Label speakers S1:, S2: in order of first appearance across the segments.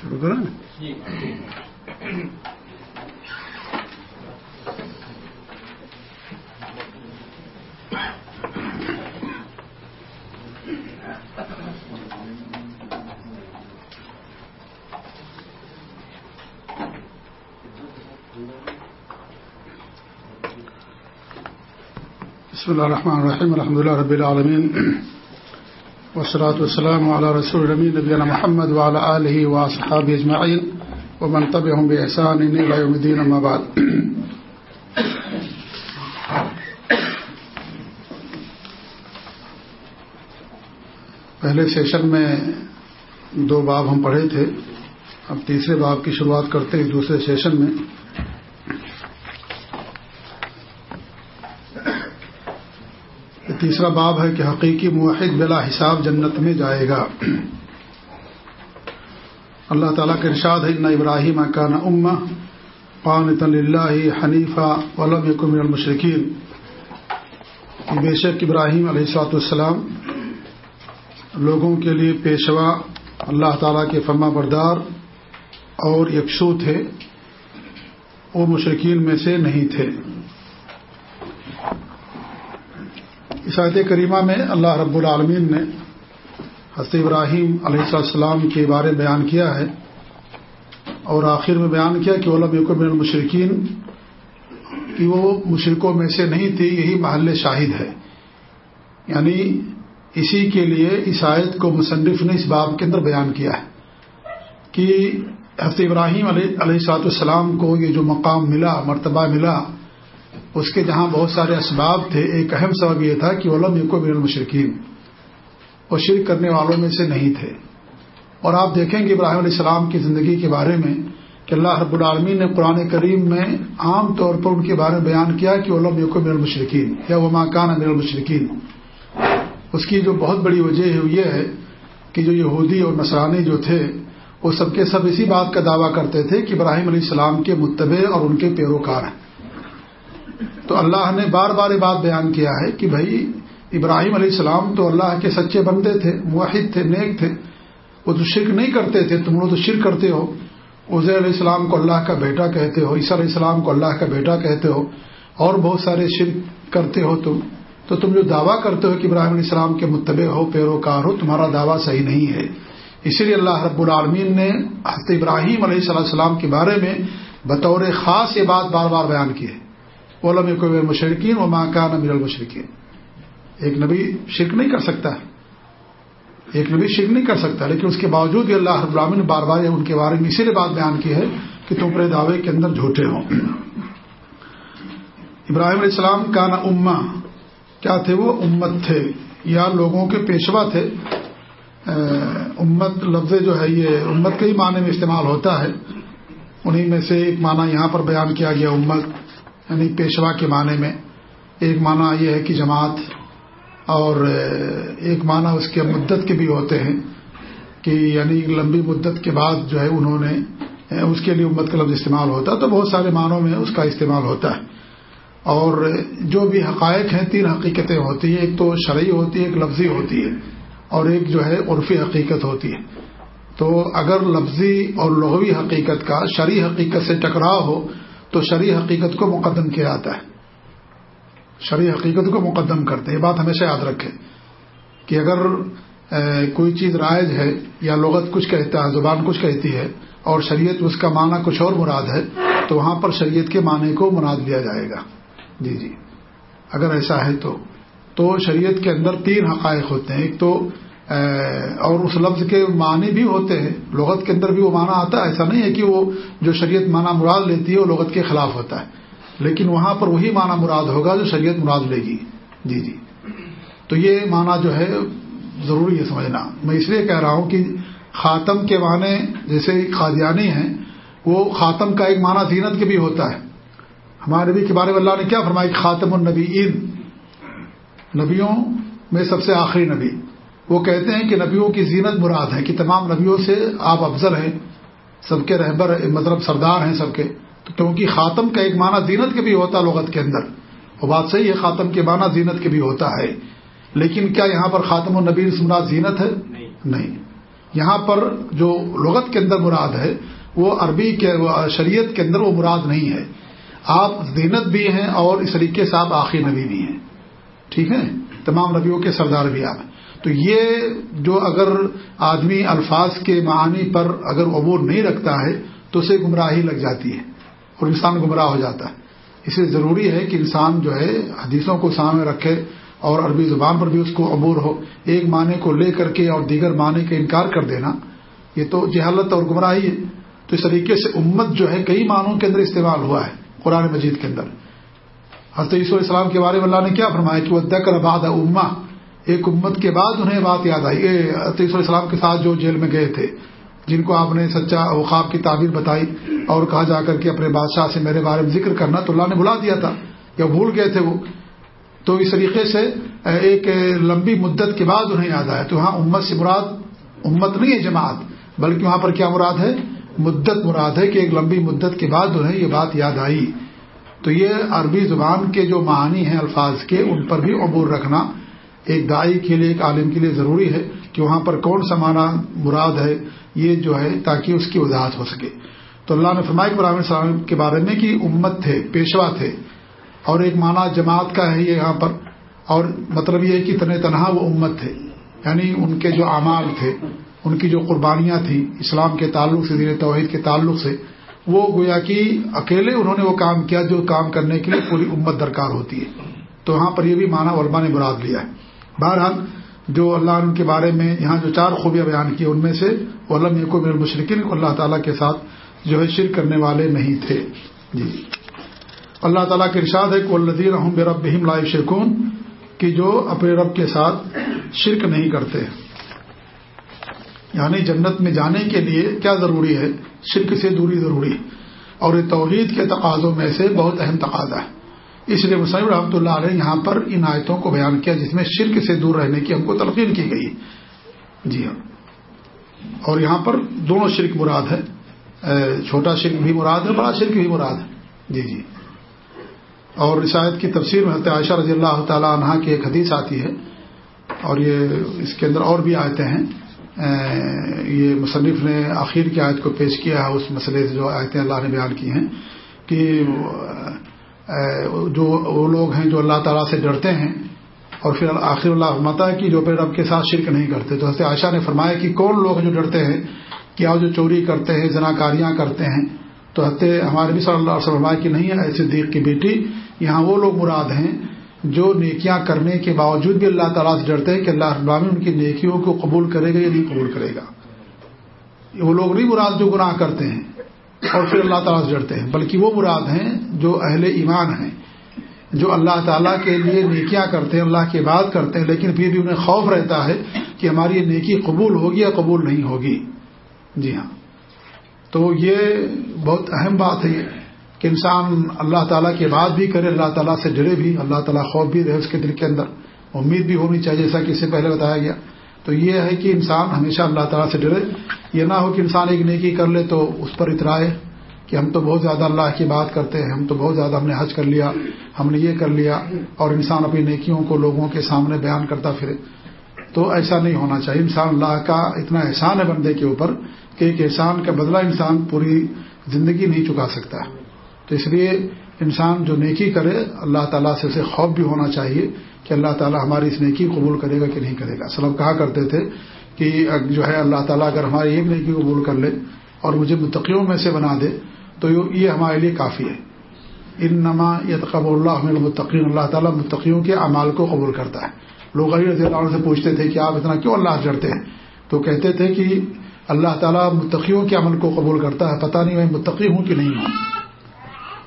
S1: شروع کریں بسم الله الرحمن الرحيم الحمد لله رب العالمين والصلاة والسلام على رسول الأمين نبينا محمد وعلى آله وصحابه أجمعين ومن تبعهم بإحسان إلى يوم الدين أما بعد. پہلے سیشن میں دو باب ہم پڑھے تھے، اب تیسرے باب کی شروعات کرتے ہیں دوسرے سیشن میں۔ تیسرا باب ہے کہ حقیقی موحد بلا حساب جنت میں جائے گا۔ اللہ تعالیٰ کے ارشاد ہے نہ ابراہیم کا نہ اما قان اللہ حنیفہ ولم یکم المشرقین بے شک ابراہیم علیہ السلاۃ السلام لوگوں کے لیے پیشوا اللہ تعالیٰ کے فما بردار اور یکسو تھے، وہ مشرقین میں سے نہیں تھے۔ عیسائیت کریمہ میں اللہ رب العالمین نے حضرت ابراہیم علیہ السلام کے بارے بیان کیا ہے اور آخر میں بیان کیا کہ علم یقین المشرقین کہ وہ مشرقوں میں سے نہیں تھی، یہی محل شاہد ہے۔ یعنی اسی کے لیے عیسائیت کو مصنف نے اس باب کے اندر بیان کیا ہے کہ حضرت ابراہیم علیہ سات السلام کو یہ جو مقام ملا، مرتبہ ملا اس کے جہاں بہت سارے اسباب تھے، ایک اہم سبب یہ تھا کہ علم یقو بین المشرقین وہ شرک کرنے والوں میں سے نہیں تھے۔ اور آپ دیکھیں گے ابراہیم علیہ السلام کی زندگی کے بارے میں کہ اللہ رب العالمین نے قرآن کریم میں عام طور پر ان کے بارے میں بیان کیا کہ علم یقو بین المشرقین یا وہ ماکان امیر المشرقین اس کی جو بہت بڑی وجہ ہے یہ ہے کہ جو یہودی اور نسرانی جو تھے، وہ سب کے سب اسی بات کا دعویٰ کرتے تھے کہ ابراہیم علیہ السلام کے متبع اور ان کے پیروکار ہیں۔ تو اللہ نے بار بار یہ بات بیان کیا ہے کہ بھائی، ابراہیم علیہ السلام تو اللہ کے سچے بندے تھے، موحد تھے، نیک تھے۔ وہ تو شرک نہیں کرتے تھے، تم لوگ تو شرک کرتے ہو۔ عزیر علیہ السلام کو اللہ کا بیٹا کہتے ہو، عیسیٰ علیہ السلام کو اللہ کا بیٹا کہتے ہو۔ اور بہت سارے شرک کرتے ہو تم۔ تو تم جو دعویٰ کرتے ہو کہ ابراہیم علیہ السلام کے متبع ہو، پیروکار ہو، تمہارا دعویٰ صحیح نہیں ہے۔ اسی لیے اللہ رب العالمین نے حضرت ابراہیم علیہ السلام کے بارے میں بطور خاص یہ بات بار بار بیان کی ہے۔ علم کو مشرقین و ماں کا نمیر المشرقین ایک نبی شرک نہیں کر سکتا ایک نبی شرک نہیں کر سکتا، لیکن اس کے باوجود اللہ رب العالمین نے بار بار ان کے بارے میں اسی لیے بات بیان کی ہے کہ تم اپنے دعوے کے اندر جھوٹے ہوں ابراہیم علیہ السلام کا نا اما کیا تھے وہ؟ امت تھے، یا لوگوں کے پیشوا تھے۔ امت لفظ جو ہے یہ امت کے ہی معنی میں استعمال ہوتا ہے۔ انہی میں سے ایک معنی یہاں پر بیان کیا گیا، امت۔ یعنی پیشوا کے معنی میں، ایک معنی یہ ہے کہ جماعت اور ایک معنی اس کے مدت کے بھی ہوتے ہیں کہ یعنی لمبی مدت کے بعد جو ہے انہوں نے، اس کے لیے امت کا لفظ استعمال ہوتا ہے، تو بہت سارے معنوں میں اس کا استعمال ہوتا ہے۔ اور جو بھی حقائق ہیں، تین حقیقتیں ہوتی ہیں، ایک تو شرعی ہوتی ہے، ایک لفظی ہوتی ہے، اور ایک جو ہے عرفی حقیقت ہوتی ہے۔ تو اگر لفظی اور لغوی حقیقت کا، شرعی حقیقت سے ٹکراؤ ہو تو شرعی حقیقت کو مقدم کیا جاتا ہے۔ شرعی حقیقت کو مقدم کرتے یہ بات ہمیشہ یاد رکھے کہ اگر کوئی چیز رائج ہے یا لغت کچھ کہتا ہے، زبان کچھ کہتی ہے اور شریعت اس کا معنی کچھ اور مراد ہے، تو وہاں پر شریعت کے معنی کو مراد لیا جائے گا۔ جی جی۔ اگر ایسا ہے تو تو شریعت کے اندر تین حقائق ہوتے ہیں۔ ایک تو اور اس لفظ کے معنی بھی ہوتے ہیں۔ لغت کے اندر بھی وہ معنی آتا ہے۔ ایسا نہیں ہے کہ وہ جو شریعت معنی مراد لیتی ہے وہ لغت کے خلاف ہوتا ہے۔ لیکن وہاں پر وہی معنی مراد ہوگا جو شریعت مراد لے گی۔ جی جی۔ تو یہ معنی جو ہے، ضروری ہے سمجھنا۔ میں اس لیے کہہ رہا ہوں کہ خاتم کے معنی جیسے قادیانی ہیں، وہ خاتم کا ایک معنی زینت کے بھی ہوتا ہے۔ ہمارے نبی کے بارے میں اللہ نے کیا فرمایا خاتم النبی نبیوں میں سب سے آخری نبی۔ وہ کہتے ہیں کہ نبیوں کی زینت مراد ہے کہ تمام نبیوں سے آپ افضل ہیں سب کے رہبر مطلب سردار ہیں سب کے۔ تو کیونکہ خاتم کا ایک معنی زینت کے بھی ہوتا لغت کے اندر۔ وہ بات صحیح ہے خاتم کے معنی زینت کے بھی ہوتا ہے۔ لیکن کیا یہاں پر خاتم النبی مراد زینت ہے؟ نہیں۔ یہاں پر جو لغت کے اندر مراد ہے وہ عربی کے شریعت کے اندر وہ مراد نہیں ہے۔ آپ زینت بھی ہیں اور اس طریقے سے آپ آخری نبی بھی ہیں۔ ٹھیک ہے؟ تمام نبیوں کے سردار بھی آپ تو یہ جو اگر آدمی الفاظ کے معنی پر اگر عبور نہیں رکھتا ہے، تو اسے گمراہی لگ جاتی ہے اور انسان گمراہ ہو جاتا ہے۔ اس لیے ضروری ہے کہ انسان جو ہے، حدیثوں کو سامنے رکھے اور عربی زبان پر بھی اس کو عبور ہو۔ ایک معنی کو لے کر کے اور دیگر معنی کا انکار کر دینا، یہ تو جہالت اور گمراہی ہے۔ تو اس طریقے سے امت جو ہے، کئی معنوں کے اندر استعمال ہوا ہے قرآن مجید کے اندر۔ حضرت علیہ السلام کے بارے میں اللہ نے کیا فرمایا کہ وہ دکر باد اما ایک امت کے بعد انہیں بات یاد آئی۔ حضرت علیہ السلام کے ساتھ جو جیل میں گئے تھے، جن کو آپ نے سچا اوخاب کی تعبیر بتائی اور کہا جا کر کے اپنے بادشاہ سے میرے بارے میں ذکر کرنا، تو اللہ نے بلا دیا تھا۔ یا بھول گئے تھے وہ۔ تو اس طریقے سے ایک لمبی مدت کے بعد انہیں یاد آیا۔ تو وہاں امت سے مراد امت نہیں ہے جماعت، بلکہ وہاں پر کیا مراد ہے؟ مدت مراد ہے کہ ایک لمبی مدت کے بعد انہیں یہ بات یاد آئی۔ تو یہ عربی زبان کے جو معانی ہیں، الفاظ کے، ان پر بھی عبور رکھنا ایک دائی کے لیے، ایک عالم کے لیے ضروری ہے کہ وہاں پر کون سا معنی مراد ہے، یہ جو ہے، تاکہ اس کی وضاحت ہو سکے۔ تو اللہ نے فرمائے ابراہیم السلام کے بارے میں کہ امت تھے، پیشوا تھے۔ اور ایک معنی جماعت کا ہے یہ یہاں پر۔ اور مطلب یہ کہ تن تنہا وہ امت تھے۔ یعنی ان کے جو اعمال تھے، ان کی جو قربانیاں تھیں، اسلام کے تعلق سے، دین توحید کے تعلق سے، وہ گویا کہ اکیلے انہوں نے وہ کام کیا جو کام کرنے کے لیے پوری امت درکار ہوتی ہے۔ تو وہاں پر یہ بھی مانا علماء نے مراد لیا ہے۔ بہرحال جو اللہ ان کے بارے میں یہاں جو چار خوبیاں بیان کی ان میں سے علم کو میرے مشرقین اللہ تعالیٰ کے ساتھ جو ہے شرک کرنے والے نہیں تھے۔ جی۔ اللہ تعالیٰ کے ارشاد ہے کہ الدین رحم رب بہم لائف شیخون کہ جو اپنے رب کے ساتھ شرک نہیں کرتے۔ یعنی جنت میں جانے کے لیے کیا ضروری ہے؟ شرک سے دوری ضروری۔ اور یہ توحید کے تقاضوں میں سے بہت اہم تقاضا ہے۔ اس لیے مسلم رحمۃ اللہ علیہ یہاں پر ان آیتوں کو بیان کیا جس میں شرک سے دور رہنے کی ہم کو تلقین کی گئی جی ہاں۔ اور یہاں پر دونوں شرک مراد ہے۔ چھوٹا شرک بھی مراد ہے، بڑا شرک بھی مراد ہے۔ جی جی۔ اور آیت کی تفسیر میں عائشہ رضی اللہ تعالی عنہ کی ایک حدیث آتی ہے۔ اور یہ اس کے اندر اور بھی آیتیں ہیں۔ یہ مصنف نے آخر کی آیت کو پیش کیا ہے، اس مسئلے سے جو آیتیں اللہ نے بیان کی ہیں کہ جو وہ لوگ ہیں جو اللہ تعالیٰ سے ڈرتے ہیں اور پھر آخر اللہ متا ہے کہ جو رب کے ساتھ شرک نہیں کرتے۔ تو حضرت عائشہ نے فرمایا کہ کون لوگ جو ڈرتے ہیں؟ کیا جو چوری کرتے ہیں، زناکاریاں کرتے ہیں۔ تو حضرت ہمارے بھی صلی اللہ علیہ وسلم کی نہیں ہے ایسے دیکھ کی بیٹی، یہاں وہ لوگ مراد ہیں جو نیکیاں کرنے کے باوجود بھی اللہ تعالیٰ سے ڈرتے ہیں کہ اللہ ابامن ان کی نیکیوں کو قبول کرے گا یا نہیں قبول کرے گا۔ وہ لوگ نہیں مراد جو گناہ کرتے ہیں۔ اور پھر اللہ تعالیٰ سے ڈرتے ہیں۔ بلکہ وہ مراد ہیں جو اہل ایمان ہیں، جو اللہ تعالیٰ کے لیے نیکیاں کرتے ہیں، اللہ کی بات کرتے ہیں، لیکن پھر بھی انہیں خوف رہتا ہے کہ ہماری نیکی قبول ہوگی یا قبول نہیں ہوگی۔ جی ہاں۔ تو یہ بہت اہم بات ہے یہ کہ انسان اللہ تعالیٰ کی بات بھی کرے، اللہ تعالیٰ سے ڈرے بھی، اللہ تعالیٰ خوف بھی رہے اس کے دل کے اندر، امید بھی ہونی چاہیے، جیسا کہ اس سے پہلے بتایا گیا۔ تو یہ ہے کہ انسان ہمیشہ اللہ تعالیٰ سے ڈرے۔ یہ نہ ہو کہ انسان ایک نیکی کر لے تو اس پر اترائے کہ ہم تو بہت زیادہ اللہ کی بات کرتے ہیں، ہم تو بہت زیادہ ہم نے حج کر لیا، ہم نے یہ کر لیا اور انسان اپنی نیکیوں کو لوگوں کے سامنے بیان کرتا پھرے۔ تو ایسا نہیں ہونا چاہیے۔ انسان اللہ کا اتنا احسان ہے بندے کے اوپر کہ ایک احسان کا بدلہ انسان پوری زندگی نہیں چکا سکتا۔ تو اس لیے انسان جو نیکی کرے، اللہ تعالیٰ سے اسے خوف بھی ہونا چاہیے۔ کہ اللہ تعالیٰ ہماری اس نیکی قبول کرے گا کہ نہیں کرے گا۔ سلب کہا کرتے تھے کہ جو ہے اللہ تعالیٰ اگر ہماری ایک نیکی قبول کر لے اور مجھے متقیوں میں سے بنا دے تو یہ ہمارے لیے کافی ہے۔ ان نما یتقب اللہ المتقین۔ اللہ تعالیٰ متقیوں کے اعمال کو قبول کرتا ہے۔ لوگ علی رضی اللہ عنہ سے پوچھتے تھے کہ آپ اتنا کیوں اللہ ڈرتے ہیں؟ تو کہتے تھے کہ اللہ تعالیٰ متقیوں کے عمل کو قبول کرتا ہے۔ پتہ نہیں میں متقی ہوں کہ نہیں ہوں۔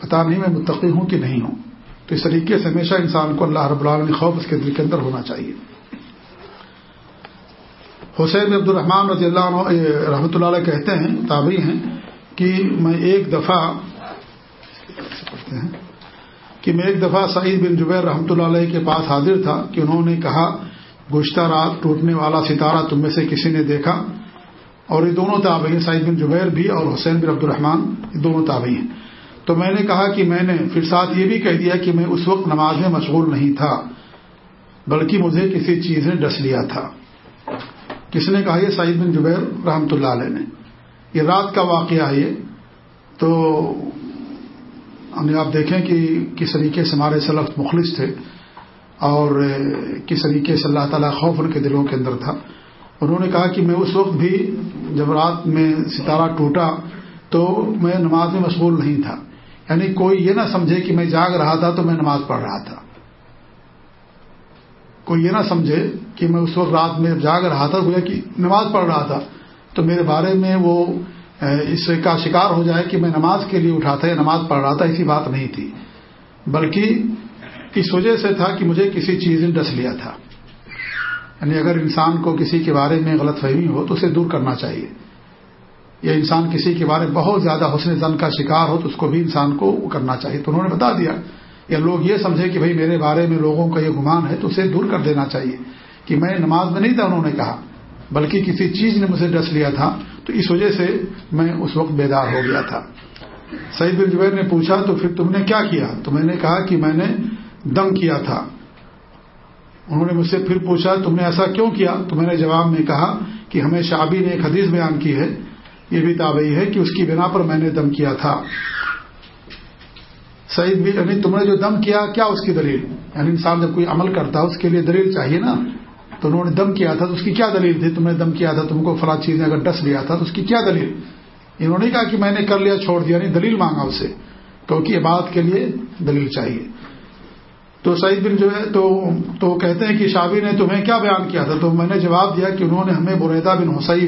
S1: پتا نہیں میں متقی ہوں کہ نہیں ہوں۔ تو اس طریقے سے ہمیشہ انسان کو اللہ رب العالمین خوف اس کے دل کے اندر ہونا چاہیے۔ حسین عبد الرحمان رضی اللہ عنہ رحمۃ اللہ علیہ کہتے ہیں، تابعی ہیں، کہ میں ایک دفعہ، کہ میں ایک دفعہ سعید بن جبیر رحمۃ اللہ علیہ کے پاس حاضر تھا کہ انہوں نے کہا گشتہ رات ٹوٹنے والا ستارہ تم میں سے کسی نے دیکھا؟ اور یہ دونوں تابعی سعید بن جبیر بھی اور حسین بن عبد الرحمان یہ دونوں تابعی ہیں۔ تو میں نے کہا کہ میں نے پھر ساتھ یہ بھی کہہ دیا کہ میں اس وقت نماز میں مشغول نہیں تھا، بلکہ مجھے کسی چیز نے ڈس لیا تھا۔ کس نے کہا یہ؟ سعید بن جبیر رحمۃ اللہ علیہ نے۔ یہ رات کا واقعہ ہے یہ۔ تو ہم آپ دیکھیں کہ کس طریقے سے ہمارے سلف مخلص تھے اور کس طریقے سے اللہ تعالیٰ خوف ان کے دلوں کے اندر تھا۔ انہوں نے کہا کہ میں اس وقت بھی جب رات میں ستارہ ٹوٹا تو میں نماز میں مشغول نہیں تھا۔ یعنی کوئی یہ نہ سمجھے کہ میں جاگ رہا تھا تو میں نماز پڑھ رہا تھا۔ کوئی یہ نہ سمجھے کہ میں اس وقت رات میں جاگ رہا تھا، گویا کہ نماز پڑھ رہا تھا۔ تو میرے بارے میں وہ اس کا شکار ہو جائے کہ میں نماز کے لیے اٹھا تھا یا نماز پڑھ رہا تھا، ایسی بات نہیں تھی۔ بلکہ اس وجہ سے تھا کہ مجھے کسی چیز نے ڈس لیا تھا۔ یعنی اگر انسان کو کسی کے بارے میں غلط فہمی ہو تو اسے دور کرنا چاہیے۔ یا انسان کسی کے بارے میں بہت زیادہ حسن زن کا شکار ہو تو اس کو بھی انسان کو کرنا چاہیے۔ تو انہوں نے بتا دیا یا لوگ یہ سمجھے کہ بھائی میرے بارے میں لوگوں کا یہ گمان ہے تو اسے دور کر دینا چاہیے کہ میں نماز میں نہیں تھا، انہوں نے کہا۔ بلکہ کسی چیز نے مجھے ڈس لیا تھا تو اس وجہ سے میں اس وقت بیدار ہو گیا تھا۔ سعید بن نے پوچھا، تو پھر تم نے کیا کیا؟ تو میں نے کہا کہ میں نے دم کیا تھا۔ انہوں نے مجھ سے پھر پوچھا، تم نے ایسا کیوں کیا؟ تو میں نے جواب میں کہا کہ ہمیں شابی نے ایک حدیث بیان کی ہے یہ بھی تابعی ہے کہ اس کی بنا پر میں نے دم کیا تھا۔ سعید بھی یعنی تم نے جو دم کیا کیا اس کی دلیل؟ یعنی انسان جب کوئی عمل کرتا ہے، اس کے لیے دلیل چاہیے نا۔ تو انہوں نے دم کیا تھا، تو اس کی کیا دلیل تھی؟ تم نے دم کیا تھا، تم کو فلاں چیز نے اگر ڈس لیا تھا، تو اس کی کیا دلیل؟ انہوں نے کہا کہ میں نے کر لیا، چھوڑ دیا، نہیں، دلیل مانگا اسے۔ کیونکہ یہ بات کے لیے دلیل چاہیے۔ تو سعید بن جو ہے، تو تو کہتے ہیں کہ شابی نے تمہیں کیا بیان کیا تھا؟ تو میں نے جواب دیا کہ انہوں نے ہمیں بریدا بن حسین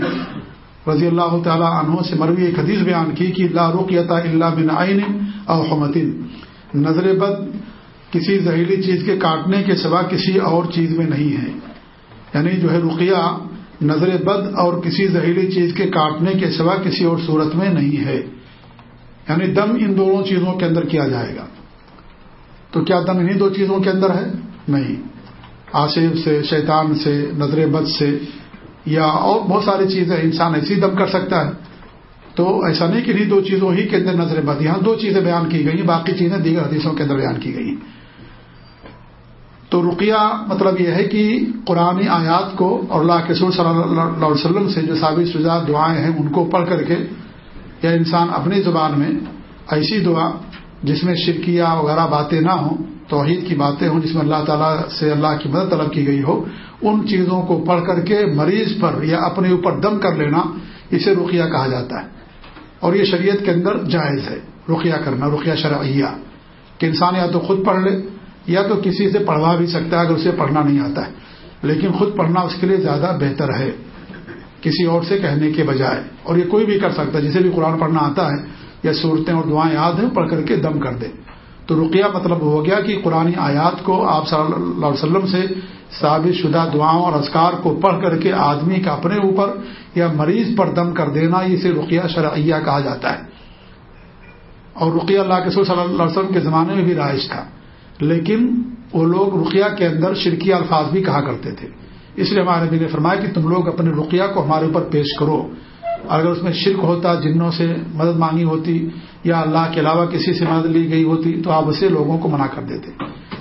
S1: رضی اللہ تعالیٰ عنہ سے مروی ایک حدیث بیان کی کہ لا رقیتا اللہ بن عین اوحمتن نظر بد کسی زہریلی چیز کے کاٹنے کے سوا کسی اور چیز میں نہیں ہے۔ یعنی جو ہے رقیہ نظر بد اور کسی زہریلی چیز کے کاٹنے کے سوا کسی اور صورت میں نہیں ہے۔ یعنی دم ان دونوں چیزوں کے اندر کیا جائے گا۔ تو کیا دم انہیں دو چیزوں کے اندر ہے؟ نہیں۔ آصف سے، شیطان سے، نظر بد سے یا اور بہت ساری چیزیں انسان ایسی دم کر سکتا ہے۔ تو ایسا نہیں کہ انہیں دو چیزوں ہی کے اندر نظر بد یہاں دو چیزیں بیان کی گئی باقی چیزیں دیگر حدیثوں کے اندر بیان کی گئی تو رقیہ مطلب یہ ہے کہ قرآن آیات کو اور اللہ کے صلی اللہ علیہ وسلم سے جو ثابت شدہ دعائیں ہیں، ان کو پڑھ کر کے یا انسان اپنی زبان میں ایسی دعا جس میں شرکیہ وغیرہ باتیں نہ ہوں توحید کی باتیں ہوں جس میں اللہ تعالیٰ سے اللہ کی مدد طلب کی گئی ہو، ان چیزوں کو پڑھ کر کے مریض پر یا اپنے اوپر دم کر لینا، اسے رقیہ کہا جاتا ہے۔ اور یہ شریعت کے اندر جائز ہے، رقیہ کرنا، رقیہ شرعیہ۔ کہ انسان یا تو خود پڑھ لے، یا تو کسی سے پڑھوا بھی سکتا ہے اگر اسے پڑھنا نہیں آتا ہے۔ لیکن خود پڑھنا اس کے لیے زیادہ بہتر ہے، کسی اور سے کہنے کے بجائے۔ اور یہ کوئی بھی کر سکتا ہے، جسے بھی قرآن پڑھنا آتا ہے یا صورتیں اور دعائیں یاد ہیں، پڑھ کر کے دم کر دے۔ تو رقیہ مطلب ہو گیا کہ قرآن آیات کو آپ صلی اللہ علیہ وسلم سے ثابت شدہ دعاؤں اور اذکار کو پڑھ کر کے آدمی کا اپنے اوپر یا مریض پر دم کر دینا اسے رقیہ شرعیہ کہا جاتا ہے۔ اور رقیہ اللہ کے صلی اللہ علیہ وسلم کے زمانے میں بھی رائج تھا۔ لیکن وہ لوگ رقیہ کے اندر شرکی الفاظ بھی کہا کرتے تھے۔ اس لیے ہمارے نبی نے فرمایا کہ تم لوگ اپنے رقیہ کو ہمارے اوپر پیش کرو۔ اگر اس میں شرک ہوتا، جنوں سے مدد مانگی ہوتی یا اللہ کے علاوہ کسی سے مدد لی گئی ہوتی تو آپ اسے لوگوں کو منع کر دیتے۔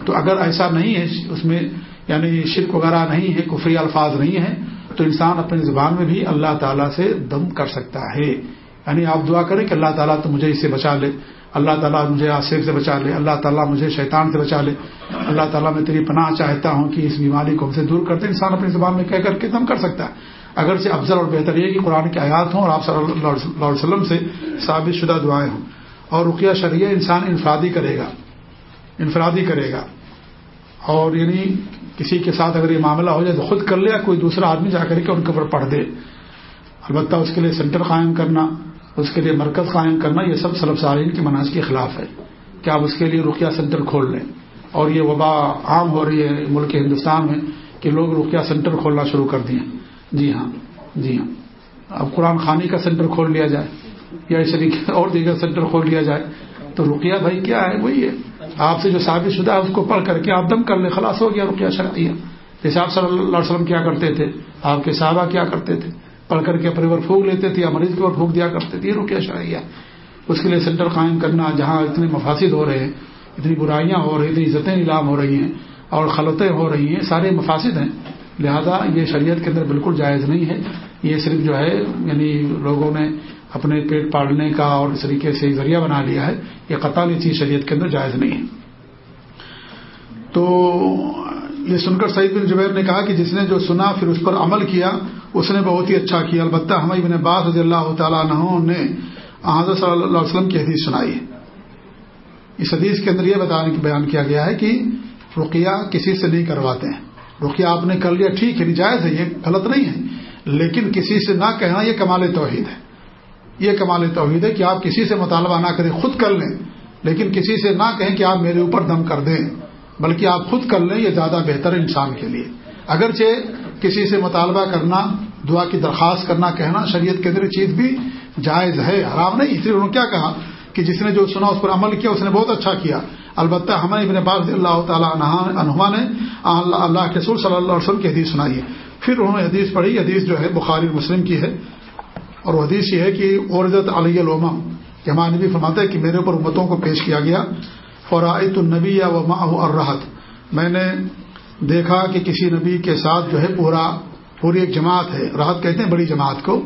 S1: تو اگر ایسا نہیں ہے، اس میں یعنی شرک وغیرہ نہیں ہے، کفری الفاظ نہیں ہے تو انسان اپنی زبان میں بھی اللہ تعالیٰ سے دم کر سکتا ہے۔ یعنی آپ دعا کریں کہ اللہ تعالیٰ تو مجھے اس سے بچا لے۔ اللہ تعالیٰ مجھے آصف سے بچا لے، اللہ تعالیٰ مجھے شیطان سے بچا لے۔ اللہ تعالیٰ میں تیری پناہ چاہتا ہوں کہ اس بیماری کو ہم سے دور کرتے انسان اپنی زبان میں کہہ کر کے دم کر سکتا ہے۔ اگر سے افضل اور بہتر یہ کہ قرآن کی آیات ہوں اور آپ صلی اللہ علیہ وسلم سے ثابت شدہ دعائیں ہوں۔ اور رقیہ شریعہ انسان انفرادی کرے گا۔ انفرادی کرے گا۔ اور یعنی کسی کے ساتھ اگر یہ معاملہ ہو جائے تو خود کر لے یا کوئی دوسرا آدمی جا کر کے ان کے اوپر پڑھ دے البتہ اس کے لیے سینٹر قائم کرنا۔ اس کے لیے مرکز قائم کرنا یہ سب سلب سارین کی مناج کے خلاف ہے کہ آپ اس کے لیے رقیہ سینٹر کھول لیں۔ اور یہ وبا عام ہو رہی ہے ملک ہندوستان میں کہ لوگ رقیہ سینٹر کھولنا شروع کر دیے جی ہاں جی ہاں۔ اب قرآن خانی کا سینٹر کھول لیا جائے یا اس طریقے اور دیگر سینٹر کھول لیا جائے تو رقیہ بھائی کیا ہے؟ وہی ہے۔ آپ سے جو ثابت شدہ ہے اس کو پڑھ کر کے آپ دم کر لیں، خلاص ہو گیا رقیہ شرعیہ جیسے آپ صلی اللہ علیہ وسلم کیا کرتے تھے، آپ کے صحابہ کیا کرتے تھے؟ پڑھ کر کے اپنے اوپر پھونک لیتے تھے یا مریض کے اوپر پھونک دیا کرتے تھے، یہ رقیہ شرعیہ اس کے لیے سینٹر قائم کرنا، جہاں اتنے مفاصد ہو رہے ہیں، اتنی برائیاں ہو رہی اتنی عزتیں نیلام ہو رہی ہیں اور خلطیں ہو رہی ہیں، سارے مفاصد ہیں۔ لہذا یہ شریعت کے اندر بالکل جائز نہیں ہے۔ یہ صرف جو ہے یعنی لوگوں نے اپنے پیٹ پالنے کا اور اس طریقے سے ذریعہ بنا لیا ہے، یہ قطع یہ چیز شریعت کے اندر جائز نہیں ہے۔ تو یہ سن کر سعید بن جبیر نے کہا کہ جس نے جو سنا، پھر اس پر عمل کیا اس نے بہت ہی اچھا کیا۔ البتہ ہمیں ابن باز رضی اللہ تعالیٰ نے حضرت صلی اللہ علیہ وسلم کی حدیث سنائی۔ ہے اس حدیث کے اندر یہ بیان کیا گیا ہے کہ رقیہ کسی سے نہیں کرواتے ہیں۔ رقیہ آپ نے کر لیا، ٹھیک ہے جائز ہے، یہ غلط نہیں ہے۔ لیکن کسی سے نہ کہنا یہ کمال توحید ہے۔ یہ کمال توحید ہے کہ آپ کسی سے مطالبہ نہ کریں، خود کر لیں۔ لیکن کسی سے نہ کہیں کہ آپ میرے اوپر دم کر دیں، بلکہ آپ خود کر لیں، یہ زیادہ بہتر انسان کے لیے۔ اگرچہ کسی سے مطالبہ کرنا، دعا کی درخواست کرنا، کہنا شریعت کے اندر چیز بھی جائز ہے، حرام نہیں۔ اس لیے انہوں نے کیا کہا کہ جس نے جو سنا اس پر عمل کیا، اس نے بہت اچھا کیا۔ البتہ ہمیں ابن باز اللہ تعالیٰ عنہما نے اللہ کے سور صلی اللہ علیہ وسلم کی حدیث سنائی ہے۔ پھر انہوں نے حدیث پڑھی۔ حدیث جو ہے بخاری مسلم کی ہے۔ اور وہ حدیث یہ ہے کہ عورت علی العما کہ ہمارے نبی فرماتے ہے کہ میرے اوپر امتوں کو پیش کیا گیا فرائط النبی یا و ماہ اور راحت میں نے دیکھا کہ کسی نبی کے ساتھ جو ہے پورا پوری ایک جماعت ہے۔ راحت کہتے ہیں بڑی جماعت کو۔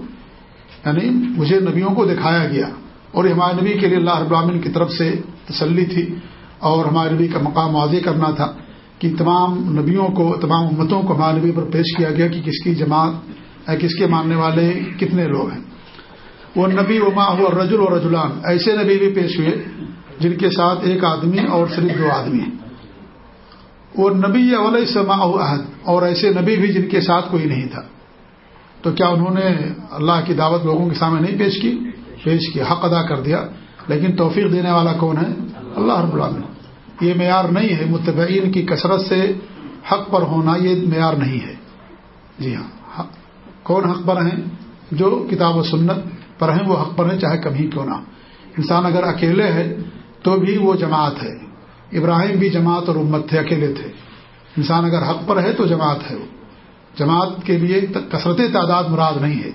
S1: یعنی مجھے نبیوں کو دکھایا گیا۔ اور ہمارے نبی کے لیے اللہ رب العالمین کی طرف سے تسلی تھی۔ اور ہمارے نبی کا مقام واضح کرنا تھا کہ تمام نبیوں کو، تمام امتوں کو ہمارے نبی پر پیش کیا گیا کہ کس کی جماعت کس کے ماننے والے کتنے لوگ ہیں۔ وہ نبی و ماں ہوا رجل و رجولان ایسے نبی بھی پیش ہوئے جن کے ساتھ ایک آدمی اور صرف دو آدمی ہیں۔ وہ نبی علیہ سما عہد اور ایسے نبی بھی جن کے ساتھ کوئی نہیں تھا۔ تو کیا انہوں نے اللہ کی دعوت لوگوں کے سامنے نہیں پیش کی؟ پیش کی، حق ادا کر دیا۔ لیکن توفیق دینے والا کون ہے؟ اللہ رب العالمین۔ یہ معیار نہیں ہے، متبعین کی کثرت سے حق پر ہونا یہ معیار نہیں ہے۔ جی ہاں کون حق پر ہیں؟ جو کتاب و سنت پر ہیں، وہ حق پر ہیں، چاہے کبھی کیوں نہ۔ انسان اگر اکیلے ہے تو بھی وہ جماعت ہے۔ ابراہیم بھی جماعت اور امت تھے، اکیلے تھے۔ انسان اگر حق پر ہے تو جماعت ہے وہ۔ جماعت کے لیے کثرت تعداد مراد نہیں ہے۔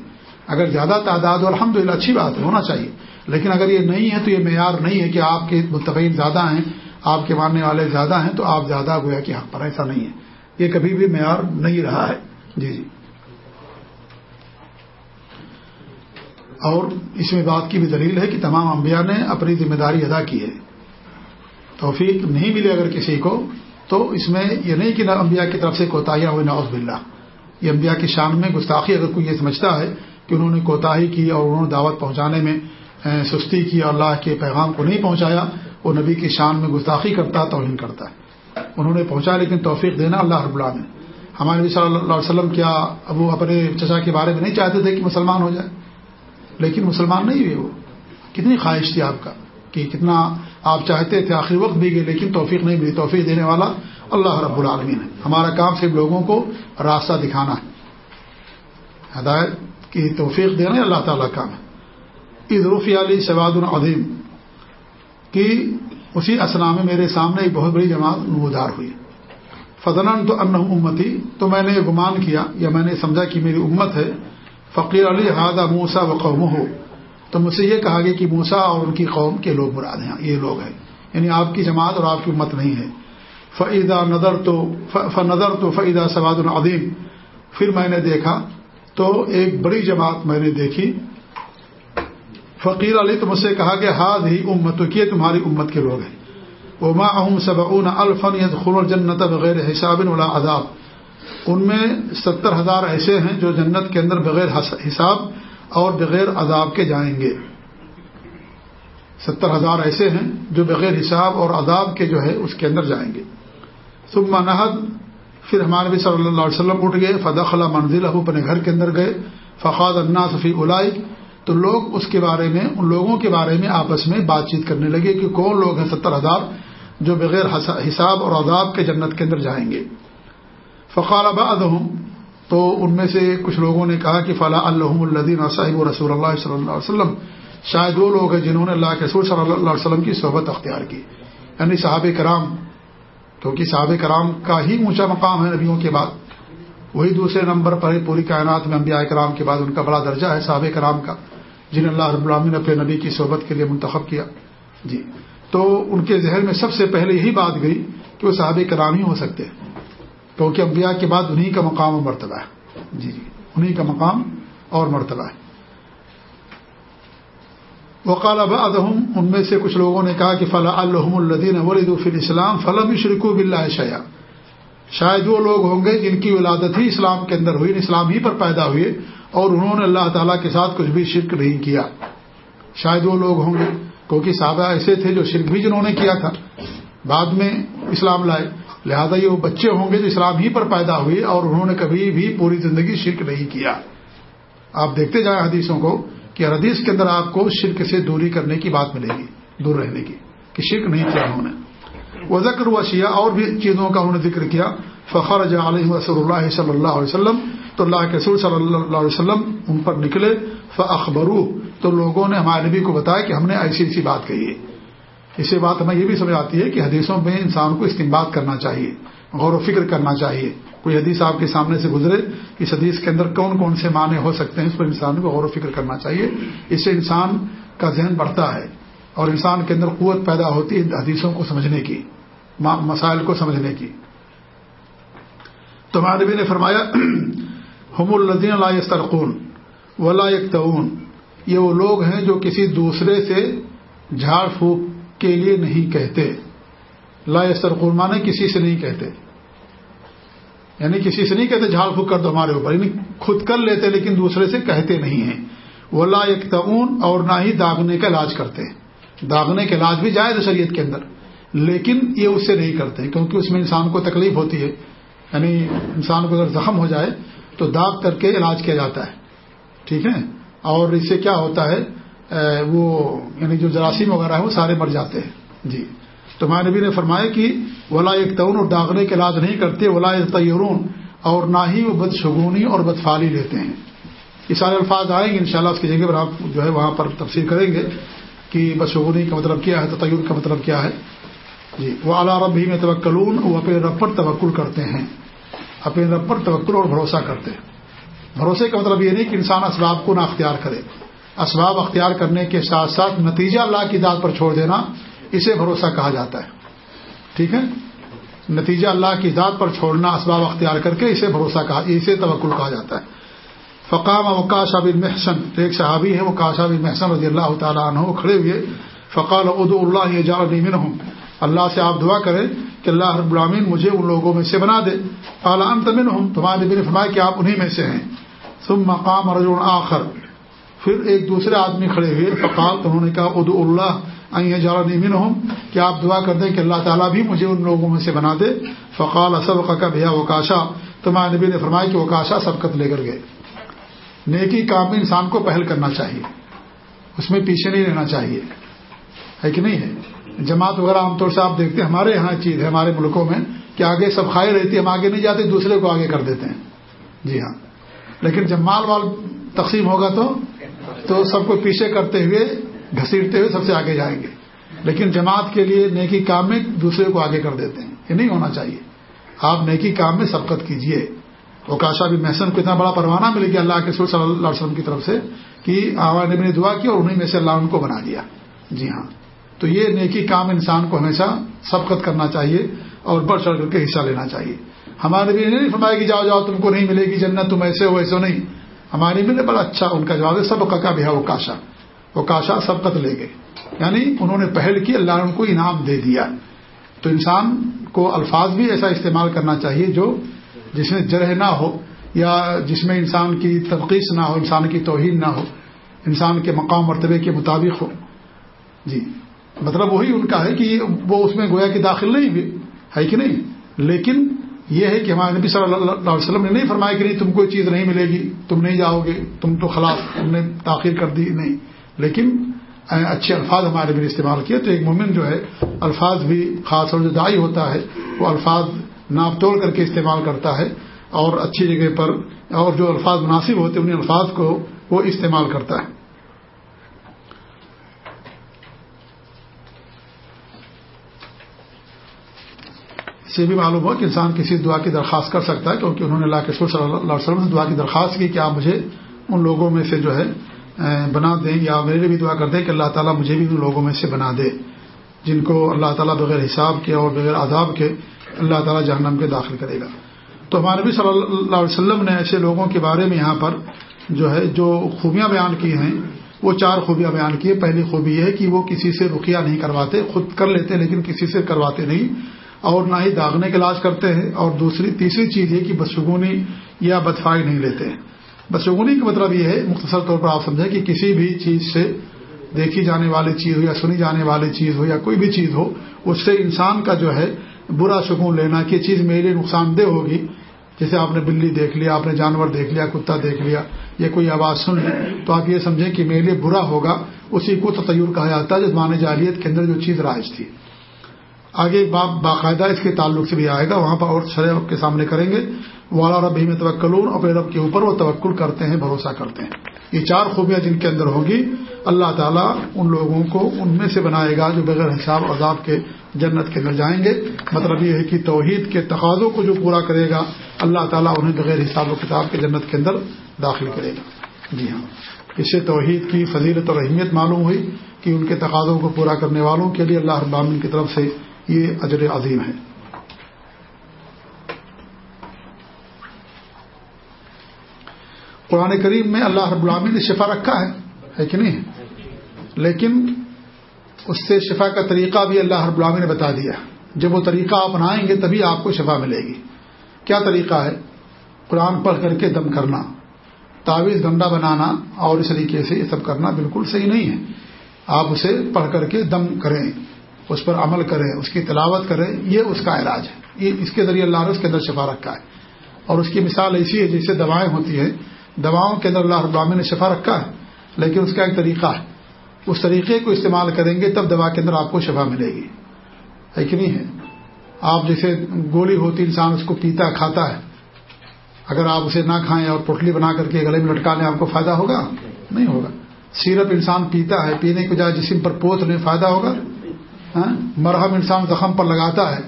S1: اگر زیادہ تعداد الحمد للہ اچھی بات ہے، ہونا چاہیے۔ لیکن اگر یہ نہیں ہے تو یہ معیار نہیں ہے کہ آپ کے متبین زیادہ ہیں، آپ کے ماننے والے زیادہ ہیں، تو آپ زیادہ گویا کہ حق پر ایسا نہیں ہے۔ یہ کبھی بھی معیار نہیں رہا ہے۔ جی جی۔ اور اس میں بات کی بھی دلیل ہے کہ تمام انبیاء نے اپنی ذمہ داری ادا کی ہے۔ توفیق نہیں ملے اگر کسی کو، تو اس میں یہ نہیں کہ انبیاء کی طرف سے کوتاہیاں ہوئی نوز بلّہ یہ انبیاء کی شان میں گستاخی اگر کوئی یہ سمجھتا ہے کہ انہوں نے کوتاہی کی اور انہوں نے دعوت پہنچانے میں سستی کی اور اللہ کے پیغام کو نہیں پہنچایا، وہ نبی کی شان میں گستاخی کرتا، توہین کرتا۔ ہے انہوں نے پہنچا لیکن توفیق دینا اللہ رب اللہ نے ہمارے نبی صلی اللہ علیہ وسلم کیا اب وہ اپنے چچا کے بارے میں نہیں چاہتے تھے کہ مسلمان ہو جائے؟ لیکن مسلمان نہیں ہوئے وہ۔ کتنی خواہش تھی آپ کا کہ کتنا آپ چاہتے تھے آخری وقت بھی گئے لیکن توفیق نہیں ملی، توفیق دینے والا اللہ رب العالمین ہے۔ ہمارا کام صرف لوگوں کو راستہ دکھانا ہے۔ ہدایت کی توفیق دینا اللہ تعالیٰ کام ہے۔ عید علی سواد العظیم کی اسی اسلام میں میرے سامنے ایک بہت بڑی جماعت نمودار ہوئی فضن تو ان امتی، تو میں نے گمان کیا یا میں نے سمجھا کہ میری امت ہے۔ فقیر علی ہادہ موسا و قوم ہو تو مجھ سے یہ کہا گیا کہ موسا اور ان کی قوم کے لوگ مراد ہیں، یہ لوگ ہیں۔ یعنی آپ کی جماعت اور آپ کی امت نہیں ہے۔ فعیدہ نظر تو نظر تو فعیدہ سواد العظیم پھر میں نے دیکھا تو ایک بڑی جماعت میں نے دیکھی۔ فقیر علی تو مجھ سے کہا کہ ہاد ہی امت کیے تمہاری امت کے لوگ ہیں۔ وہ اہم سب الفن خل جنت بغیر حساب ولا عذاب۔ ان میں ستر ہزار ایسے ہیں جو جنت کے اندر بغیر حساب اور بغیر عذاب کے جائیں گے۔ ستر ہزار ایسے ہیں جو بغیر حساب اور عذاب کے جو ہے اس کے اندر جائیں گے۔ ثم نہد، پھر ہمارے نبی صلی اللہ علیہ وسلم اٹھ گئے فدخلا منزل اپنے گھر کے اندر گئے فقاد اللہ صفی الائی تو لوگ اس کے بارے میں، ان لوگوں کے بارے میں آپس میں بات چیت کرنے لگے کہ کون لوگ ہیں ستر ہزار جو بغیر حساب اور عذاب کے جنت کے اندر جائیں گے۔ فقال اباد تو ان میں سے کچھ لوگوں نے کہا کہ فلاں الحم الدین صاحب و رسول اللہ صلی اللہ علیہ وسلم۔ شاید وہ لوگ ہیں جنہوں نے اللہ کے رسول صلی اللہ علیہ وسلم کی صحبت اختیار کی۔ یعنی صحابہ کرام، کیونکہ صحابہ کرام کا ہی اونچا مقام ہے نبیوں کے بعد۔ وہی دوسرے نمبر پر پوری کائنات میں انبیاء کرام کے بعد ان کا بڑا درجہ ہے صحابہ کرام کا، جنہیں اللہ رب العالمین نے اپنے نبی کی صحبت کے لیے منتخب کیا۔ جی۔ تو ان کے ذہن میں سب سے پہلے یہی بات گئی کہ وہ صحابہ کرام ہی ہو سکتے۔ کیونکہ انبیاء کے بعد انہی کا مقام اور مرتبہ ہے۔ جی جی انہی کا مقام اور مرتبہ ہے۔ وقال بعضهم ان میں سے کچھ لوگوں نے کہا کہ فلاں الحم الدین ولید فی اسلام فلم شرکو بلّہ شیا شاید وہ لوگ ہوں گے جن کی ولادت ہی اسلام کے اندر ہوئی، اسلام ہی پر پیدا ہوئے اور انہوں نے اللہ تعالیٰ کے ساتھ کچھ بھی شرک نہیں کیا۔ شاید وہ لوگ ہوں گے، کیونکہ صحابہ ایسے تھے جو شرک بھی جنہوں نے کیا تھا۔ بعد میں اسلام لائے۔ لہذا یہ وہ بچے ہوں گے جو اسلام ہی پر پیدا ہوئے اور انہوں نے کبھی بھی پوری زندگی شرک نہیں کیا۔ آپ دیکھتے جائیں حدیثوں کو کہ حدیث کے اندر آپ کو شرک سے دوری کرنے کی بات ملے گی، دور رہنے کی کہ شرک نہیں کیا انہوں نے۔ وہ ذکر ہوا شیعہ اور بھی چیزوں کا انہوں نے ذکر کیا۔ فخر جا علیہ رسول اللہ صلی اللہ علیہ وسلم، تو اللہ کے رسول صلی اللہ علیہ وسلم ان پر نکلے فخبرو تو لوگوں نے ہمارے نبی کو بتایا کہ ہم نے ایسی ایسی بات کہی ہے۔ اسے بات ہمیں یہ بھی سمجھ آتی ہے کہ حدیثوں میں انسان کو استعمال کرنا چاہیے، غور و فکر کرنا چاہیے۔ کوئی حدیث آپ کے سامنے سے گزرے، اس حدیث کے اندر کون کون سے معنی ہو سکتے ہیں، اس پر انسان کو غور و فکر کرنا چاہیے۔ اس سے انسان کا ذہن بڑھتا ہے اور انسان کے اندر قوت پیدا ہوتی ہے حدیثوں کو سمجھنے کی مسائل کو سمجھنے کی۔ تو نبی نے فرمایا، ہم الدین اللہ ترقون ولا یکتعون، یہ وہ لوگ ہیں جو کسی دوسرے سے جھاڑ پھونک کے لیے نہیں کہتے۔ لا یسترقون مانے کسی سے نہیں کہتے۔ یعنی کسی سے نہیں کہتے جھاڑ پھونک کر دو ہمارے اوپر۔ یعنی خود کر لیتے لیکن دوسرے سے کہتے نہیں ہیں۔ وہ لا یکتعون اور نہ ہی داغنے کا علاج کرتے۔ داغنے کا علاج بھی جائے شریعت کے اندر، لیکن یہ اس سے نہیں کرتے، کیونکہ اس میں انسان کو تکلیف ہوتی ہے۔ یعنی انسان کو اگر زخم ہو جائے تو داغ کر کے علاج کیا جاتا ہے۔ ٹھیک ہے؟ اور اس سے کیا ہوتا ہے؟ وہ یعنی جو جراثیم وغیرہ ہے وہ سارے مر جاتے ہیں۔ جی۔ تو ماں نبی نے فرمایا کہ ولا ایک تعاون اور داغنے کے علاج نہیں کرتے، ولا تیرون اور نہ ہی وہ بدشگونی اور بدفالی لیتے ہیں۔ یہ سارے الفاظ آئیں گے، انشاءاللہ اس کی جگہ پر آپ جو ہے وہاں پر تفصیل کریں گے کہ بدشگونی کا مطلب کیا ہے تو تیور کا مطلب کیا ہے۔ جی۔ وہ اعلیٰ رب ہی میں توکلون وہ اپنے رب پر توکل کرتے ہیں۔ اپنے رب پر توکل اور بھروسہ کرتے ہیں۔ بھروسے کا مطلب یہ نہیں کہ انسان اسباب کو نہ اختیار کرے۔ اسباب اختیار کرنے کے ساتھ ساتھ نتیجہ اللہ کی داد پر چھوڑ دینا، اسے بھروسہ کہا جاتا ہے۔ ٹھیک ہے؟ نتیجہ اللہ کی ذات پر چھوڑنا، اسباب اختیار کر کے اسے بھروسہ کہا، اسے توکل کہا جاتا ہے۔ فقام وکاشا بن محسن، ایک صحابی ہے وہ بن محسن رضی اللہ تعالیٰ عنہ، کھڑے ہوئے۔ فقال ادو اللہ یہ جا ہوں اللہ سے آپ دعا کریں کہ اللہ رب العامین مجھے ان لوگوں میں سے بنا دے۔ اعلیٰ تمن ہوں تمہارے نبی نے فرمایا کہ آپ انہیں میں سے ہیں۔ ثم مقام رجل آخر۔ پھر ایک دوسرے آدمی کھڑے ہوئے، فقال، تو انہوں نے کہا ادو اللہ جارا نیمن ہوں کہ آپ دعا کر دیں کہ اللہ تعالیٰ بھی مجھے ان لوگوں میں سے بنا دے؟ فقال اسب کا بھیا وکاشا۔ تو ماں نبی نے فرمایا کہ وکاشا سبقت لے کر گئے۔ نیکی کام میں انسان کو پہل کرنا چاہیے، اس میں پیچھے نہیں رہنا چاہیے۔ ہے کہ نہیں ہے؟ جماعت وغیرہ عام طور سے آپ دیکھتے ہیں، ہمارے یہاں چیز ہے، ہمارے ملکوں میں، کہ آگے سب کھائے رہتی ہم آگے نہیں جاتے، دوسرے کو آگے کر دیتے ہیں۔ جی ہاں۔ لیکن جب مال وال تقسیم ہوگا تو تو سب کو پیچھے کرتے ہوئے، گھسیٹتے ہوئے سب سے آگے جائیں گے۔ لیکن جماعت کے لیے نیکی کام میں دوسرے کو آگے کر دیتے ہیں۔ یہ نہیں ہونا چاہیے۔ آپ نیکی کام میں سبقت کیجیے اوکاشا بھی محسن کو اتنا بڑا پروانہ مل گیا اللہ کے سور صلی اللہ علیہ وسلم کی طرف سے کہ آوا نبی نے دعا کی اور انہیں میں سے اللہ ان کو بنا دیا۔ جی ہاں۔ تو یہ نیکی کام انسان کو ہمیشہ سبقت کرنا چاہیے اور بڑھ چڑھ کر کے حصہ لینا چاہیے۔ ہمارے نبی نہیں فرمایا کہ جاؤ جاؤ، تم کو نہیں ملے گی جنت، تم ایسے ہو، ایسے نہیں۔ ہمارے نبی نے بڑا اچھا ان کا جواب ہے، سب کا بھی ہے وہ کاشا۔ وہ کاشا سبقت لے گئے۔ یعنی انہوں نے پہل کی، اللہ نے ان کو انعام دے دیا۔ تو انسان کو الفاظ بھی ایسا استعمال کرنا چاہیے جو جس میں جرح نہ ہو یا جس میں انسان کی تفقیص نہ ہو، انسان کی توہین نہ ہو، انسان کے مقام مرتبے کے مطابق ہو۔ جی مطلب وہی ان کا ہے کہ وہ اس میں گویا کہ داخل نہیں ہے کہ نہیں؟ لیکن یہ ہے کہ ہمارے نبی صلی اللہ علیہ وسلم نے نہیں فرمایا کہ نہیں، تم کوئی چیز نہیں ملے گی، تم نہیں جاؤ گے، تم تو خلاف، تم نے تاخیر کر دی، نہیں۔ لیکن اچھے الفاظ ہمارے بھی استعمال کیے، تو ایک مومن جو ہے، الفاظ بھی خاص اور جو دائی ہوتا ہے، وہ الفاظ ناپ توڑ کر کے استعمال کرتا ہے اور اچھی جگہ پر، اور جو الفاظ مناسب ہوتے ہیں ان الفاظ کو وہ استعمال کرتا ہے۔ سے بھی معلوم ہو کہ انسان کسی دعا کی درخواست کر سکتا ہے، کیونکہ انہوں نے اللہ کے صلی اللہ علیہ وسلم سے دعا کی درخواست کی کہ آپ مجھے ان لوگوں میں سے جو ہے بنا دیں یا میرے لیے بھی دعا کر دیں کہ اللہ تعالیٰ مجھے بھی ان لوگوں میں سے بنا دے، جن کو اللہ تعالیٰ بغیر حساب کے اور بغیر عذاب کے اللہ تعالیٰ جہنم کے داخل کرے گا۔ تو ہمارے نبی صلی اللہ علیہ وسلم نے ایسے لوگوں کے بارے میں یہاں پر جو ہے، جو خوبیاں بیان کی ہیں، وہ چار خوبیاں بیان کی ہیں۔ پہلی خوبی یہ ہے کہ وہ کسی سے رکیا نہیں کرواتے، خود کر لیتے لیکن کسی سے کرواتے نہیں۔ اور نہ ہی داغنے کا علاج کرتے ہیں۔ اور دوسری، تیسری چیز یہ کہ بدشگونی یا بدفائی نہیں لیتے ہیں۔ بدشگونی کا مطلب یہ ہے، مختصر طور پر آپ سمجھیں کہ کسی بھی چیز سے دیکھی جانے والی چیز ہو یا سنی جانے والی چیز ہو یا کوئی بھی چیز ہو، اس سے انسان کا جو ہے برا شگون لینا کہ چیز میرے لیے نقصان دہ ہوگی۔ جیسے آپ نے بلی دیکھ لیا، آپ نے جانور دیکھ لیا، کتا دیکھ لیا یا کوئی آواز سن لی، تو آپ یہ سمجھیں کہ میرے لیے برا ہوگا۔ اسی کو تطور کہا جاتا ہے، جس مانے جالیت کے اندر جو چیز رائج تھی۔ آگے باپ باقاعدہ اس کے تعلق سے بھی آئے گا، وہاں پر اور شرح کے سامنے کریں گے۔ والا رب ہی میں توکلون، اپنے رب کے اوپر وہ توکل کرتے ہیں، بھروسہ کرتے ہیں۔ یہ چار خوبیاں جن کے اندر ہوگی، اللہ تعالیٰ ان لوگوں کو ان میں سے بنائے گا جو بغیر حساب عذاب کے جنت کے اندر جائیں گے۔ مطلب یہ ہے کہ توحید کے تقاضوں کو جو پورا کرے گا، اللہ تعالیٰ انہیں بغیر حساب و کتاب کے جنت کے اندر داخل کرے گا۔ جی ہاں۔ اس سے توحید کی فضیلت اور اہمیت معلوم ہوئی کہ ان کے تقاضوں کو پورا کرنے والوں کے لیے اللہ ابامن کی طرف سے یہ اجر عظیم ہے۔ قرآن کریم میں اللہ رب العامی نے شفا رکھا ہے ہے کہ نہیں؟ لیکن اس سے شفا کا طریقہ بھی اللہ رب العامی نے بتا دیا۔ جب وہ طریقہ اپنائیں گے تبھی آپ کو شفا ملے گی۔ کیا طریقہ ہے؟ قرآن پڑھ کر کے دم کرنا، تعویذ گنڈا بنانا اور اس طریقے سے یہ سب کرنا بالکل صحیح نہیں ہے۔ آپ اسے پڑھ کر کے دم کریں۔ اس پر عمل کریں اس کی تلاوت کریں یہ اس کا علاج ہے۔ یہ اس کے ذریعے اللہ نے اس کے اندر شفا رکھا ہے۔ اور اس کی مثال ایسی ہے جیسے دوائیں ہوتی ہیں۔ دواؤں کے اندر اللہ ابامن نے شفا رکھا ہے، لیکن اس کا ایک طریقہ ہے۔ اس طریقے کو استعمال کریں گے، تب دوا کے اندر آپ کو شفا ملے گی۔ ہے کہ نہیں ہے؟ آپ جیسے گولی ہوتی، انسان اس کو پیتا، کھاتا ہے۔ اگر آپ اسے نہ کھائیں اور پوٹلی بنا کر کے گلے میں لٹکا لیں، آپ کو فائدہ ہوگا؟ نہیں ہوگا۔ سیرپ انسان پیتا ہے، پینے کے بجائے جسم پر پوت لیں، فائدہ ہوگا؟ ہاں؟ مرہم انسان زخم پر لگاتا ہے،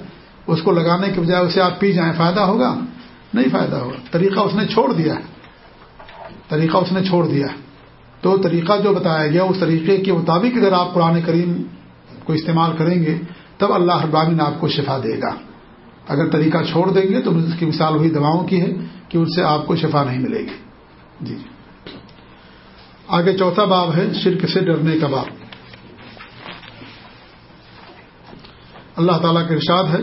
S1: اس کو لگانے کے بجائے اسے آپ پی جائیں، فائدہ ہوگا؟ نہیں فائدہ ہوگا۔ طریقہ اس نے چھوڑ دیا ہے۔ طریقہ اس نے چھوڑ دیا تو طریقہ جو بتایا گیا، اس طریقے کے مطابق اگر آپ قرآن کریم کو استعمال کریں گے، تب اللہ ابامین آپ کو شفا دے گا۔ اگر طریقہ چھوڑ دیں گے، تو اس کی مثال وہی دواؤں کی ہے کہ ان سے آپ کو شفا نہیں ملے گی۔ جی۔, جی۔ آگے چوتھا باب ہے، شرک سے ڈرنے کا باب۔ اللہ تعالیٰ کا ارشاد ہے،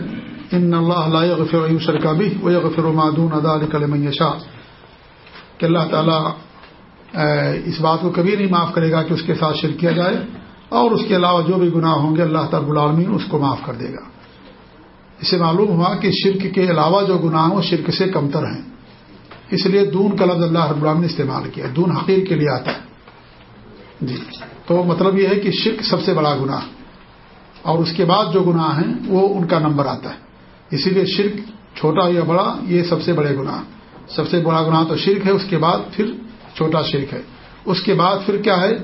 S1: ان اللہ غفر شرکا بھی وہ غفر و معدون ادا علی شاہ کہ اللہ تعالیٰ اس بات کو کبھی نہیں معاف کرے گا کہ اس کے ساتھ شرک کیا جائے، اور اس کے علاوہ جو بھی گناہ ہوں گے، اللہ تعالیٰ العالمین اس کو معاف کر دے گا۔ اسے معلوم ہوا کہ شرک کے علاوہ جو گناہ ہوں، شرک سے کمتر ہیں۔ اس لیے دون کا لفظ اللہ رب العالمین نے استعمال کیا دون حقیر کے لیے آتا ہے۔ جی تو مطلب یہ ہے کہ شرک سب سے بڑا گناہ۔ اور اس کے بعد جو گناہ ہیں، وہ ان کا نمبر آتا ہے۔ اسی لیے شرک چھوٹا یا بڑا، یہ سب سے بڑے گناہ۔ سب سے بڑا گناہ تو شرک ہے، اس کے بعد پھر چھوٹا شرک ہے۔ اس کے بعد پھر کیا ہے؟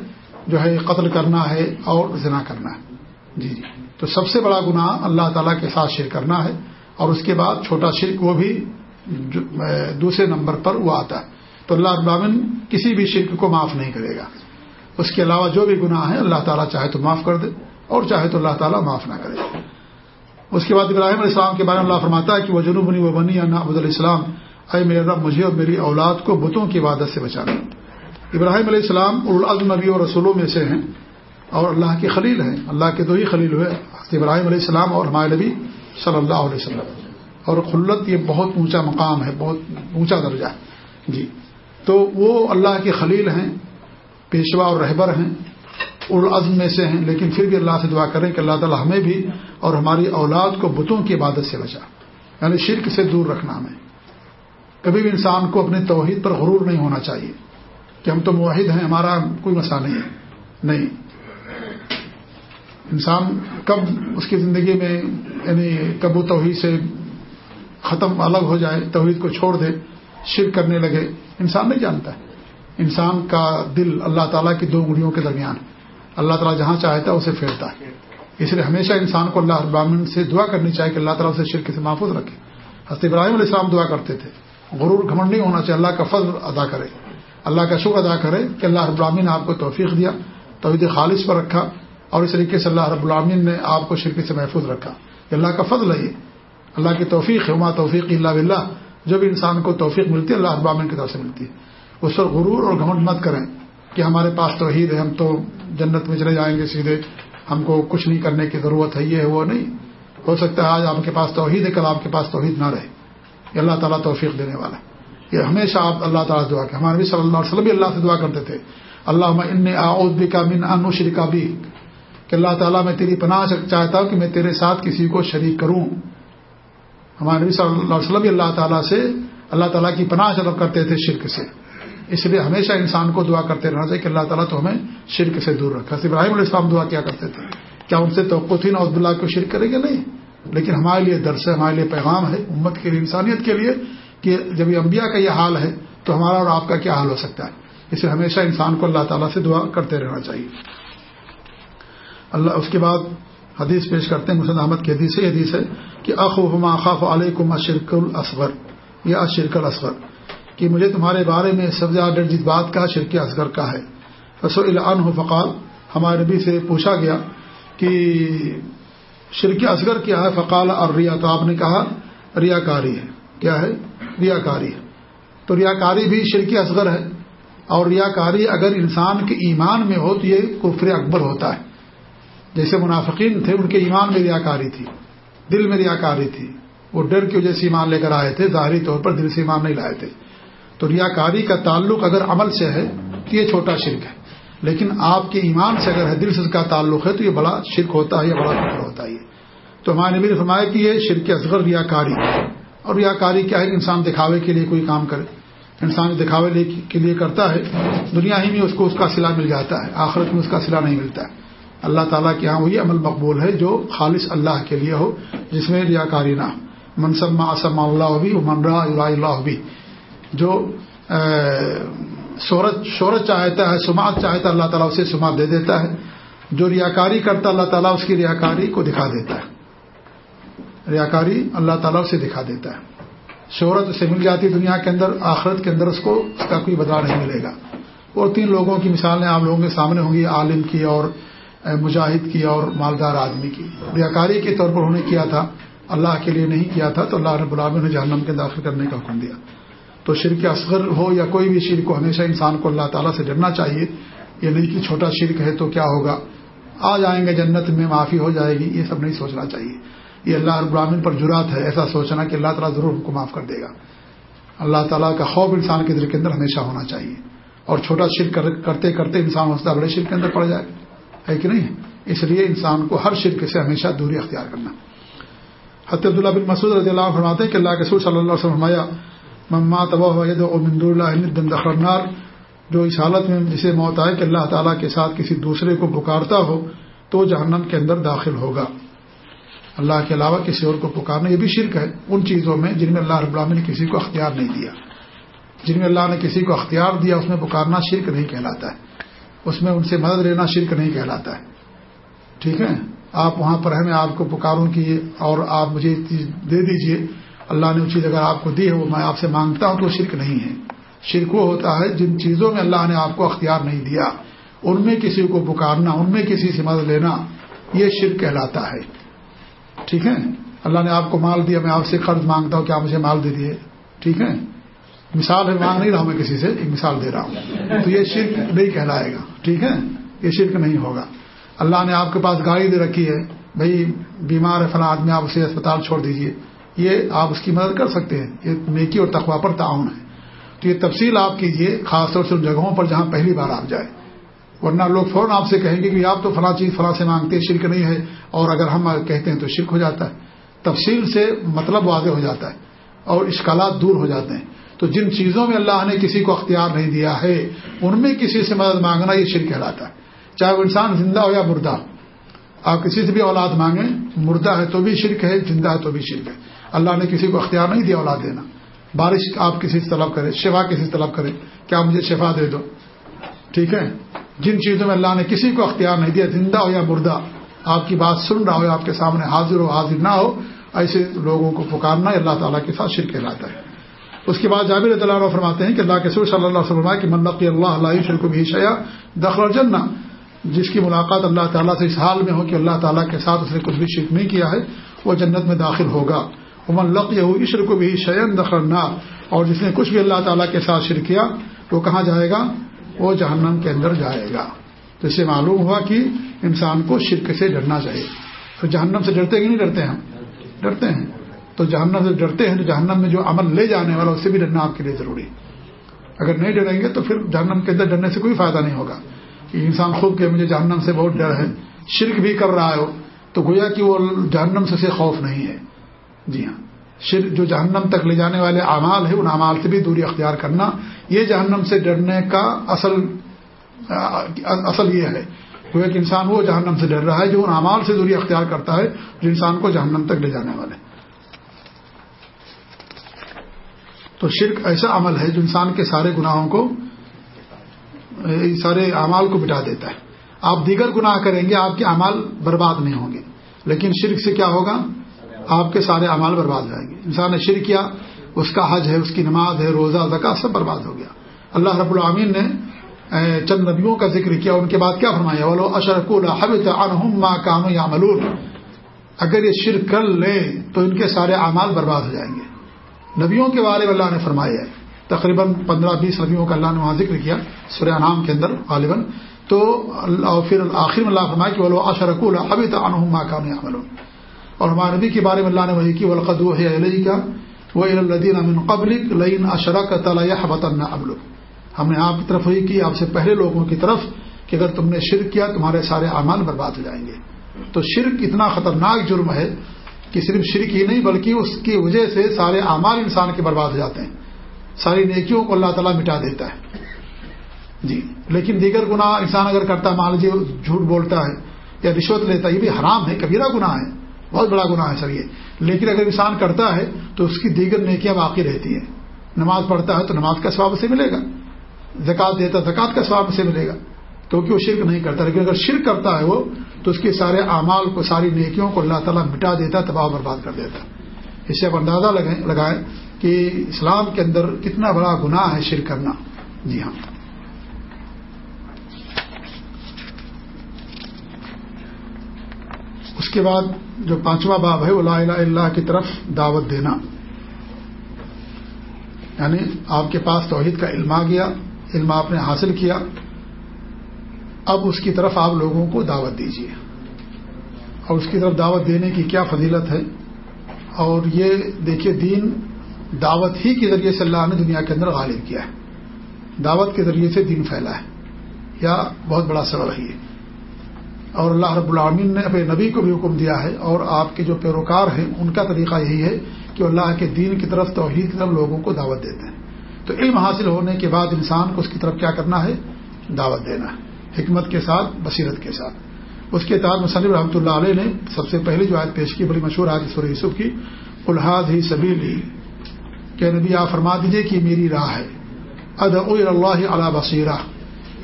S1: جو ہے، قتل کرنا ہے اور زنا کرنا ہے۔ جی, جی۔ تو سب سے بڑا گناہ اللہ تعالیٰ کے ساتھ شرک کرنا ہے۔ اور اس کے بعد چھوٹا شرک وہ بھی دوسرے نمبر پر وہ آتا ہے۔ تو اللہ ابامن کسی بھی شرک کو معاف نہیں کرے گا۔ اس کے علاوہ جو بھی گناہ ہے اللہ تعالیٰ چاہے تو معاف کر دے۔ اور چاہے تو اللہ تعالیٰ معاف نہ کرے۔ اس کے بعد ابراہیم علیہ السلام کے بارے میں اللہ فرماتا ہے کہ وہ جنوب بنی و بنی یا عبد السلام اے میرے رب، مجھے اور میری اولاد کو بتوں کی عبادت سے بچانا ابراہیم علیہ السلام العظم نبی اور رسولوں میں سے ہیں اور اللہ کے خلیل ہیں۔ اللہ کے دو ہی خلیل ہوئے ابراہیم علیہ السلام اور ہمارے نبی صلی اللہ علیہ وسلم۔ اور خلت یہ بہت اونچا مقام ہے، بہت اونچا درجہ۔ ہے جی۔ تو وہ اللہ کے خلیل ہیں، پیشوا اور رہبر ہیں۔ العزم میں سے ہیں، لیکن پھر بھی اللہ سے دعا کریں کہ اللہ تعالیٰ ہمیں بھی اور ہماری اولاد کو بتوں کی عبادت سے بچا۔ یعنی شرک سے دور رکھنا ہمیں۔ کبھی بھی انسان کو اپنے توحید پر غرور نہیں ہونا چاہیے کہ ہم تو معاہد ہیں، ہمارا کوئی مسئلہ نہیں ہے۔ نہیں۔ انسان کب اس کی زندگی میں یعنی کب وہ توحید سے ختم الگ ہو جائے، توحید کو چھوڑ دے، شرک کرنے لگے۔ انسان نہیں جانتا۔ ہے انسان کا دل اللہ تعالیٰ کی دو انگلیوں کے درمیان ہے۔ اللہ تعالیٰ جہاں چاہتا ہے اسے پھیرتا ہے۔ اس لیے ہمیشہ انسان کو اللہ ابامن سے دعا کرنی چاہیے کہ اللہ تعالیٰ اسے شرک سے محفوظ رکھے۔ حضرت ابراہیم علیہ السلام دعا کرتے تھے۔ غرور گھمنڈ نہیں ہونا چاہیے، اللہ کا فضل ادا کرے۔ اللہ کا شکر ادا کرے کہ اللہ رب العالمین نے آپ کو توفیق دیا، توحید خالص پر رکھا اور اس طریقے سے اللہ رب العالمین نے آپ کو شرک سے محفوظ رکھا۔ کہ اللہ کا فضل ہے یہ۔ اللہ کی توفیق ہے عما توفیق اللہ بلّہ جو بھی انسان کو توفیق ملتی ہے، اللہ رب کی طرف سے ملتی ہے۔ اس پر غرور اور گھمنڈ مت کریں۔ کہ ہمارے پاس توحید ہے، ہم تو جنت میں چلے جائیں گے سیدھے۔ ہم کو کچھ نہیں کرنے کی ضرورت ہے، یہ ہے، وہ نہیں۔ ہو سکتا ہے آج آپ کے پاس توحید ہے، کل آپ کے پاس توحید نہ رہے۔ یہ اللہ تعالیٰ توفیق دینے والا ہے۔ یہ ہمیشہ آپ اللہ تعالیٰ دعا کہ ہمارے بھی صلی اللہ علیہ وسلم بھی اللہ سے دعا کرتے تھے۔ اللہ ان آؤد کا من ان شرکا بھی کہ اللہ تعالیٰ، میں تیری پناہ چاہتا ہوں کہ میں تیرے ساتھ کسی کو شریک کروں۔ ہمارے نبی صلی اللہ علیہ وسلم بھی اللہ تعالیٰ سے اللہ تعالیٰ کی پناہ طلب کرتے تھے شرک سے۔ اس لیے ہمیشہ انسان کو دعا کرتے رہنا چاہیے کہ اللہ تعالیٰ تو ہمیں شرک سے دور رکھا ابراہیم علیہ السلام دعا کیا کرتے تھے؟ کیا ان سے توقع تھی نا عبد اللہ کو شرک کریں گے؟ نہیں۔ لیکن ہمارے لیے درس ہے، ہمارے لیے پیغام ہے امت کے لیے، انسانیت کے لیے کہ جب یہ انبیاء کا یہ حال ہے تو ہمارا اور آپ کا کیا حال ہو سکتا ہے؟ اس لیے ہمیشہ انسان کو اللہ تعالیٰ سے دعا کرتے رہنا چاہیے۔ اللہ، اس کے بعد حدیث پیش کرتے ہیں مسلم احمد کی حدیث حدیث ہے کہ اخما خاف علیکم اشرک الاصغر یا اشرک الاصغر کہ مجھے تمہارے بارے میں سب سے زیادہ جس بات کا شرک اصغر کا ہے۔ فصو العن فقال، ہمارے نبی سے پوچھا گیا کہ شرک اصغر کیا ہے؟ فقال اور ریا تو آپ نے کہا ریا کاری ہے۔ کیا ہے؟ ریا کاری ہے۔ تو ریا کاری بھی شرک اصغر ہے۔ اور ریا کاری اگر انسان کے ایمان میں ہو تو یہ کفر اکبر ہوتا ہے۔ جیسے منافقین تھے، ان کے ایمان میں ریا کاری تھی۔ دل میں ریا کاری تھی۔ وہ ڈر کی وجہ سے ایمان لے کر آئے تھے، ظاہری طور پر دل سے ایمان نہیں لائے تھے۔ تو ریا کاری کا تعلق اگر عمل سے ہے تو یہ چھوٹا شرک ہے۔ لیکن آپ کے ایمان سے اگر ہے، دل سے اس کا تعلق ہے، تو یہ بڑا شرک ہوتا ہے یا بڑا فکر ہوتا ہے تو ہمارے نبی نے فرمایا کہ یہ شرک اصغر ریا کاری اور ریا کاری کیا ہے؟ کہ انسان دکھاوے کے لیے کوئی کام کرے۔ انسان دکھاوے کے لیے کرتا ہے، دنیا ہی میں اس کو اس کا سلا مل جاتا ہے، آخرت میں اس کا سلا نہیں ملتا ہے۔ اللہ تعالیٰ کے یہاں وہی عمل مقبول ہے جو خالص اللہ کے لیے ہو، جس میں ریا کاری نہ منصب اسم اللہ بھی منرا اللہ بھی۔ جو شہرت شہرت چاہتا ہے، سماعت چاہتا ہے، اللہ تعالیٰ اسے سماعت دے دیتا ہے۔ جو ریاکاری کرتا اللہ تعالیٰ اس کی ریاکاری کو دکھا دیتا ہے۔ ریاکاری اللہ تعالیٰ اسے دکھا دیتا ہے۔ شہرت اسے مل جاتی دنیا کے اندر، آخرت کے اندر اس کو اس کا کوئی بدلا نہیں ملے گا۔ اور تین لوگوں کی مثالیں آپ لوگوں کے سامنے ہوں گی، عالم کی اور مجاہد کی اور مالدار آدمی کی۔ ریاکاری کے طور پر انہوں نے کیا تھا؟ اللہ کے لیے نہیں کیا تھا، تو اللہ رب العالمین نے جہنم کے داخل کرنے کا حکم دیا۔ تو شرک اصغر ہو یا کوئی بھی شرک کو ہمیشہ انسان کو اللہ تعالیٰ سے ڈرنا چاہیے۔ یہ نہیں کہ چھوٹا شرک ہے تو کیا ہوگا؟ آ جائیں گے جنت میں، معافی ہو جائے گی، یہ سب نہیں سوچنا چاہیے۔ یہ اللہ رب پر جرات ہے، ایسا سوچنا کہ اللہ تعالیٰ ضرور ہم کو معاف کر دے گا۔ اللہ تعالیٰ کا خوف انسان کے دل کے اندر ہمیشہ ہونا چاہیے۔ اور چھوٹا شرک کرتے کرتے انسان ہوتا بڑے شرک کے اندر پڑ جائے۔ ہے کہ نہیں؟ اس لیے انسان کو ہر شرک سے ہمیشہ دوری اختیار کرنا۔ حت عبداللہ بن مسعود رضی اللہ فرماتے ہیں کہ اللہ کے سور صلی اللہ علیہ فرمایا مما مند اللہ خرنار جو اس حالت میں جسے موت آئے کہ اللہ تعالیٰ کے ساتھ کسی دوسرے کو پکارتا ہو تو جہنم کے اندر داخل ہوگا۔ اللہ کے علاوہ کسی اور کو پکارنا یہ بھی شرک ہے، ان چیزوں میں جن میں اللہ رب العالمین نے کسی کو اختیار نہیں دیا۔ جن میں اللہ نے کسی کو اختیار دیا، اس میں پکارنا شرک نہیں کہلاتا ہے۔ اس میں ان سے مدد لینا شرک نہیں کہلاتا ہے۔ ٹھیک ہے؟ آپ وہاں پر ہیں، میں آپ کو پکاروں کی اور آپ مجھے دے دیجیے۔ اللہ نے وہ چیز اگر آپ کو دی ہے وہ میں آپ سے مانگتا ہوں تو شرک نہیں ہے۔ شرک وہ ہوتا ہے جن چیزوں میں اللہ نے آپ کو اختیار نہیں دیا، ان میں کسی کو پکارنا، ان میں کسی سے مدد لینا، یہ شرک کہلاتا ہے۔ ٹھیک ہے؟ اللہ نے آپ کو مال دیا، میں آپ سے قرض مانگتا ہوں کہ آپ مجھے مال دے دیے؟ ٹھیک ہے؟ مثال ہے، مانگ نہیں رہا میں کسی سے، ایک مثال دے رہا ہوں۔ تو یہ شرک نہیں کہلائے گا۔ ٹھیک ہے؟ یہ شرک نہیں ہوگا۔ اللہ نے آپ کے پاس گاڑی دے رکھی ہے، بھائی بیمار ہے، فلاں آدمی، آپ اسے اسپتال چھوڑ دیجیے۔ یہ آپ اس کی مدد کر سکتے ہیں۔ یہ نیکی اور تقوا پر تعاون ہے۔ تو یہ تفصیل آپ کیجیے خاص طور سے ان جگہوں پر جہاں پہلی بار آپ جائیں۔ ورنہ لوگ فوراً آپ سے کہیں گے کہ آپ تو فلاں چیز، فلاں سے مانگتے ہیں شرک نہیں ہے۔ اور اگر ہم کہتے ہیں تو شرک ہو جاتا ہے۔ تفصیل سے مطلب واضح ہو جاتا ہے اور اشکالات دور ہو جاتے ہیں۔ تو جن چیزوں میں اللہ نے کسی کو اختیار نہیں دیا ہے، ان میں کسی سے مدد مانگنا یہ شرک کہلاتا ہے۔ چاہے وہ انسان زندہ ہو یا مردہ، آپ کسی سے بھی اولاد مانگیں، مردہ ہے تو بھی شرک ہے، زندہ ہے تو بھی شرک ہے۔ اللہ نے کسی کو اختیار نہیں دیا اولاد دینا۔ بارش آپ کسی سے طلب کریں، شفا کسی سے طلب کریں، کیا مجھے شفا دے دو؟ ٹھیک ہے؟ جن چیزوں میں اللہ نے کسی کو اختیار نہیں دیا، زندہ ہو یا مردہ، آپ کی بات سن رہا ہو یا آپ کے سامنے حاضر ہو، حاضر نہ ہو، ایسے لوگوں کو پکارنا اللہ تعالیٰ کے ساتھ شرک کہلاتا ہے۔ اس کے بعد جابر اللہ فرماتے ہیں کہ اللہ کے سور صلی اللہ علیہ وسلم کہ منقی اللہ اللہ شرک بھی شیا دخل جنا جس کی ملاقات اللہ تعالیٰ سے اس حال میں ہو کہ اللہ تعالیٰ کے ساتھ اس نے کچھ بھی شرک نہیں کیا ہے، وہ جنت میں داخل ہوگا۔ عمن لق یہ عشر کو بھی شعین دخل نہ اور جس نے کچھ بھی اللہ تعالیٰ کے ساتھ شرک کیا، وہ کہاں جائے گا؟ وہ جہنم کے اندر جائے گا۔ تو اس سے معلوم ہوا کہ انسان کو شرک سے ڈرنا چاہیے۔ تو جہنم سے ڈرتے کہ نہیں ڈرتے ہم؟ ڈرتے ہیں۔ تو جہنم سے ڈرتے ہیں تو جہنم میں جو عمل لے جانے والا، اس سے بھی ڈرنا آپ کے لیے ضروری اگر نہیں ڈریں گے تو پھر جہنم کے اندر ڈرنے سے کوئی فائدہ نہیں ہوگا۔ کہ انسان خود کہ مجھے جہنم سے بہت ڈر ہے، شرک بھی کر رہا ہو تو گویا کہ وہ جہنم سے خوف نہیں ہے۔ جی ہاں۔ شرک جو جہنم تک لے جانے والے اعمال ہیں، ان اعمال سے بھی دوری اختیار کرنا، یہ جہنم سے ڈرنے کا اصل اصل یہ ہے۔ گویا کہ انسان، وہ جہنم سے ڈر رہا ہے جو ان اعمال سے دوری اختیار کرتا ہے، جو انسان کو جہنم تک لے جانے والے۔ تو شرک ایسا عمل ہے جو انسان کے سارے گناہوں کو سارے اعمال کو مٹا دیتا ہے۔ آپ دیگر گناہ کریں گے، آپ کے اعمال برباد نہیں ہوں گے۔ لیکن شرک سے کیا ہوگا؟ آپ کے سارے اعمال برباد ہو جائیں گے۔ انسان نے شرک کیا، اس کا حج ہے، اس کی نماز ہے، روزہ زکا سب برباد ہو گیا۔ اللہ رب العامین نے چند نبیوں کا ذکر کیا، ان کے بعد کیا فرمایا؟ بولو اشرک الحب کام یا ملور اگر یہ شرک کر لیں تو ان کے سارے اعمال برباد ہو جائیں گے۔ نبیوں کے بارے میں اللہ نے فرمایا ہے۔ تقریباً پندرہ بیس نبیوں کا اللہ نے وہاں ذکر کیا، سورہ نام کے اندر غالباً۔ تو پھر آخر میں اللہ فرمایا کہ بولو اشرک الحب عنہما کام یا ملون اور ہمارے نبی کے بارے میں اللہ نے وہی کی، ولقد علیہ کا وہ الدین امن قبل لین اشرک طلح وطن ابل ہم نے آپ کی طرف وہی کی، آپ سے پہلے لوگوں کی طرف کہ اگر تم نے شرک کیا، تمہارے سارے اعمال برباد ہو جائیں گے۔ تو شرک اتنا خطرناک جرم ہے کہ صرف شرک ہی نہیں، بلکہ اس کی وجہ سے سارے اعمال انسان کے برباد ہو جاتے ہیں۔ ساری نیکیوں کو اللہ تعالیٰ مٹا دیتا ہے۔ جی لیکن دیگر گناہ انسان اگر کرتا مان لیجیے جھوٹ بولتا ہے یا رشوت لیتا ہے، یہ بھی حرام ہے، کبیرہ گناہ ہے۔ بہت بڑا گناہ ہے سر یہ۔ لیکن اگر انسان کرتا ہے تو اس کی دیگر نیکیاں باقی رہتی ہیں۔ نماز پڑھتا ہے تو نماز کا سواب سے ملے گا۔ زکات دیتا زکات کا سواب سے ملے گا۔ کیونکہ وہ شرک نہیں کرتا؟ لیکن اگر شرک کرتا ہے وہ، تو اس کے سارے اعمال کو، ساری نیکیوں کو اللہ تعالیٰ مٹا دیتا، تباہ برباد کر دیتا۔ اس سے آپ اندازہ لگائیں کہ اسلام کے اندر کتنا بڑا گناہ ہے شرک کرنا۔ جی ہاں۔ اس کے بعد جو پانچواں باب ہے وہ لا الہ اللہ کی طرف دعوت دینا۔ یعنی آپ کے پاس توحید کا علم آ گیا، علم آپ نے حاصل کیا۔ اب اس کی طرف آپ لوگوں کو دعوت دیجیے اور اس کی طرف دعوت دینے کی کیا فضیلت ہے؟ اور یہ دیکھیے، دین دعوت ہی کے ذریعے سے اللہ نے دنیا کے اندر غالب کیا ہے۔ دعوت کے ذریعے سے دین پھیلا ہے۔ یا بہت بڑا سبب ہے یہ۔ اور اللہ رب العامین نے اپنے نبی کو بھی حکم دیا ہے اور آپ کے جو پیروکار ہیں، ان کا طریقہ یہی ہے کہ اللہ کے دین کی طرف توحید کی طرف لوگوں کو دعوت دیتے ہیں۔ تو علم حاصل ہونے کے بعد انسان کو اس کی طرف کیا کرنا ہے؟ دعوت دینا ہے، حکمت کے ساتھ، بصیرت کے ساتھ۔ اس کے تحت مصنف رحمۃ اللہ علیہ نے سب سے پہلی جو آیت پیش کی، بڑی مشہور آج سور یوسف کی الحاظ ہی سبھی کہ نبی، آپ فرما دیجیے کہ میری راہ ہے۔ اد اللہ علیہ بصیرہ